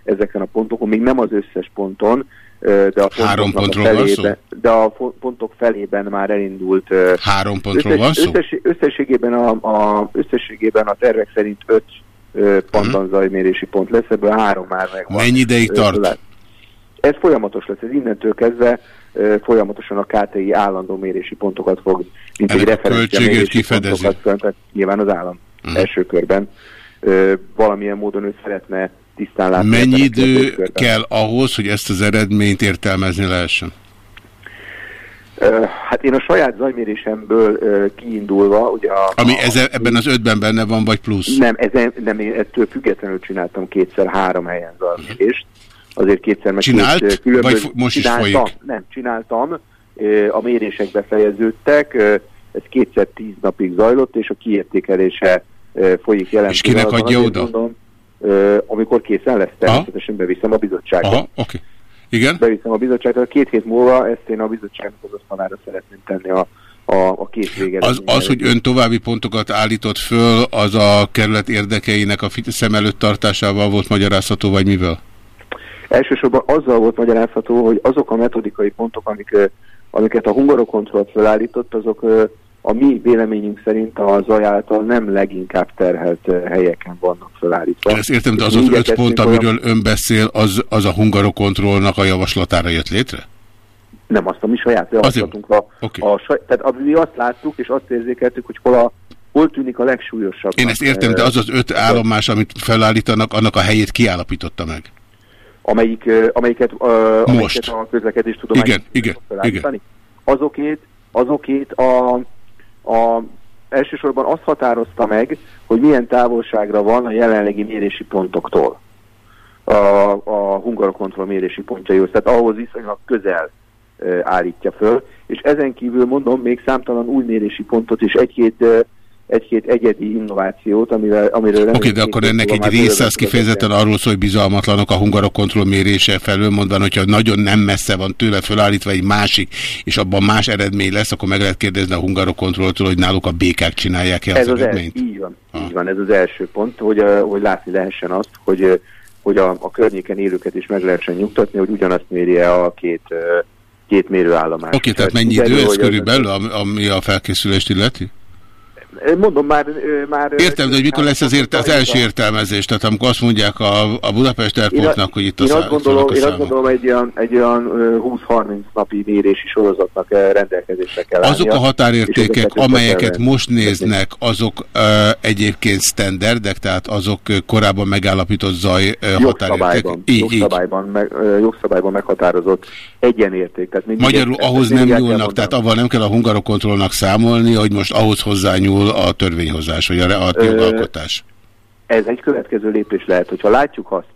ezeken a pontokon, még nem az összes ponton, de a Három pontról van szó? felében, de a pontok felében már elindult. Három pontról van szó? összes, összességében, a, a, összességében a tervek szerint öt ö, pontban zajmérési pont lesz, ebből három már megvan. Mhm. Mennyi ideig tart? Ez folyamatos lesz, ez innentől kezdve folyamatosan a KTI állandó mérési pontokat fog, mint Ennek egy referencia mérési pontokat fönt, nyilván az állam Mhm. első körben. Valamilyen módon ő szeretne tisztán látni. Mennyi idő kell ahhoz, hogy ezt az eredményt értelmezni lehessen? Hát én a saját zajmérésemből kiindulva, ugye a, Ami a, eze, ebben az ötben benne van, vagy plusz? Nem, ezen, nem, én ettől függetlenül csináltam kétszer három helyen zajmérést. Azért kétszer meg Csinált? két, ö, különböző, Vagy most is csináltam, folyik? Nem, csináltam. Ö, A mérések befejeződtek, ö, ez kétszer tíz napig zajlott, és a kiértékelése folyik jelen És kinek adja oda? Mondom, amikor készen lesz, természetesen beviszem a bizottságba. Aha, oké. Igen? Beviszem a bizottságba. Két hét múlva ezt én a bizottságnak az asztalára szeretném tenni a, a, a két vége. Az, az, hogy ön további pontokat állított föl, az a kerület érdekeinek a szem előtt tartásával volt magyarázható, vagy mivel? Elsősorban azzal volt magyarázható, hogy azok a metodikai pontok, amik, amiket a hungarokontroll felállított, azok a mi véleményünk szerint a zaj által nem leginkább terhelt helyeken vannak felállítva. Ezt értem, de az az öt pont, olyan- amiről ön beszél, az, az a hungarokontrollnak a javaslatára jött létre? Nem, azt a mi saját javaslatunkra. Okay. A saj, tehát mi azt láttuk, és azt érzékeltük, hogy hol, a, hol tűnik a legsúlyosabb. Én ezt értem, de az az öt állomás, amit felállítanak, annak a helyét kiállapította meg. Amelyik, amelyiket, ö, amelyiket a közlekedés tudomány Igen, igen, felállítani. Azokét, azokét a, a elsősorban azt határozta meg, hogy milyen távolságra van a jelenlegi mérési pontoktól. A, a hungarokontroll mérési pontjaihoz, tehát ahhoz viszonylag közel állítja föl, és ezen kívül mondom még számtalan új mérési pontot és egy-két egy-két egyedi innovációt, amivel, amiről... Oké, okay, de akkor ennek egy része az kifejezetten arról szól, hogy bizalmatlanok a hungarokontroll mérése felől, mondván, hogyha nagyon nem messze van tőle fölállítva egy másik, és abban más eredmény lesz, akkor meg lehet kérdezni a hungarokontrolltól, hogy náluk a békák csinálják-e az, ez az eredményt. így van, így van, ez az első pont, hogy, hogy látni lehessen azt, hogy, hogy a, a környéken élőket is meg lehessen nyugtatni, hogy ugyanazt méri a két, két mérőállomás. Oké, tehát mennyi idő ez körülbelül, ami a felkészülést illeti? Mondom, már... már Értem, de hogy mikor lesz az, érte, az első értelmezés? Tehát amikor azt mondják a, a Budapest Airportnak, hogy itt a én azt gondolom, a én azt gondolom egy olyan, egy olyan ö, 20-30 napi mérési sorozatnak rendelkezésre kell Azok a állnia, határértékek, amelyeket most néznek, azok ö, egyébként standardek, tehát azok korábban megállapított zaj ö, határérték? jogszabályban, Így, így. jogszabályban, meg, ö, jogszabályban meghatározott egyenérték. Tehát Magyarul ahhoz nem nyúlnak, tehát avval nem kell a hungarokontrollnak számolni, hogy most ahhoz hozzányúl a törvényhozás, vagy a, a jogalkotás. Ez egy következő lépés lehet, hogyha látjuk azt,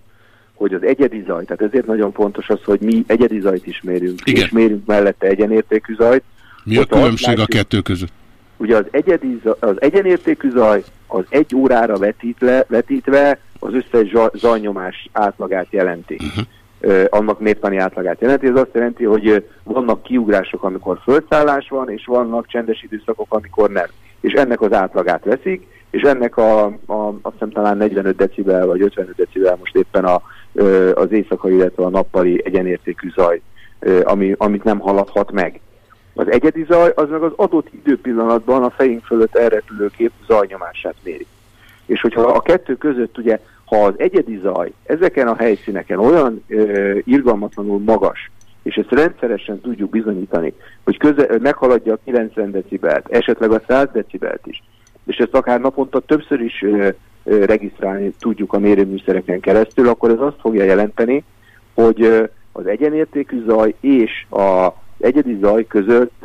hogy az egyedi zaj, tehát ezért nagyon fontos az, hogy mi egyedi zajt is mérünk, Igen. és mérünk mellette egyenértékű zajt. Mi a különbség a látjuk- kettő között? Ugye az, egyedi, az egyenértékű zaj az egy órára vetítve, vetítve az összes zajnyomás átlagát jelenti. Mhm. Ö, annak néptani átlagát jelenti. Ez azt jelenti, hogy vannak kiugrások, amikor földszállás van, és vannak csendes időszakok, amikor nem. És ennek az átlagát veszik, és ennek a, a azt hiszem talán 45 decibel vagy 55 decibel most éppen a, az éjszakai, illetve a nappali egyenértékű zaj, ami, amit nem haladhat meg. Az egyedi zaj az meg az adott időpillanatban a fejünk fölött elrepülő kép zajnyomását méri. És hogyha a kettő között ugye, ha az egyedi zaj ezeken a helyszíneken olyan ö, irgalmatlanul magas, és ezt rendszeresen tudjuk bizonyítani, hogy köze, meghaladja a 90 decibelt, esetleg a 100 decibelt is, és ezt akár naponta többször is ö, ö, regisztrálni tudjuk a mérőműszereken keresztül, akkor ez azt fogja jelenteni, hogy ö, az egyenértékű zaj és a egyedi zaj között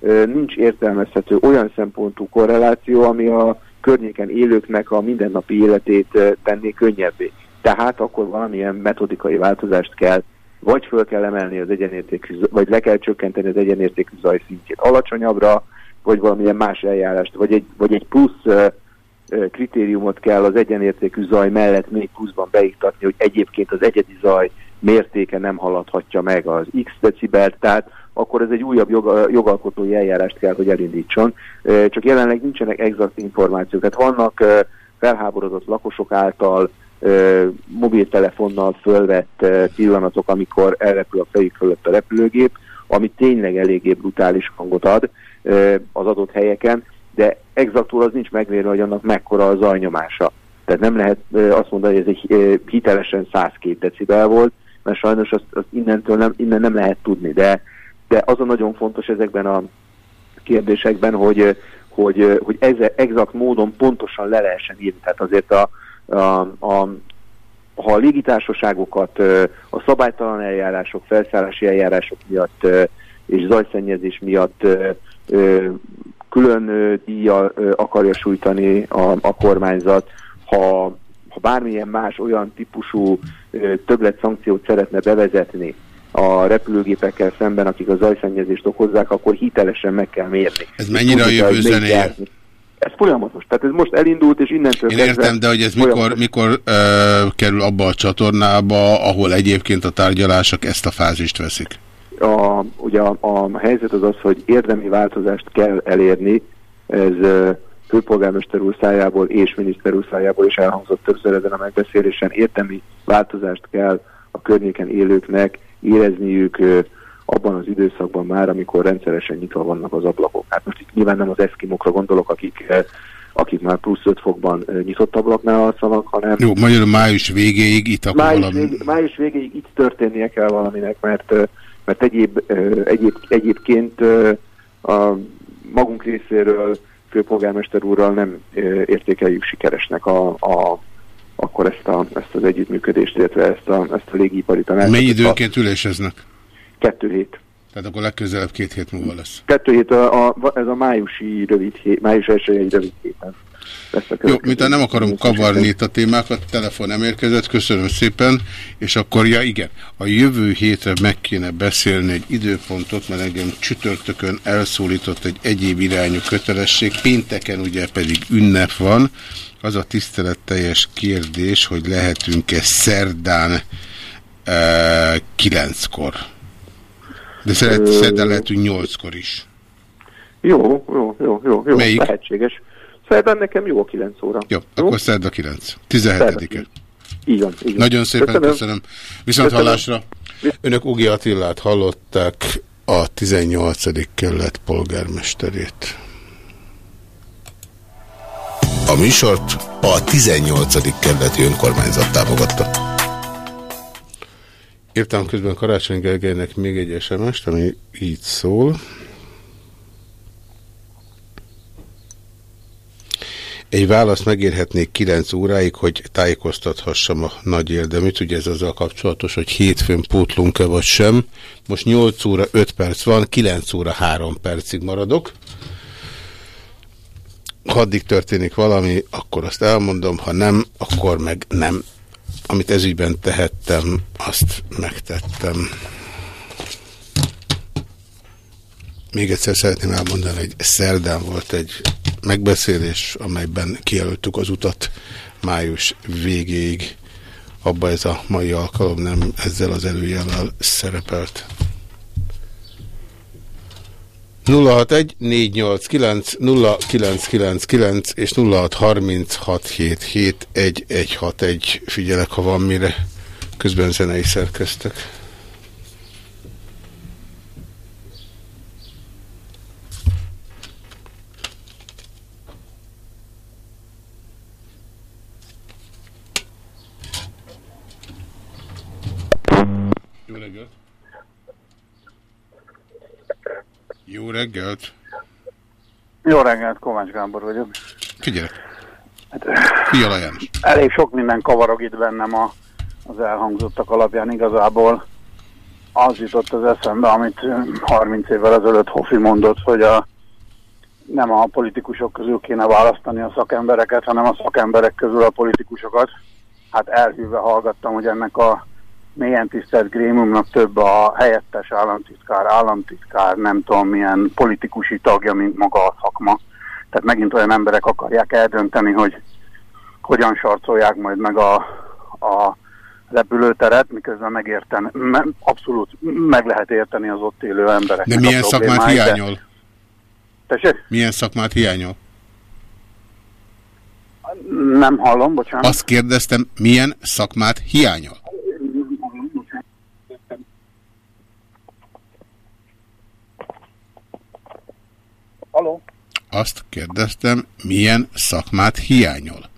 ö, nincs értelmezhető olyan szempontú korreláció, ami a környéken élőknek a mindennapi életét tenné könnyebbé. Tehát akkor valamilyen metodikai változást kell, vagy föl kell emelni az egyenértékű, vagy le kell csökkenteni az egyenértékű zaj szintjét alacsonyabbra, vagy valamilyen más eljárást, vagy egy, vagy egy plusz kritériumot kell az egyenértékű zaj mellett még pluszban beiktatni, hogy egyébként az egyedi zaj mértéke nem haladhatja meg az x decibelt, tehát akkor ez egy újabb joga, jogalkotói eljárást kell, hogy elindítson. Csak jelenleg nincsenek exakt információk. Tehát vannak felháborodott lakosok által mobiltelefonnal fölvett pillanatok, amikor elrepül a fejük fölött a repülőgép, ami tényleg eléggé brutális hangot ad az adott helyeken, de exaktul az nincs megmérve, hogy annak mekkora a zajnyomása. Tehát nem lehet azt mondani, hogy ez egy hitelesen 102 decibel volt, mert sajnos azt, azt innentől nem, innen nem lehet tudni, de, de az a nagyon fontos ezekben a kérdésekben, hogy, hogy, hogy ez, exakt módon pontosan le lehessen írni. Tehát azért a, a, a ha a légitársaságokat a szabálytalan eljárások, felszállási eljárások miatt és zajszennyezés miatt külön díjjal akarja sújtani a, a kormányzat, ha, ha bármilyen más olyan típusú többlet szankciót szeretne bevezetni a repülőgépekkel szemben, akik a zajszennyezést okozzák, akkor hitelesen meg kell mérni. Ez mennyire a jövő zenéje? Ez folyamatos. Tehát ez most elindult, és innentől Én kezdve értem, de hogy ez folyamatos. mikor, mikor ö, kerül abba a csatornába, ahol egyébként a tárgyalások ezt a fázist veszik? a, ugye a, a helyzet az az, hogy érdemi változást kell elérni, ez ö, főpolgármester úr szájából és miniszter úr szájából is elhangzott többször ezen a megbeszélésen, érdemi változást kell a környéken élőknek érezniük abban az időszakban már, amikor rendszeresen nyitva vannak az ablakok. Hát most itt nyilván nem az eszkimokra gondolok, akik, ö, akik már plusz 5 fokban ö, nyitott ablaknál alszanak, hanem Jó, magyarul május végéig itt akkor május, valami... vég, május végéig itt történnie kell valaminek, mert, ö, mert egyéb, egyéb, egyébként a magunk részéről főpolgármester úrral nem értékeljük sikeresnek a, a, akkor ezt, a, ezt az együttműködést, illetve ezt a, ezt a légipari tanácsot. Mely időnként üléseznek? Kettő hét. Tehát akkor legközelebb két hét múlva lesz. Kettő hét, a, a, ez a májusi rövid hét, május első egy rövid héten. Jó, mint nem akarom kavarni itt a témákat, telefon nem érkezett, köszönöm szépen, és akkor, ja igen, a jövő hétre meg kéne beszélni egy időpontot, mert engem csütörtökön elszólított egy egyéb irányú kötelesség, pénteken ugye pedig ünnep van, az a tiszteletteljes kérdés, hogy lehetünk-e szerdán e, kilenckor. De szeret, szerdán lehetünk nyolckor is. Jó, jó, jó, jó, jó Melyik? lehetséges. Szerdán nekem jó a 9 óra. Jó, akkor szerda 9. 17-e. Így van, így van. Nagyon szépen köszönöm. köszönöm. Viszont Köszönöm. hallásra. Önök Ugi Attillát hallották, a 18. kerület polgármesterét. A műsort a 18. kerületi önkormányzat támogatta. Írtam közben Karácsony Gergelynek még egy SMS-t, ami így szól. Egy választ megérhetnék 9 óráig, hogy tájékoztathassam a nagy érdeműt. Ugye ez azzal kapcsolatos, hogy hétfőn pótlunk-e vagy sem. Most 8 óra 5 perc van, 9 óra 3 percig maradok. Ha addig történik valami, akkor azt elmondom, ha nem, akkor meg nem. Amit ezügyben tehettem, azt megtettem. Még egyszer szeretném elmondani, hogy szerdán volt egy megbeszélés, amelyben kijelöltük az utat május végéig. Abba ez a mai alkalom nem ezzel az előjellel szerepelt. 061 489 0999 és 0636771161 figyelek, ha van mire. Közben zenei szerkeztek. Jó reggelt! Jó reggelt! Jó reggelt, Kovács Gábor vagyok. Figyelek! Fiala János. Elég sok minden kavarog itt bennem a, az elhangzottak alapján igazából. Az jutott az eszembe, amit ö, 30 évvel ezelőtt Hofi mondott, hogy a, nem a politikusok közül kéne választani a szakembereket, hanem a szakemberek közül a politikusokat. Hát elhűve hallgattam, hogy ennek a mélyen tisztelt grémiumnak több a helyettes államtitkár, államtitkár, nem tudom milyen politikusi tagja, mint maga a szakma. Tehát megint olyan emberek akarják eldönteni, hogy hogyan sarcolják majd meg a, a repülőteret, miközben megérten, me, abszolút meg lehet érteni az ott élő emberek. De milyen szakmát hiányol? Tessék? Milyen szakmát hiányol? Nem hallom, bocsánat. Azt kérdeztem, milyen szakmát hiányol? Haló? Azt kérdeztem, milyen szakmát hiányol?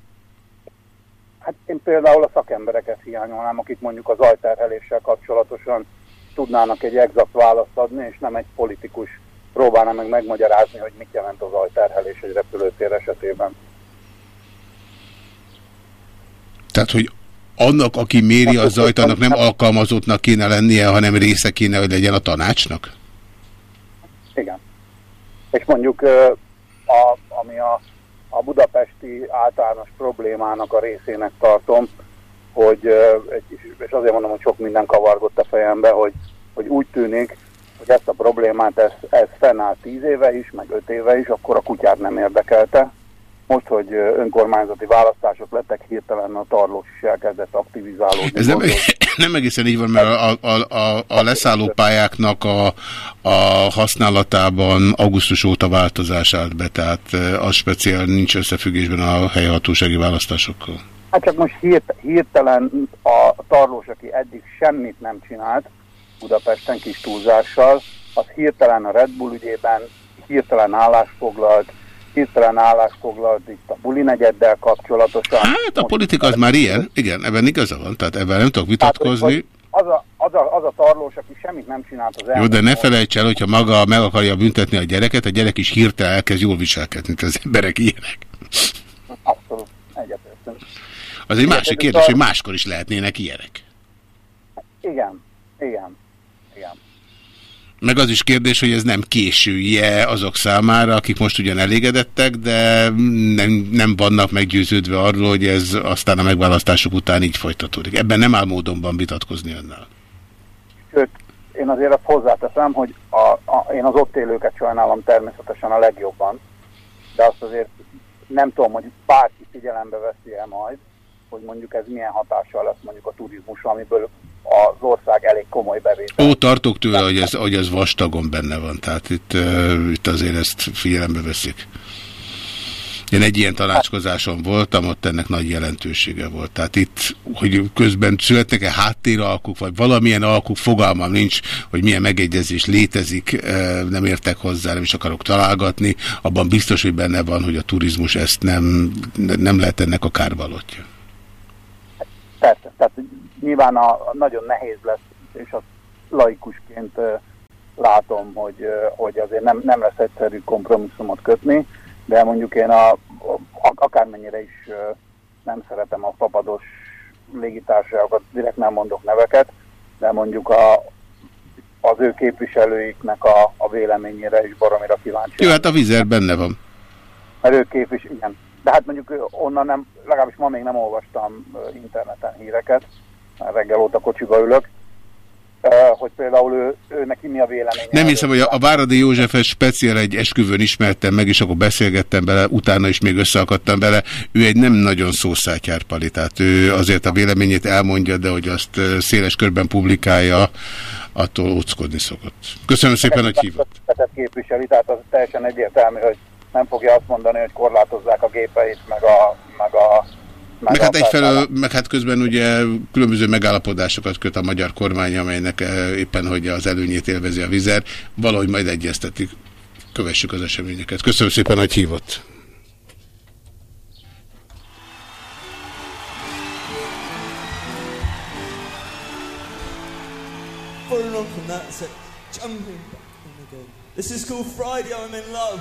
Hát én például a szakembereket hiányolnám, akik mondjuk az ajterheléssel kapcsolatosan tudnának egy exakt választ adni, és nem egy politikus próbálna meg megmagyarázni, hogy mit jelent az ajterhelés egy repülőtér esetében. Tehát, hogy annak, aki méri a zajt, annak nem alkalmazottnak kéne lennie, hanem része kéne, hogy legyen a tanácsnak? Igen. És mondjuk, a, ami a, a budapesti általános problémának a részének tartom, hogy, és azért mondom, hogy sok minden kavargott a fejembe, hogy, hogy úgy tűnik, hogy ezt a problémát, ez, ez fennáll tíz éve is, meg öt éve is, akkor a kutyát nem érdekelte. Most, hogy önkormányzati választások lettek, hirtelen a tarlós is elkezdett aktivizálódni. Ez nem, nem egészen így van, mert a, a, a, a leszállópályáknak a, a használatában augusztus óta változás állt be, tehát eh, az speciál nincs összefüggésben a helyhatósági választásokkal. Hát csak most hirt, hirtelen a tarlós, aki eddig semmit nem csinált, Budapesten kis túlzással, az hirtelen a Red Bull ügyében hirtelen állásfoglalt, hirtelen állásfoglalt itt a Buli negyeddel kapcsolatosan. Hát a politika az már ilyen, igen, ebben igaza van, tehát ebben nem tudok vitatkozni. Az a, az, a, az a tarlós, aki semmit nem csinált az Jó, elmúlt de ne felejts el, hogyha maga meg akarja büntetni a gyereket, a gyerek is hirtelen elkezd jól viselkedni, mint az emberek ilyenek. Abszolút egyetértünk. Az egy másik kérdés, hogy máskor is lehetnének ilyenek. Igen, igen. Meg az is kérdés, hogy ez nem késője azok számára, akik most ugyan elégedettek, de nem, nem vannak meggyőződve arról, hogy ez aztán a megválasztások után így folytatódik. Ebben nem áll módonban vitatkozni önnel. Sőt, én azért azt hozzáteszem, hogy a, a, én az ott élőket sajnálom természetesen a legjobban, de azt azért nem tudom, hogy bárki figyelembe veszi-e majd, hogy mondjuk ez milyen hatással lesz mondjuk a turizmusra, amiből az ország elég komoly bevétel. Ó, tartok tőle, hogy ez, hogy ez vastagon benne van, tehát itt, uh, itt azért ezt figyelembe veszik. Én egy ilyen tanácskozáson voltam, ott ennek nagy jelentősége volt. Tehát itt, hogy közben születnek-e háttéralkuk, vagy valamilyen alkuk, fogalmam nincs, hogy milyen megegyezés létezik, nem értek hozzá, nem is akarok találgatni. Abban biztos, hogy benne van, hogy a turizmus ezt nem, nem lehet ennek a kárvalótja. Persze, tehát nyilván a, a nagyon nehéz lesz, és azt laikusként látom, hogy, hogy azért nem, nem lesz egyszerű kompromisszumot kötni, de mondjuk én a, a, akármennyire is nem szeretem a papados légitársaságokat, direkt nem mondok neveket, de mondjuk a, az ő képviselőiknek a, a véleményére is baromira kíváncsi. Jó, hát a vizer benne van. Mert ők képvis, igen. De hát mondjuk onnan nem, legalábbis ma még nem olvastam interneten híreket, reggel óta kocsiba ülök, hogy például ő, ő neki mi a véleménye. Nem hiszem, hogy a, a Váradi Józsefet speciál egy esküvőn ismertem meg, és akkor beszélgettem bele, utána is még összeakadtam bele. Ő egy nem nagyon szószátyár pali, tehát ő azért a véleményét elmondja, de hogy azt széles körben publikálja, attól óckodni szokott. Köszönöm szépen, hogy hívott. Képviseli, tehát az teljesen egyértelmű, hogy nem fogja azt mondani, hogy korlátozzák a gépeit, meg a, meg a meg hát egyfelől, meg hát közben ugye különböző megállapodásokat köt a magyar kormány, amelynek eh, éppen hogy az előnyét élvezi a vizer. Valahogy majd egyeztetik. Kövessük az eseményeket. Köszönöm szépen, hogy hívott. This is called Friday, I'm in love.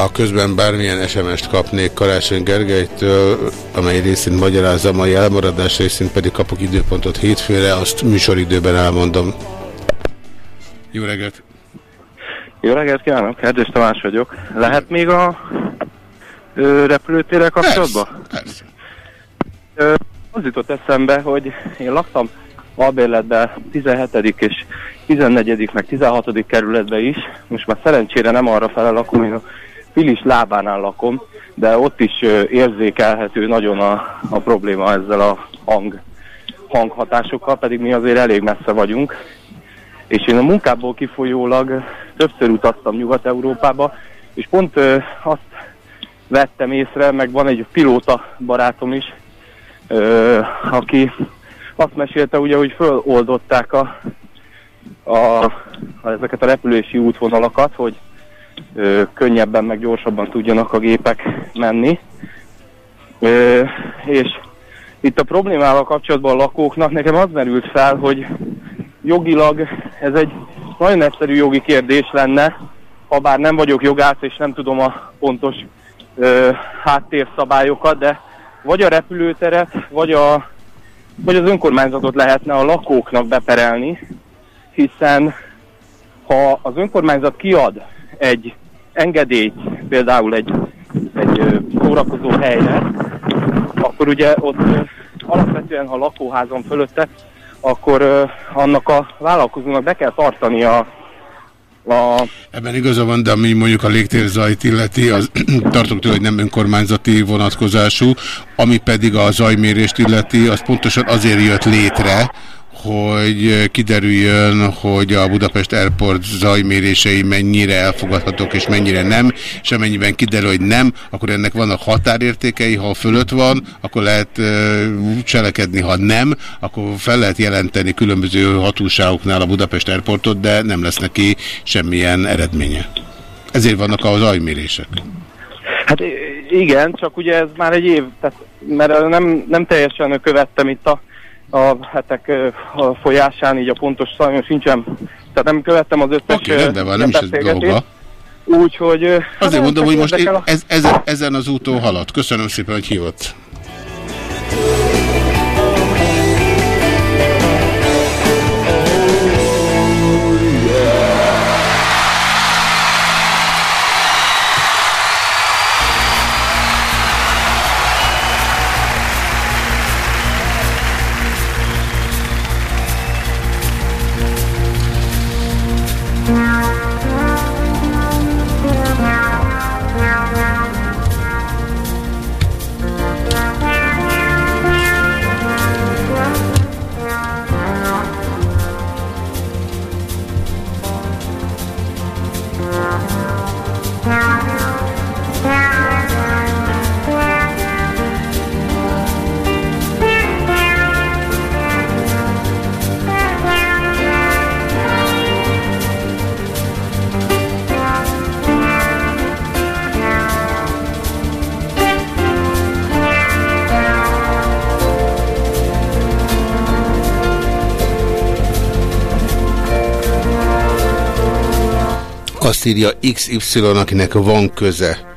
Ha közben bármilyen SMS-t kapnék Karácsony Gergelytől, amely részint magyarázza a elmaradás, részint pedig kapok időpontot hétfőre, azt műsoridőben elmondom. Jó reggelt! Jó reggelt kívánok, Erdős Tamás vagyok. Lehet még a ö, repülőtérrel kapcsolatban? Persze, Ö, az jutott eszembe, hogy én laktam albérletben 17. és 14. meg 16. kerületben is. Most már szerencsére nem arra fele lakom, Filis lábánál lakom, de ott is érzékelhető nagyon a, a probléma ezzel a hang, hanghatásokkal, pedig mi azért elég messze vagyunk. És én a munkából kifolyólag többször utaztam Nyugat-Európába, és pont azt vettem észre, meg van egy pilóta barátom is, aki azt mesélte ugye, hogy föloldották a, a, a, ezeket a repülési útvonalakat, hogy ö, könnyebben meg gyorsabban tudjanak a gépek menni. Ö, és itt a problémával kapcsolatban a lakóknak nekem az merült fel, hogy jogilag ez egy nagyon egyszerű jogi kérdés lenne, ha bár nem vagyok jogász és nem tudom a pontos ö, háttérszabályokat, de vagy a repülőteret, vagy, a, vagy az önkormányzatot lehetne a lakóknak beperelni, hiszen ha az önkormányzat kiad egy engedélyt, például egy, egy szórakozó helyre, akkor ugye ott alapvetően, ha lakóházon fölötte, akkor annak a vállalkozónak be kell tartani a, a Ebben igaza van, de ami mondjuk a légtérzajt illeti, az tartok tőle, hogy nem önkormányzati vonatkozású, ami pedig a zajmérést illeti, az pontosan azért jött létre, hogy kiderüljön, hogy a Budapest Airport zajmérései mennyire elfogadhatók és mennyire nem, és amennyiben kiderül, hogy nem, akkor ennek vannak határértékei, ha fölött van, akkor lehet ö, cselekedni, ha nem, akkor fel lehet jelenteni különböző hatóságoknál a Budapest Airportot, de nem lesz neki semmilyen eredménye. Ezért vannak a zajmérések. Hát igen, csak ugye ez már egy év, tehát, mert nem, nem teljesen követtem itt a, a hetek a folyásán, így a pontos sajnos sincsen, tehát nem követtem az összes Oké, rendben van, nem is ez dolga. Úgyhogy... Azért hát mondom, hogy most a- ez, ezen, ezen az úton halad. Köszönöm szépen, hogy hívott. Azt írja XY, akinek van köze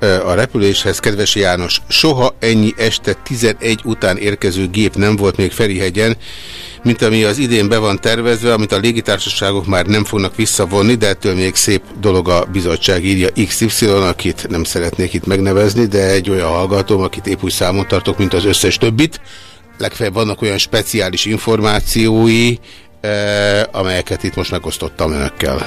a repüléshez. Kedves János, soha ennyi este 11 után érkező gép nem volt még Ferihegyen, mint ami az idén be van tervezve, amit a légitársaságok már nem fognak visszavonni, de ettől még szép dolog a bizottság, írja XY, akit nem szeretnék itt megnevezni, de egy olyan hallgatóm, akit épp úgy számon tartok, mint az összes többit. Legfeljebb vannak olyan speciális információi, amelyeket itt most megosztottam önökkel.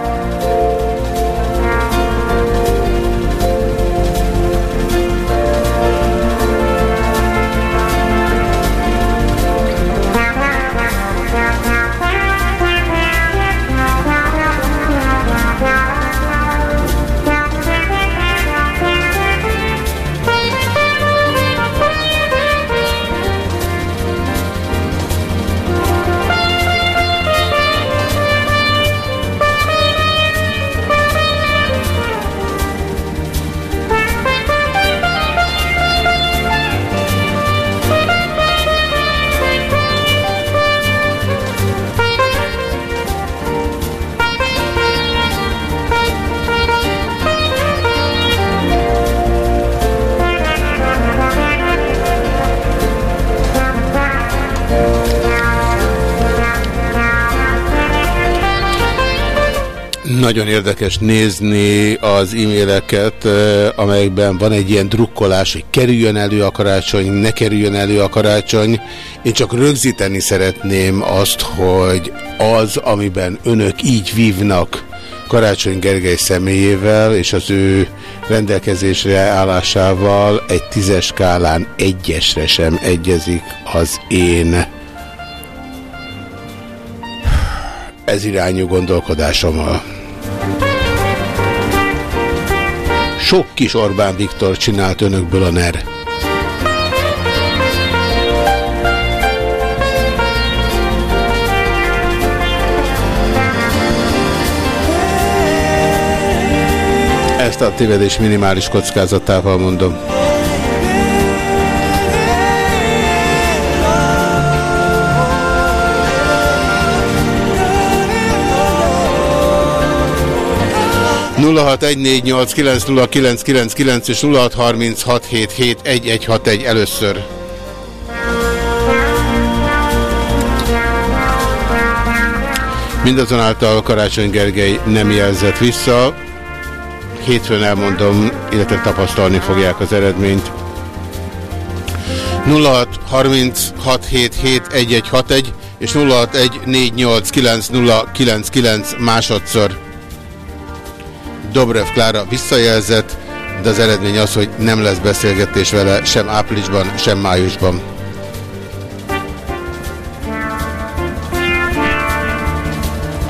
Nagyon érdekes nézni az e-maileket, amelyekben van egy ilyen drukkolás, hogy kerüljön elő a karácsony, ne kerüljön elő a karácsony. Én csak rögzíteni szeretném azt, hogy az, amiben önök így vívnak Karácsony Gergely személyével és az ő rendelkezésre állásával egy tízes skálán egyesre sem egyezik az én ez irányú gondolkodásommal. Sok kis Orbán Viktor csinált önökből a NER. Ezt a tévedés minimális kockázatával mondom. Nulla és nulla először. Mindazonáltal Karácsony Gergely nem jelzett vissza, Hétfőn elmondom, illetve tapasztalni fogják az eredményt. 06 és 0614890999 másodszor. Dobrev Klára visszajelzett, de az eredmény az, hogy nem lesz beszélgetés vele sem áprilisban, sem májusban.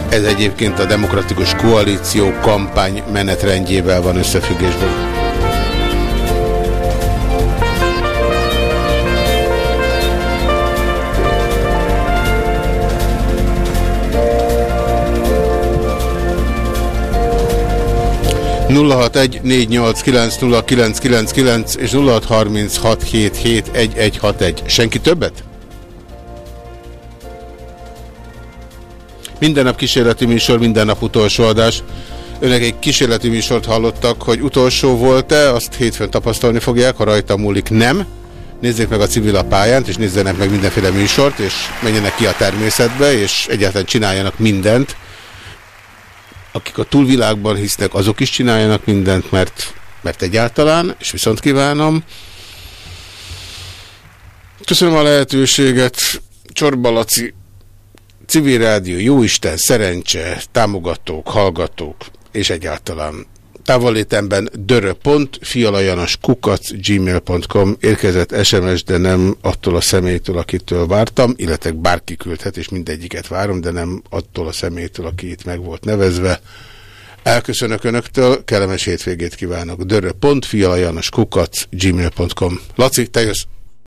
Ez egyébként a Demokratikus Koalíció kampány menetrendjével van összefüggésben. 061 és 0636771161. Senki többet? Minden nap kísérleti műsor, minden nap utolsó adás. Önök egy kísérleti műsort hallottak, hogy utolsó volt-e, azt hétfőn tapasztalni fogják, ha rajta múlik nem. Nézzék meg a civil a pályánt, és nézzenek meg mindenféle műsort, és menjenek ki a természetbe, és egyáltalán csináljanak mindent, akik a túlvilágban hisznek, azok is csináljanak mindent, mert, mert egyáltalán, és viszont kívánom. Köszönöm a lehetőséget. Csorba Laci civil rádió, jóisten, szerencse, támogatók, hallgatók, és egyáltalán távolétemben gmail.com érkezett SMS, de nem attól a személytől, akitől vártam, illetve bárki küldhet, és mindegyiket várom, de nem attól a személytől, aki itt meg volt nevezve. Elköszönök Önöktől, kellemes hétvégét kívánok. dörö.fialajanos kukac gmail.com Laci, te jössz!